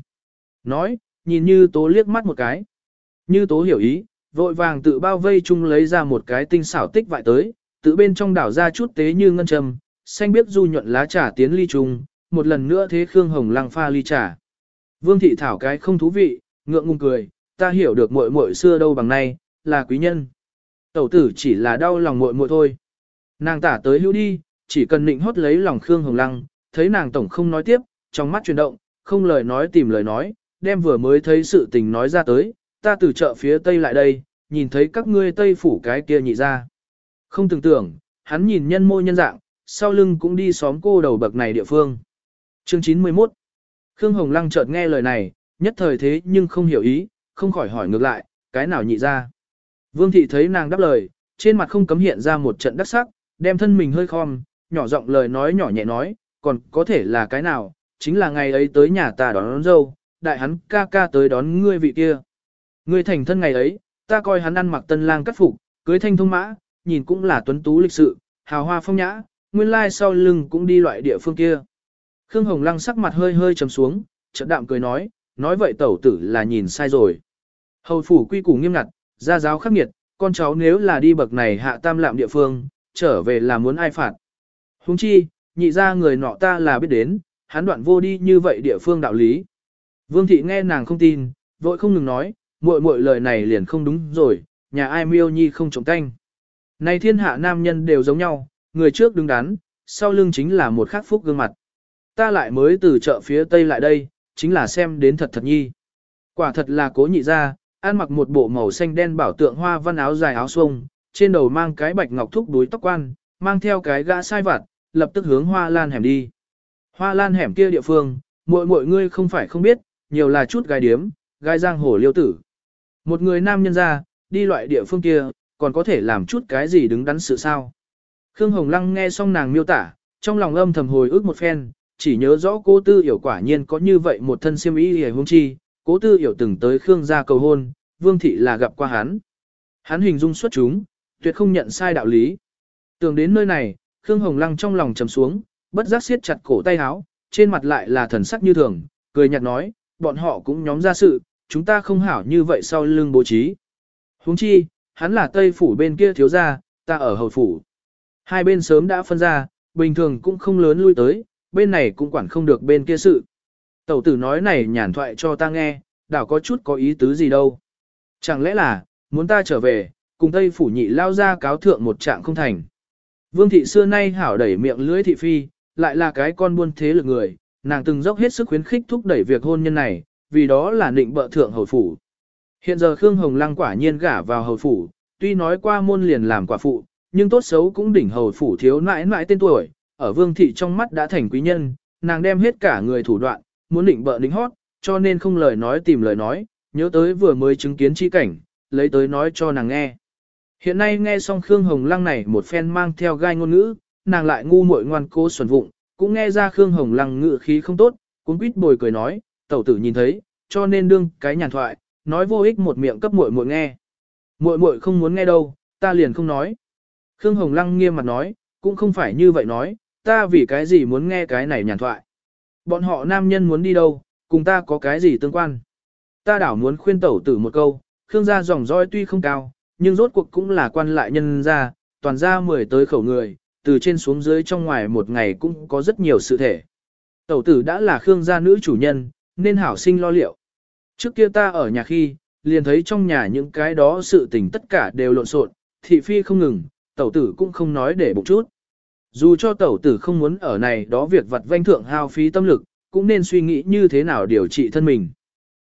Nói, nhìn như tố liếc mắt một cái. Như tố hiểu ý, vội vàng tự bao vây chung lấy ra một cái tinh xảo tích vại tới, tự bên trong đảo ra chút tế như ngân châm, xanh biết du nhuận lá trà tiến ly chung, một lần nữa thế Khương Hồng Lăng pha ly trà. Vương thị thảo cái không thú vị, ngượng ngùng cười, ta hiểu được muội muội xưa đâu bằng nay, là quý nhân. Tẩu tử chỉ là đau lòng muội muội thôi. Nàng tả tới hữu đi, chỉ cần định hót lấy lòng Khương Hồng Lăng, thấy nàng tổng không nói tiếp, trong mắt chuyển động, không lời nói tìm lời nói, đem vừa mới thấy sự tình nói ra tới, ta từ chợ phía tây lại đây, nhìn thấy các ngươi tây phủ cái kia nhị ra. Không tưởng tưởng, hắn nhìn nhân mô nhân dạng, sau lưng cũng đi xóm cô đầu bậc này địa phương. Chương 91 Khương Hồng Lăng chợt nghe lời này, nhất thời thế nhưng không hiểu ý, không khỏi hỏi ngược lại, cái nào nhị ra. Vương thị thấy nàng đáp lời, trên mặt không cấm hiện ra một trận đắc sắc, đem thân mình hơi khom, nhỏ giọng lời nói nhỏ nhẹ nói, còn có thể là cái nào, chính là ngày ấy tới nhà ta đón, đón dâu, đại hắn ca ca tới đón ngươi vị kia. Ngươi thành thân ngày ấy, ta coi hắn ăn mặc tân lang cắt phục, cưới thanh thông mã, nhìn cũng là tuấn tú lịch sự, hào hoa phong nhã, nguyên lai sau lưng cũng đi loại địa phương kia. Khương Hồng Lăng sắc mặt hơi hơi trầm xuống, chợt đạm cười nói, nói vậy tẩu tử là nhìn sai rồi. Hầu phủ quy củ nghiêm ngặt, gia giáo khắc nghiệt, con cháu nếu là đi bậc này hạ tam lạm địa phương, trở về là muốn ai phạt. Huống chi, nhị ra người nọ ta là biết đến, hắn đoạn vô đi như vậy địa phương đạo lý. Vương thị nghe nàng không tin, vội không ngừng nói, muội muội lời này liền không đúng rồi, nhà ai miêu nhi không trồng canh. Này thiên hạ nam nhân đều giống nhau, người trước đứng đắn, sau lưng chính là một khắc phúc gương mặt. Ta lại mới từ chợ phía tây lại đây, chính là xem đến thật thật nhi. Quả thật là cố nhị ra, ăn mặc một bộ màu xanh đen bảo tượng hoa văn áo dài áo xuông, trên đầu mang cái bạch ngọc thúc đuối tóc quan, mang theo cái gã sai vặt, lập tức hướng hoa lan hẻm đi. Hoa lan hẻm kia địa phương, muội muội ngươi không phải không biết, nhiều là chút gai điếm, gai giang hồ liêu tử. Một người nam nhân ra, đi loại địa phương kia, còn có thể làm chút cái gì đứng đắn sự sao. Khương Hồng Lăng nghe xong nàng miêu tả, trong lòng âm thầm hồi ức một phen, chỉ nhớ rõ cô tư hiểu quả nhiên có như vậy một thân siêm ý hề hung chi, cố tư hiểu từng tới Khương gia cầu hôn, vương thị là gặp qua hắn. Hắn hình dung xuất chúng, tuyệt không nhận sai đạo lý. Tưởng đến nơi này, Khương Hồng Lăng trong lòng trầm xuống, bất giác siết chặt cổ tay áo, trên mặt lại là thần sắc như thường, cười nhạt nói, bọn họ cũng nhóm ra sự, chúng ta không hảo như vậy sau lưng bố trí. Huống chi, hắn là Tây phủ bên kia thiếu gia, ta ở hầu phủ. Hai bên sớm đã phân ra, bình thường cũng không lớn lui tới, bên này cũng quản không được bên kia sự. Tẩu tử nói này nhàn thoại cho ta nghe, đảo có chút có ý tứ gì đâu. Chẳng lẽ là, muốn ta trở về, cùng Tây phủ nhị lao ra cáo thượng một trạng không thành. Vương thị xưa nay hảo đẩy miệng lưỡi thị phi, lại là cái con buôn thế lực người, nàng từng dốc hết sức khuyến khích thúc đẩy việc hôn nhân này, vì đó là định bợ thượng hầu phủ. Hiện giờ Khương Hồng Lăng quả nhiên gả vào hầu phủ, tuy nói qua môn liền làm quả phụ, nhưng tốt xấu cũng đỉnh hầu phủ thiếu nãi nãi tên tuổi, ở vương thị trong mắt đã thành quý nhân, nàng đem hết cả người thủ đoạn, muốn định bợ đính hót, cho nên không lời nói tìm lời nói, nhớ tới vừa mới chứng kiến chi cảnh, lấy tới nói cho nàng nghe. Hiện nay nghe xong Khương Hồng Lăng này một phen mang theo gai ngôn ngữ, nàng lại ngu muội ngoan cố xuẩn vụng, cũng nghe ra Khương Hồng Lăng ngự khí không tốt, cũng quýt bồi cười nói, tẩu tử nhìn thấy, cho nên đương cái nhàn thoại, nói vô ích một miệng cấp muội muội nghe. Muội muội không muốn nghe đâu, ta liền không nói. Khương Hồng Lăng nghiêm mặt nói, cũng không phải như vậy nói, ta vì cái gì muốn nghe cái này nhàn thoại. Bọn họ nam nhân muốn đi đâu, cùng ta có cái gì tương quan. Ta đảo muốn khuyên tẩu tử một câu, Khương gia dòng roi tuy không cao, nhưng rốt cuộc cũng là quan lại nhân gia, toàn gia mười tới khẩu người, từ trên xuống dưới trong ngoài một ngày cũng có rất nhiều sự thể. Tẩu tử đã là Khương gia nữ chủ nhân, nên hảo sinh lo liệu. Trước kia ta ở nhà khi, liền thấy trong nhà những cái đó sự tình tất cả đều lộn xộn, thị phi không ngừng, tẩu tử cũng không nói để bụng chút. Dù cho tẩu tử không muốn ở này đó việc vặt vanh thượng hao phí tâm lực, cũng nên suy nghĩ như thế nào điều trị thân mình.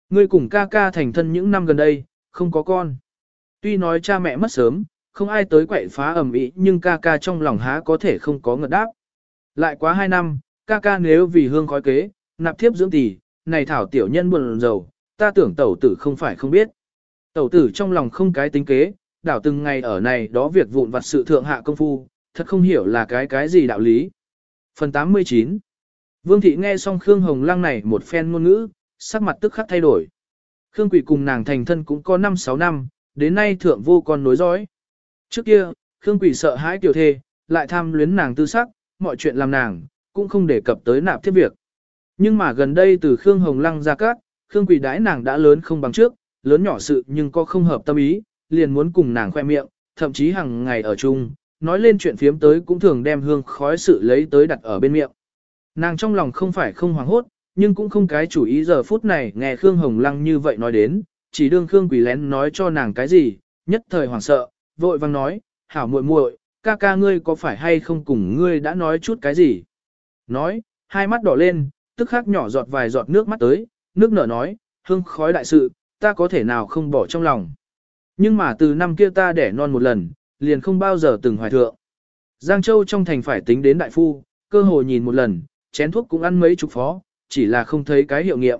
Ngươi cùng ca ca thành thân những năm gần đây, không có con. Tuy nói cha mẹ mất sớm, không ai tới quậy phá ẩm ý nhưng ca ca trong lòng há có thể không có ngợt đáp. Lại quá hai năm, ca ca nếu vì hương khói kế, nạp thiếp dưỡng tỷ, này thảo tiểu nhân buồn rầu, ta tưởng tẩu tử không phải không biết. Tẩu tử trong lòng không cái tính kế, đảo từng ngày ở này đó việc vụn vặt sự thượng hạ công phu, thật không hiểu là cái cái gì đạo lý. Phần 89 Vương thị nghe xong Khương Hồng Lăng này một phen ngôn ngữ, sắc mặt tức khắc thay đổi. Khương Quỷ cùng nàng thành thân cũng có 5-6 năm, đến nay thượng vô con nối dõi. Trước kia, Khương Quỷ sợ hãi tiểu thê, lại tham luyến nàng tư sắc, mọi chuyện làm nàng, cũng không đề cập tới nạp tiếp việc. Nhưng mà gần đây từ Khương Hồng Lăng ra các, Khương Quỷ đãi nàng đã lớn không bằng trước, lớn nhỏ sự nhưng có không hợp tâm ý, liền muốn cùng nàng khoe miệng, thậm chí hàng ngày ở chung, nói lên chuyện phiếm tới cũng thường đem hương khói sự lấy tới đặt ở bên miệng. Nàng trong lòng không phải không hoảng hốt, nhưng cũng không cái chủ ý giờ phút này nghe Khương Hồng Lăng như vậy nói đến, chỉ đương Khương Quỷ lén nói cho nàng cái gì, nhất thời hoảng sợ, vội vang nói, hảo muội muội, ca ca ngươi có phải hay không cùng ngươi đã nói chút cái gì. Nói, hai mắt đỏ lên, tức khắc nhỏ giọt vài giọt nước mắt tới, nước nở nói, hương khói đại sự, ta có thể nào không bỏ trong lòng. Nhưng mà từ năm kia ta đẻ non một lần, liền không bao giờ từng hoài thượng. Giang Châu trong thành phải tính đến đại phu, cơ hồ nhìn một lần, chén thuốc cũng ăn mấy chục phó, chỉ là không thấy cái hiệu nghiệm.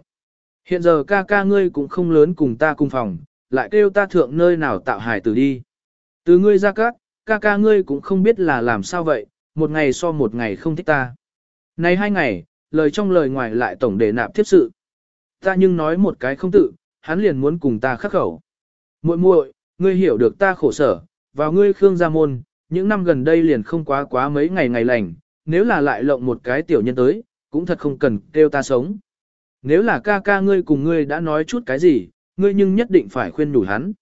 Hiện giờ ca ca ngươi cũng không lớn cùng ta cùng phòng, lại kêu ta thượng nơi nào tạo hài tử đi. Từ ngươi ra cát, ca ca ngươi cũng không biết là làm sao vậy, một ngày so một ngày không thích ta. Này hai ngày, lời trong lời ngoài lại tổng đề nạp tiếp sự. Ta nhưng nói một cái không tự, hắn liền muốn cùng ta khắc khẩu. muội muội, ngươi hiểu được ta khổ sở, vào ngươi khương gia môn, những năm gần đây liền không quá quá mấy ngày ngày lành, nếu là lại lộng một cái tiểu nhân tới, cũng thật không cần kêu ta sống. Nếu là ca ca ngươi cùng ngươi đã nói chút cái gì, ngươi nhưng nhất định phải khuyên đủ hắn.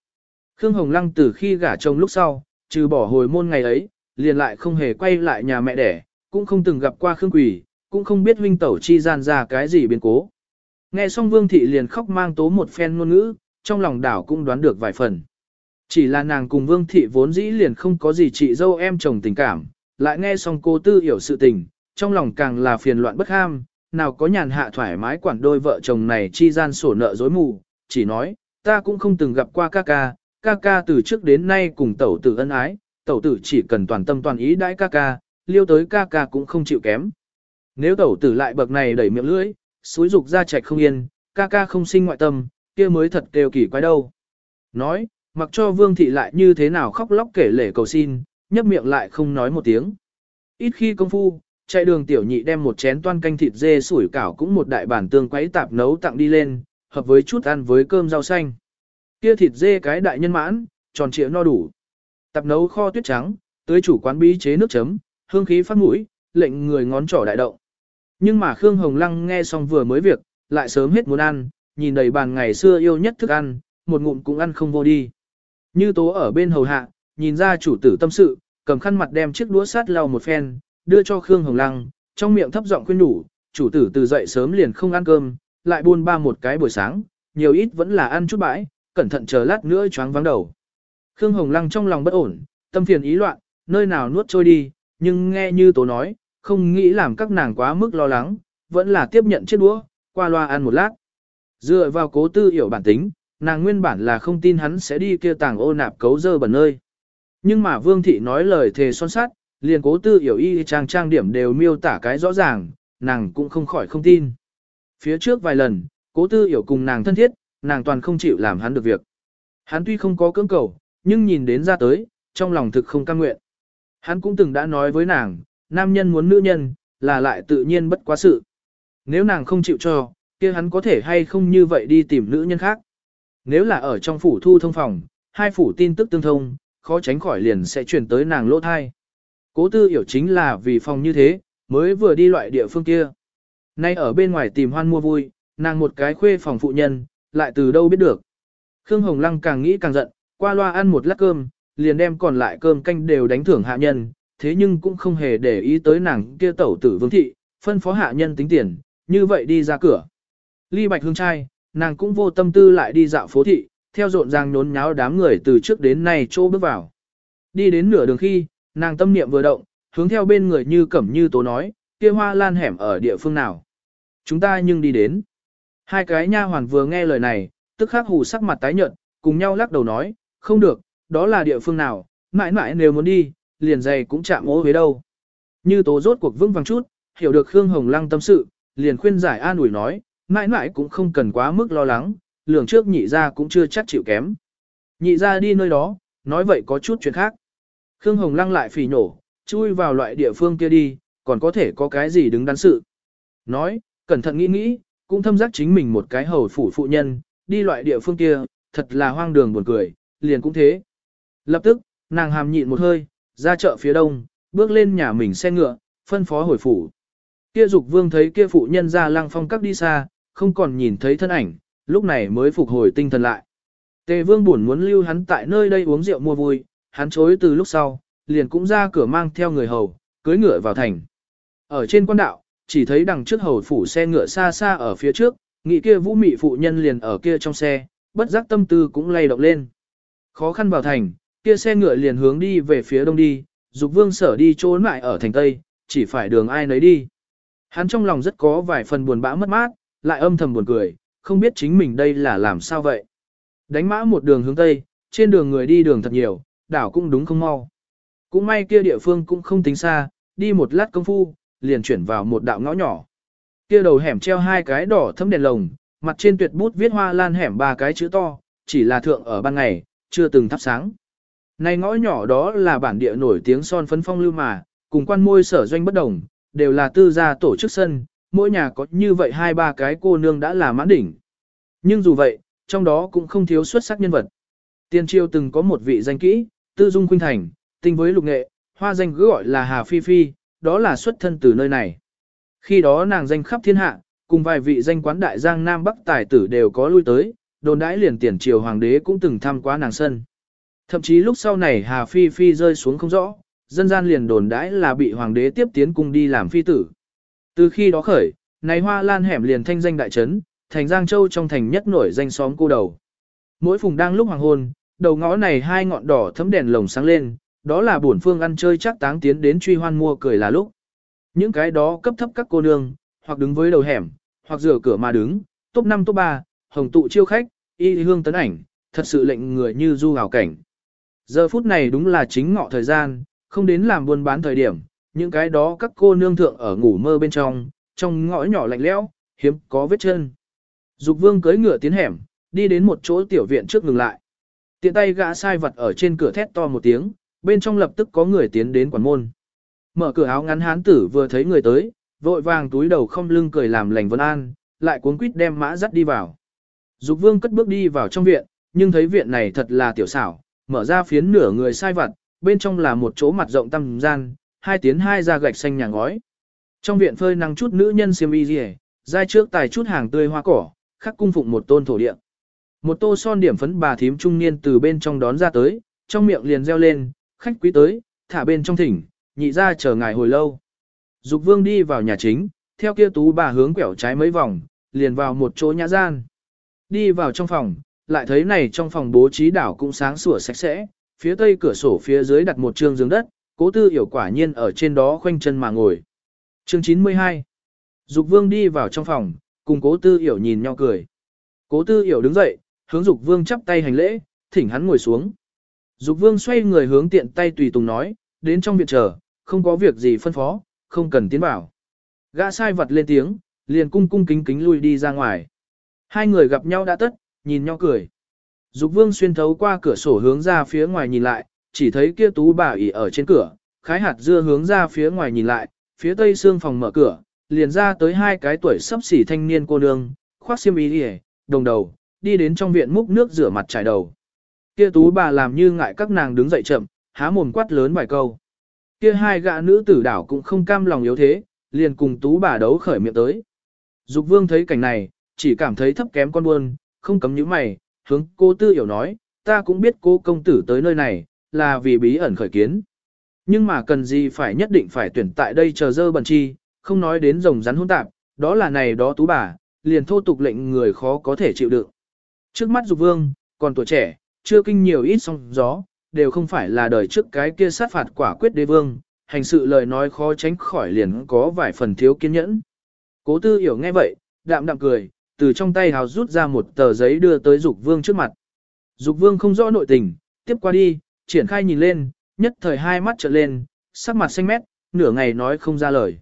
Khương Hồng Lăng từ khi gả chồng lúc sau, trừ bỏ hồi môn ngày ấy, liền lại không hề quay lại nhà mẹ đẻ, cũng không từng gặp qua Khương Quỷ, cũng không biết huynh tẩu chi gian ra cái gì biến cố. Nghe xong Vương Thị liền khóc mang tố một phen ngôn ngữ, trong lòng đảo cũng đoán được vài phần. Chỉ là nàng cùng Vương Thị vốn dĩ liền không có gì chị dâu em chồng tình cảm, lại nghe xong cô tư hiểu sự tình, trong lòng càng là phiền loạn bất ham, nào có nhàn hạ thoải mái quản đôi vợ chồng này chi gian sổ nợ dối mù, chỉ nói, ta cũng không từng gặp qua ca ca, ca ca từ trước đến nay cùng tẩu tử ân ái, tẩu tử chỉ cần toàn tâm toàn ý đãi ca ca, liêu tới ca ca cũng không chịu kém. Nếu tẩu tử lại bậc này đẩy miệng lưỡi, suối dục ra chạch không yên, ca ca không sinh ngoại tâm, kia mới thật kêu kỳ quái đâu. Nói, mặc cho vương thị lại như thế nào khóc lóc kể lể cầu xin, nhấp miệng lại không nói một tiếng. Ít khi công phu, chạy đường tiểu nhị đem một chén toan canh thịt dê sủi cảo cũng một đại bản tương quấy tạp nấu tặng đi lên, hợp với chút ăn với cơm rau xanh. Kia thịt dê cái đại nhân mãn, tròn trịa no đủ. tập nấu kho tuyết trắng, tới chủ quán bí chế nước chấm, hương khí phát mũi, lệnh người ngón trỏ đại động. Nhưng mà Khương Hồng Lăng nghe xong vừa mới việc, lại sớm hết muốn ăn, nhìn đầy bàn ngày xưa yêu nhất thức ăn, một ngụm cũng ăn không vô đi. Như tố ở bên hầu hạ, nhìn ra chủ tử tâm sự, cầm khăn mặt đem chiếc đũa sát lau một phen, đưa cho Khương Hồng Lăng, trong miệng thấp giọng khuyên nhủ, chủ tử từ dậy sớm liền không ăn cơm, lại buôn ba một cái buổi sáng, nhiều ít vẫn là ăn chút bãi, cẩn thận chờ lát nữa choáng vắng đầu. Khương Hồng Lăng trong lòng bất ổn, tâm phiền ý loạn, nơi nào nuốt trôi đi, nhưng nghe như tố nói, không nghĩ làm các nàng quá mức lo lắng, vẫn là tiếp nhận chiếc đũa, qua loa ăn một lát. Dựa vào cố tư hiểu bản tính, nàng nguyên bản là không tin hắn sẽ đi kia tàng ô nạp cấu dơ bẩn nơi. Nhưng mà Vương Thị nói lời thề son sát, liền cố tư hiểu y trang trang điểm đều miêu tả cái rõ ràng, nàng cũng không khỏi không tin. Phía trước vài lần, cố tư hiểu cùng nàng thân thiết, nàng toàn không chịu làm hắn được việc. Hắn tuy không có cưỡng cầu, nhưng nhìn đến ra tới, trong lòng thực không cam nguyện. Hắn cũng từng đã nói với nàng, nam nhân muốn nữ nhân, là lại tự nhiên bất quá sự. Nếu nàng không chịu cho, kia hắn có thể hay không như vậy đi tìm nữ nhân khác. Nếu là ở trong phủ thu thông phòng, hai phủ tin tức tương thông, khó tránh khỏi liền sẽ chuyển tới nàng lỗ thai. Cố tư hiểu chính là vì phòng như thế, mới vừa đi loại địa phương kia. Nay ở bên ngoài tìm hoan mua vui, nàng một cái khuê phòng phụ nhân, lại từ đâu biết được. Khương Hồng Lăng càng nghĩ càng giận, qua loa ăn một lát cơm, liền đem còn lại cơm canh đều đánh thưởng hạ nhân, thế nhưng cũng không hề để ý tới nàng kia tẩu tử vương thị, phân phó hạ nhân tính tiền, như vậy đi ra cửa. Ly bạch hương trai, nàng cũng vô tâm tư lại đi dạo phố thị, theo rộn ràng nhốn nháo đám người từ trước đến nay chỗ bước vào. Đi đến nửa đường khi, nàng tâm niệm vừa động, hướng theo bên người như cẩm như tố nói, kia hoa lan hẻm ở địa phương nào. Chúng ta nhưng đi đến. Hai cái nha hoàn vừa nghe lời này, tức khắc hù sắc mặt tái nhợt, cùng nhau lắc đầu nói, không được, đó là địa phương nào, mãi mãi nếu muốn đi, liền dày cũng chạm ố với đâu. Như tố rốt cuộc vững vàng chút, hiểu được Khương Hồng Lăng tâm sự, liền khuyên giải an ủi nói, mãi mãi cũng không cần quá mức lo lắng, lường trước nhị ra cũng chưa chắc chịu kém. Nhị ra đi nơi đó, nói vậy có chút chuyện khác. Khương Hồng Lăng lại phỉ nổ, chui vào loại địa phương kia đi, còn có thể có cái gì đứng đắn sự. Nói, cẩn thận nghĩ nghĩ, cũng thâm giác chính mình một cái hầu phủ phụ nhân, đi loại địa phương kia, thật là hoang đường buồn cười, liền cũng thế. Lập tức, nàng hàm nhịn một hơi, ra chợ phía đông, bước lên nhà mình xe ngựa, phân phó hồi phủ. Kia dục vương thấy kia phụ nhân ra lăng phong các đi xa, không còn nhìn thấy thân ảnh, lúc này mới phục hồi tinh thần lại. Tề vương buồn muốn lưu hắn tại nơi đây uống rượu mua vui, hắn chối từ lúc sau, liền cũng ra cửa mang theo người hầu, cưới ngựa vào thành. Ở trên quan đạo, chỉ thấy đằng trước hầu phủ xe ngựa xa xa ở phía trước, nghĩ kia vũ mị phụ nhân liền ở kia trong xe, bất giác tâm tư cũng lay động lên. Khó khăn vào thành, kia xe ngựa liền hướng đi về phía đông đi, dục vương sở đi trốn lại ở thành tây, chỉ phải đường ai nấy đi. Hắn trong lòng rất có vài phần buồn bã mất mát, lại âm thầm buồn cười, không biết chính mình đây là làm sao vậy. Đánh mã một đường hướng tây, trên đường người đi đường thật nhiều, đảo cũng đúng không mau. Cũng may kia địa phương cũng không tính xa, đi một lát công phu, liền chuyển vào một đạo ngõ nhỏ. Kia đầu hẻm treo hai cái đỏ thấm đèn lồng, mặt trên tuyệt bút viết hoa lan hẻm ba cái chữ to, chỉ là thượng ở ban ngày, chưa từng thắp sáng. Này ngõ nhỏ đó là bản địa nổi tiếng son phấn phong lưu mà, cùng quan môi sở doanh bất đồng, đều là tư gia tổ chức sân, mỗi nhà có như vậy hai ba cái cô nương đã là mãn đỉnh. Nhưng dù vậy, trong đó cũng không thiếu xuất sắc nhân vật. Tiên triều từng có một vị danh kỹ, tư dung khuynh thành, tinh với lục nghệ, hoa danh cứ gọi là Hà Phi Phi, đó là xuất thân từ nơi này. Khi đó nàng danh khắp thiên hạ, cùng vài vị danh quán đại giang Nam Bắc tài tử đều có lui tới, đồn đãi liền tiền triều hoàng đế cũng từng thăm quá nàng sân. Thậm chí lúc sau này Hà Phi Phi rơi xuống không rõ, dân gian liền đồn đãi là bị hoàng đế tiếp tiến cung đi làm phi tử. Từ khi đó khởi, này hoa lan hẻm liền thanh danh đại trấn, thành Giang Châu trong thành nhất nổi danh xóm cô đầu. Mỗi phùng đang lúc hoàng hôn, đầu ngõ này hai ngọn đỏ thấm đèn lồng sáng lên, đó là bổn phương ăn chơi chắc táng tiến đến truy hoan mua cười là lúc. Những cái đó cấp thấp các cô nương, hoặc đứng với đầu hẻm, hoặc rửa cửa mà đứng, top 5 top 3, hồng tụ chiêu khách, y hương tấn ảnh, thật sự lệnh người như du hào cảnh. Giờ phút này đúng là chính ngọ thời gian, không đến làm buôn bán thời điểm, những cái đó các cô nương thượng ở ngủ mơ bên trong, trong ngõ nhỏ lạnh lẽo, hiếm có vết chân. Dục vương cưỡi ngựa tiến hẻm, đi đến một chỗ tiểu viện trước ngừng lại. Tiện tay gã sai vật ở trên cửa thét to một tiếng, bên trong lập tức có người tiến đến quản môn. Mở cửa áo ngắn hán tử vừa thấy người tới, vội vàng túi đầu không lưng cười làm lành vân an, lại cuốn quýt đem mã dắt đi vào. Dục vương cất bước đi vào trong viện, nhưng thấy viện này thật là tiểu xảo, mở ra phiến nửa người sai vặt, bên trong là một chỗ mặt rộng tăm gian, hai tiến hai ra gạch xanh nhà ngói. Trong viện phơi năng chút nữ nhân xiêm y rìa, dai trước tài chút hàng tươi hoa cỏ, khắc cung phụng một tôn thổ địa. Một tô son điểm phấn bà thím trung niên từ bên trong đón ra tới, trong miệng liền reo lên, khách quý tới, thả bên trong thỉnh, nhị ra chờ ngài hồi lâu. Dục vương đi vào nhà chính, theo kia tú bà hướng quẹo trái mấy vòng, liền vào một chỗ nhã gian. Đi vào trong phòng, lại thấy này trong phòng bố trí đảo cũng sáng sủa sạch sẽ, phía tây cửa sổ phía dưới đặt một trường giường đất, cố tư hiểu quả nhiên ở trên đó khoanh chân mà ngồi. Chương 92 Dục vương đi vào trong phòng, cùng cố tư hiểu nhìn nhau cười. Cố tư hiểu đứng dậy, hướng dục vương chắp tay hành lễ, thỉnh hắn ngồi xuống. Dục vương xoay người hướng tiện tay tùy tùng nói, đến trong viện chờ, không có việc gì phân phó, không cần tiến vào. Gã sai vật lên tiếng, liền cung cung kính kính lui đi ra ngoài. Hai người gặp nhau đã tất, nhìn nhau cười. Dục vương xuyên thấu qua cửa sổ hướng ra phía ngoài nhìn lại, chỉ thấy kia tú bà ỉ ở trên cửa, khái hạt dưa hướng ra phía ngoài nhìn lại, phía tây xương phòng mở cửa, liền ra tới hai cái tuổi sắp xỉ thanh niên cô nương, khoác xiêm y đi đồng đầu, đi đến trong viện múc nước rửa mặt trải đầu. Kia tú bà làm như ngại các nàng đứng dậy chậm, há mồm quát lớn vài câu. Kia hai gã nữ tử đảo cũng không cam lòng yếu thế, liền cùng tú bà đấu khởi miệng tới. Dục vương thấy cảnh này, chỉ cảm thấy thấp kém con buôn, không cấm những mày, hướng cô tư hiểu nói, ta cũng biết cô công tử tới nơi này, là vì bí ẩn khởi kiến. Nhưng mà cần gì phải nhất định phải tuyển tại đây chờ dơ bẩn chi, không nói đến rồng rắn hỗn tạp, đó là này đó tú bà, liền thô tục lệnh người khó có thể chịu đựng. Trước mắt dục vương, còn tuổi trẻ, chưa kinh nhiều ít song gió, đều không phải là đời trước cái kia sát phạt quả quyết đế vương, hành sự lời nói khó tránh khỏi liền có vài phần thiếu kiên nhẫn. Cố tư hiểu nghe vậy, đạm đạm cười, từ trong tay hào rút ra một tờ giấy đưa tới dục vương trước mặt. Dục vương không rõ nội tình, tiếp qua đi, triển khai nhìn lên, nhất thời hai mắt trợn lên, sắc mặt xanh mét, nửa ngày nói không ra lời.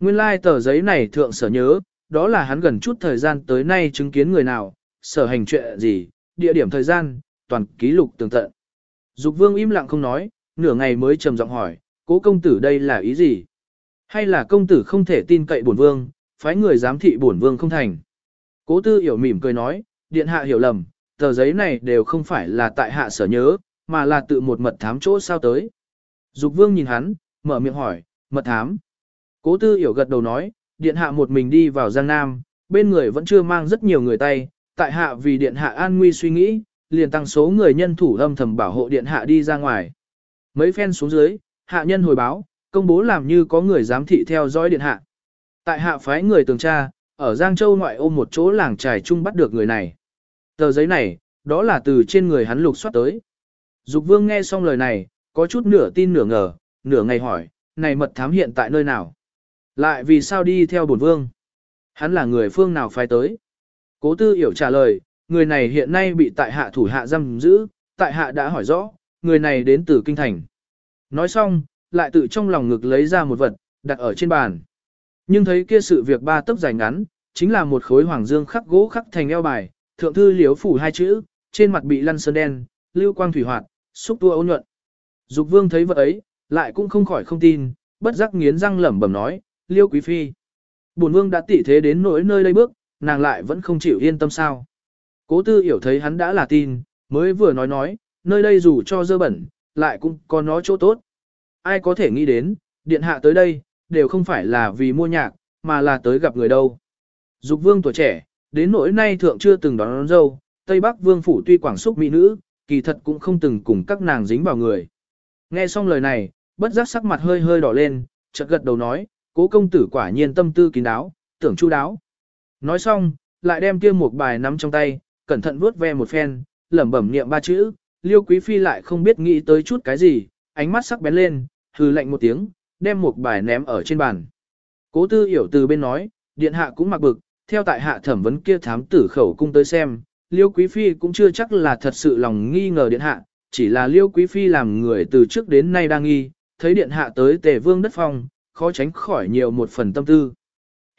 Nguyên lai like tờ giấy này thượng sở nhớ, đó là hắn gần chút thời gian tới nay chứng kiến người nào, sở hành chuyện gì, địa điểm thời gian, toàn ký lục tường tận. Dục vương im lặng không nói, nửa ngày mới trầm giọng hỏi, cố công tử đây là ý gì? Hay là công tử không thể tin cậy bổn vương, phái người giám thị bổn vương không thành. Cố tư hiểu mỉm cười nói, điện hạ hiểu lầm, tờ giấy này đều không phải là tại hạ sở nhớ, mà là tự một mật thám chỗ sao tới. Dục vương nhìn hắn, mở miệng hỏi, mật thám. Cố tư hiểu gật đầu nói, điện hạ một mình đi vào Giang Nam, bên người vẫn chưa mang rất nhiều người tay, tại hạ vì điện hạ an nguy suy nghĩ, liền tăng số người nhân thủ âm thầm bảo hộ điện hạ đi ra ngoài. Mấy phen xuống dưới, hạ nhân hồi báo, công bố làm như có người giám thị theo dõi điện hạ. Tại hạ phái người tường tra, ở Giang Châu ngoại ô một chỗ làng trài chung bắt được người này. Tờ giấy này, đó là từ trên người hắn lục soát tới. Dục vương nghe xong lời này, có chút nửa tin nửa ngờ, nửa ngày hỏi, này mật thám hiện tại nơi nào? Lại vì sao đi theo bổn vương? Hắn là người phương nào phái tới? Cố tư hiểu trả lời, người này hiện nay bị tại hạ thủ hạ giam giữ, tại hạ đã hỏi rõ, người này đến từ kinh thành. Nói xong, lại tự trong lòng ngực lấy ra một vật, đặt ở trên bàn. Nhưng thấy kia sự việc ba tấc dài ngắn, chính là một khối hoàng dương khắc gỗ khắc thành eo bài, thượng thư liếu phủ hai chữ, trên mặt bị lăn sơn đen, lưu quang thủy hoạt, xúc tua ấu nhuận. Dục vương thấy vật ấy, lại cũng không khỏi không tin, bất giác nghiến răng lẩm bẩm nói, liêu quý phi. Bổn vương đã tỉ thế đến nỗi nơi đây bước, nàng lại vẫn không chịu yên tâm sao. Cố tư hiểu thấy hắn đã là tin, mới vừa nói nói, nơi đây dù cho dơ bẩn, lại cũng có nó chỗ tốt. Ai có thể nghĩ đến, điện hạ tới đây, đều không phải là vì mua nhạc, mà là tới gặp người đâu. Dục vương tuổi trẻ, đến nỗi nay thượng chưa từng đón, đón dâu, Tây Bắc vương phủ tuy quảng xúc mỹ nữ, kỳ thật cũng không từng cùng các nàng dính vào người. Nghe xong lời này, bất giác sắc mặt hơi hơi đỏ lên, chợt gật đầu nói, cố công tử quả nhiên tâm tư kín đáo, tưởng chu đáo. Nói xong, lại đem kia một bài nắm trong tay, cẩn thận vuốt ve một phen, lẩm bẩm niệm ba chữ, liêu quý phi lại không biết nghĩ tới chút cái gì, ánh mắt sắc bén lên, hừ lạnh một tiếng, đem một bài ném ở trên bàn. Cố tư hiểu từ bên nói, điện hạ cũng mặc bực, theo tại hạ thẩm vấn kia thám tử khẩu cung tới xem, liêu quý phi cũng chưa chắc là thật sự lòng nghi ngờ điện hạ, chỉ là liêu quý phi làm người từ trước đến nay đang nghi, thấy điện hạ tới tề vương đất phong, khó tránh khỏi nhiều một phần tâm tư.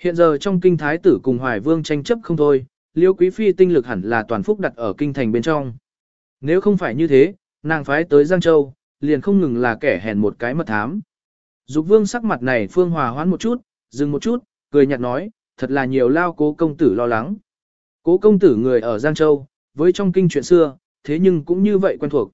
Hiện giờ trong kinh thái tử cùng hoài vương tranh chấp không thôi, liêu quý phi tinh lực hẳn là toàn phúc đặt ở kinh thành bên trong. Nếu không phải như thế, nàng phái tới Giang Châu, liền không ngừng là kẻ hèn một cái mật thám. Dục vương sắc mặt này phương hòa hoãn một chút, dừng một chút, cười nhạt nói, thật là nhiều lao cố công tử lo lắng. Cố công tử người ở Giang Châu, với trong kinh chuyện xưa, thế nhưng cũng như vậy quen thuộc.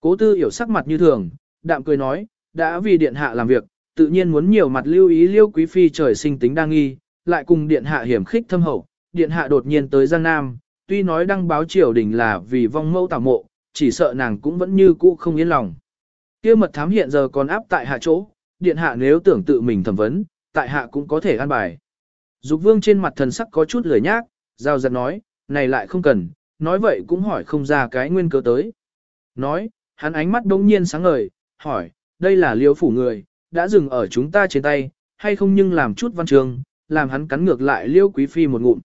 Cố tư hiểu sắc mặt như thường, đạm cười nói, đã vì điện hạ làm việc, tự nhiên muốn nhiều mặt lưu ý liêu quý phi trời sinh tính đa nghi, lại cùng điện hạ hiểm khích thâm hậu, điện hạ đột nhiên tới Giang Nam, tuy nói đăng báo triều đình là vì vong mẫu tảo mộ, chỉ sợ nàng cũng vẫn như cũ không yên lòng. Kia mật thám hiện giờ còn áp tại hạ chỗ, điện hạ nếu tưởng tự mình thẩm vấn, tại hạ cũng có thể an bài. Dục vương trên mặt thần sắc có chút lười nhác, giao giật nói, này lại không cần, nói vậy cũng hỏi không ra cái nguyên cớ tới. Nói, hắn ánh mắt đông nhiên sáng ngời, hỏi, đây là liêu phủ người, đã dừng ở chúng ta trên tay, hay không nhưng làm chút văn trường, làm hắn cắn ngược lại liêu quý phi một ngụm.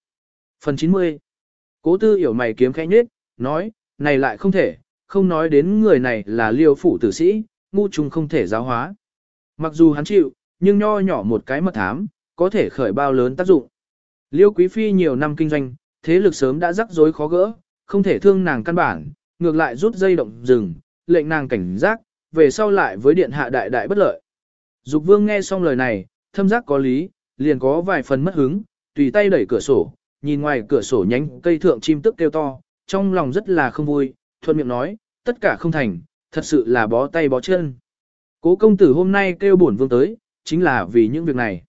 Phần 90 Cố tư hiểu mày kiếm khẽ nhết, nói, này lại không thể, không nói đến người này là liêu phủ tử sĩ, ngu trùng không thể giáo hóa. Mặc dù hắn chịu, nhưng nho nhỏ một cái mật thám, có thể khởi bao lớn tác dụng. Liêu quý phi nhiều năm kinh doanh, thế lực sớm đã rắc rối khó gỡ, không thể thương nàng căn bản, ngược lại rút dây động rừng, lệnh nàng cảnh giác, về sau lại với điện hạ đại đại bất lợi. Dục vương nghe xong lời này, thâm giác có lý, liền có vài phần mất hứng, tùy tay đẩy cửa sổ, nhìn ngoài cửa sổ nhánh cây thượng chim tức kêu to, trong lòng rất là không vui, thuận miệng nói, tất cả không thành, thật sự là bó tay bó chân. Cố công tử hôm nay kêu bổn vương tới, chính là vì những việc này.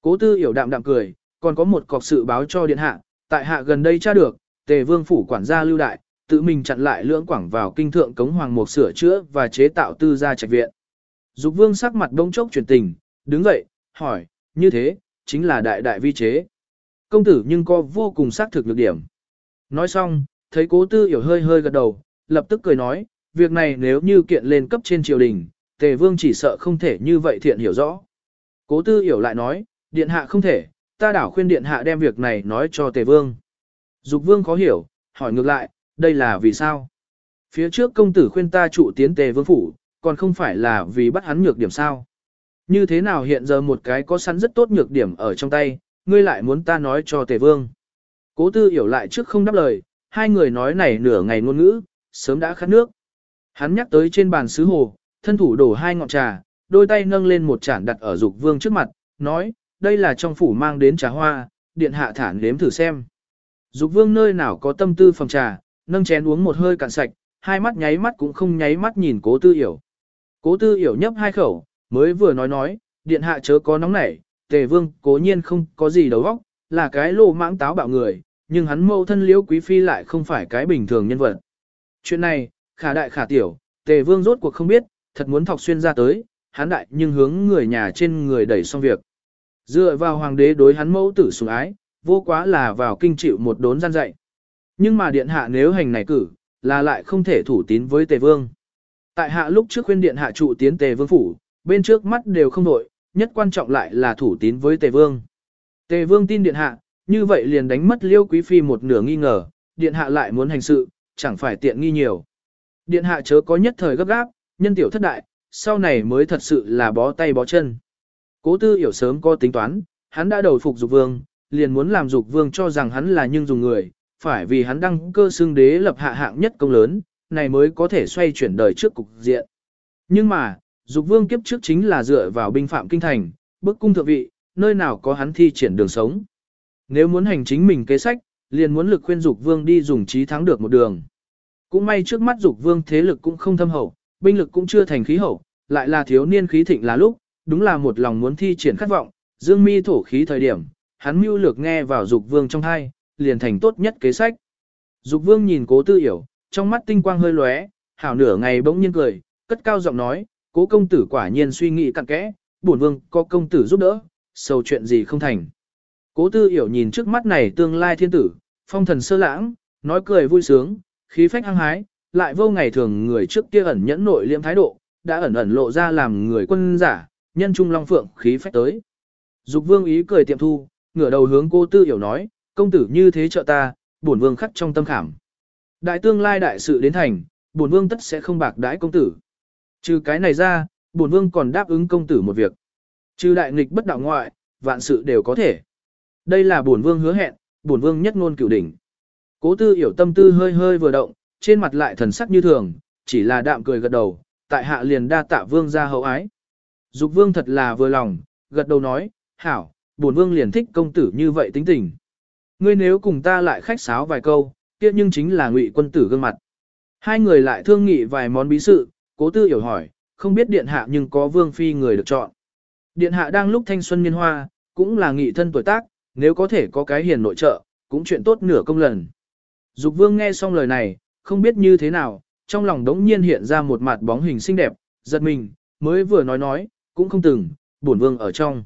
Cố tư hiểu đạm đạm cười, còn có một cọc sự báo cho điện hạ, tại hạ gần đây tra được, tề vương phủ quản gia lưu đại, tự mình chặn lại lưỡng quảng vào kinh thượng cống hoàng mục sửa chữa và chế tạo tư gia trạch viện. Dục vương sắc mặt đông chốc chuyển tình, đứng dậy, hỏi, như thế, chính là đại đại vi chế. Công tử nhưng có vô cùng xác thực nhược điểm. Nói xong, thấy cố tư hiểu hơi hơi gật đầu, lập tức cười nói, việc này nếu như kiện lên cấp trên triều đình, tề vương chỉ sợ không thể như vậy thiện hiểu rõ. Cố tư hiểu lại nói, điện hạ không thể, ta đảo khuyên điện hạ đem việc này nói cho tề vương. Dục vương khó hiểu, hỏi ngược lại, đây là vì sao? Phía trước công tử khuyên ta trụ tiến tề vương phủ, còn không phải là vì bắt hắn nhược điểm sao? Như thế nào hiện giờ một cái có sẵn rất tốt nhược điểm ở trong tay, ngươi lại muốn ta nói cho tề vương? Cố tư hiểu lại trước không đáp lời, hai người nói này nửa ngày ngôn ngữ, sớm đã khát nước. Hắn nhắc tới trên bàn sứ hồ, thân thủ đổ hai ngọn trà, đôi tay nâng lên một chản đặt ở dục vương trước mặt, nói, đây là trong phủ mang đến trà hoa, điện hạ thản nếm thử xem. Dục vương nơi nào có tâm tư phòng trà, nâng chén uống một hơi cạn sạch, hai mắt nháy mắt cũng không nháy mắt nhìn cố tư hiểu. Cố tư hiểu nhấp hai khẩu, mới vừa nói nói, điện hạ chớ có nóng nảy, tề vương cố nhiên không có gì đầu óc, là cái lô mãng táo bạo người, nhưng hắn mâu thân liễu quý phi lại không phải cái bình thường nhân vật. Chuyện này, khả đại khả tiểu, tề vương rốt cuộc không biết, thật muốn thọc xuyên ra tới, hắn đại nhưng hướng người nhà trên người đẩy xong việc. Dựa vào hoàng đế đối hắn mẫu tử sủng ái, vô quá là vào kinh chịu một đốn gian dạy. Nhưng mà điện hạ nếu hành này cử, là lại không thể thủ tín với tề vương. Tại hạ lúc trước khuyên điện hạ trụ tiến tề vương phủ, bên trước mắt đều không đổi, nhất quan trọng lại là thủ tín với tề vương. Tề vương tin điện hạ, như vậy liền đánh mất liêu quý phi một nửa nghi ngờ, điện hạ lại muốn hành sự, chẳng phải tiện nghi nhiều. Điện hạ chớ có nhất thời gấp gáp, nhân tiểu thất đại, sau này mới thật sự là bó tay bó chân. Cố tư hiểu sớm có tính toán, hắn đã đầu phục dục vương, liền muốn làm dục vương cho rằng hắn là nhưng dùng người, phải vì hắn đăng cơ xương đế lập hạ hạng nhất công lớn, này mới có thể xoay chuyển đời trước cục diện. Nhưng mà, dục vương kiếp trước chính là dựa vào binh phạm kinh thành, bức cung thượng vị, nơi nào có hắn thi triển đường sống. Nếu muốn hành chính mình kế sách, liền muốn lực khuyên dục vương đi dùng trí thắng được một đường. Cũng may trước mắt dục vương thế lực cũng không thâm hậu, binh lực cũng chưa thành khí hậu, lại là thiếu niên khí thịnh là lúc, đúng là một lòng muốn thi triển khát vọng, dương mi thổ khí thời điểm, hắn mưu lược nghe vào dục vương trong hai, liền thành tốt nhất kế sách. Dục vương nhìn cố tư hiểu, trong mắt tinh quang hơi lóe, hảo nửa ngày bỗng nhiên cười, cất cao giọng nói, cố công tử quả nhiên suy nghĩ cặn kẽ, bổn vương có công tử giúp đỡ, sầu chuyện gì không thành. Cố tư hiểu nhìn trước mắt này tương lai thiên tử, phong thần sơ lãng, nói cười vui sướng, khí phách hăng hái, lại vô ngày thường người trước kia ẩn nhẫn nội liêm thái độ, đã ẩn ẩn lộ ra làm người quân giả, nhân trung long phượng khí phách tới. Dục vương ý cười tiệm thu, ngửa đầu hướng cô tư hiểu nói, công tử như thế trợ ta, bổn vương khắc trong tâm khảm. Đại tương lai đại sự đến thành, bổn vương tất sẽ không bạc đãi công tử. Trừ cái này ra, bổn vương còn đáp ứng công tử một việc. Trừ đại nghịch bất đạo ngoại, vạn sự đều có thể. Đây là bổn vương hứa hẹn, bổn vương nhất ngôn cửu đỉnh. Cố tư hiểu tâm tư hơi hơi vừa động, trên mặt lại thần sắc như thường, chỉ là đạm cười gật đầu, tại hạ liền đa tạ vương ra hậu ái. Dục vương thật là vừa lòng, gật đầu nói, hảo, bổn vương liền thích công tử như vậy tính tình. Ngươi nếu cùng ta lại khách sáo vài câu, kia nhưng chính là ngụy quân tử gương mặt. Hai người lại thương nghị vài món bí sự, cố tư hiểu hỏi, không biết điện hạ nhưng có vương phi người được chọn. Điện hạ đang lúc thanh xuân niên hoa, cũng là nghị thân tuổi tác, nếu có thể có cái hiền nội trợ, cũng chuyện tốt nửa công lần. Dục vương nghe xong lời này, không biết như thế nào, trong lòng đống nhiên hiện ra một mặt bóng hình xinh đẹp, giật mình, mới vừa nói nói, cũng không từng, bổn vương ở trong.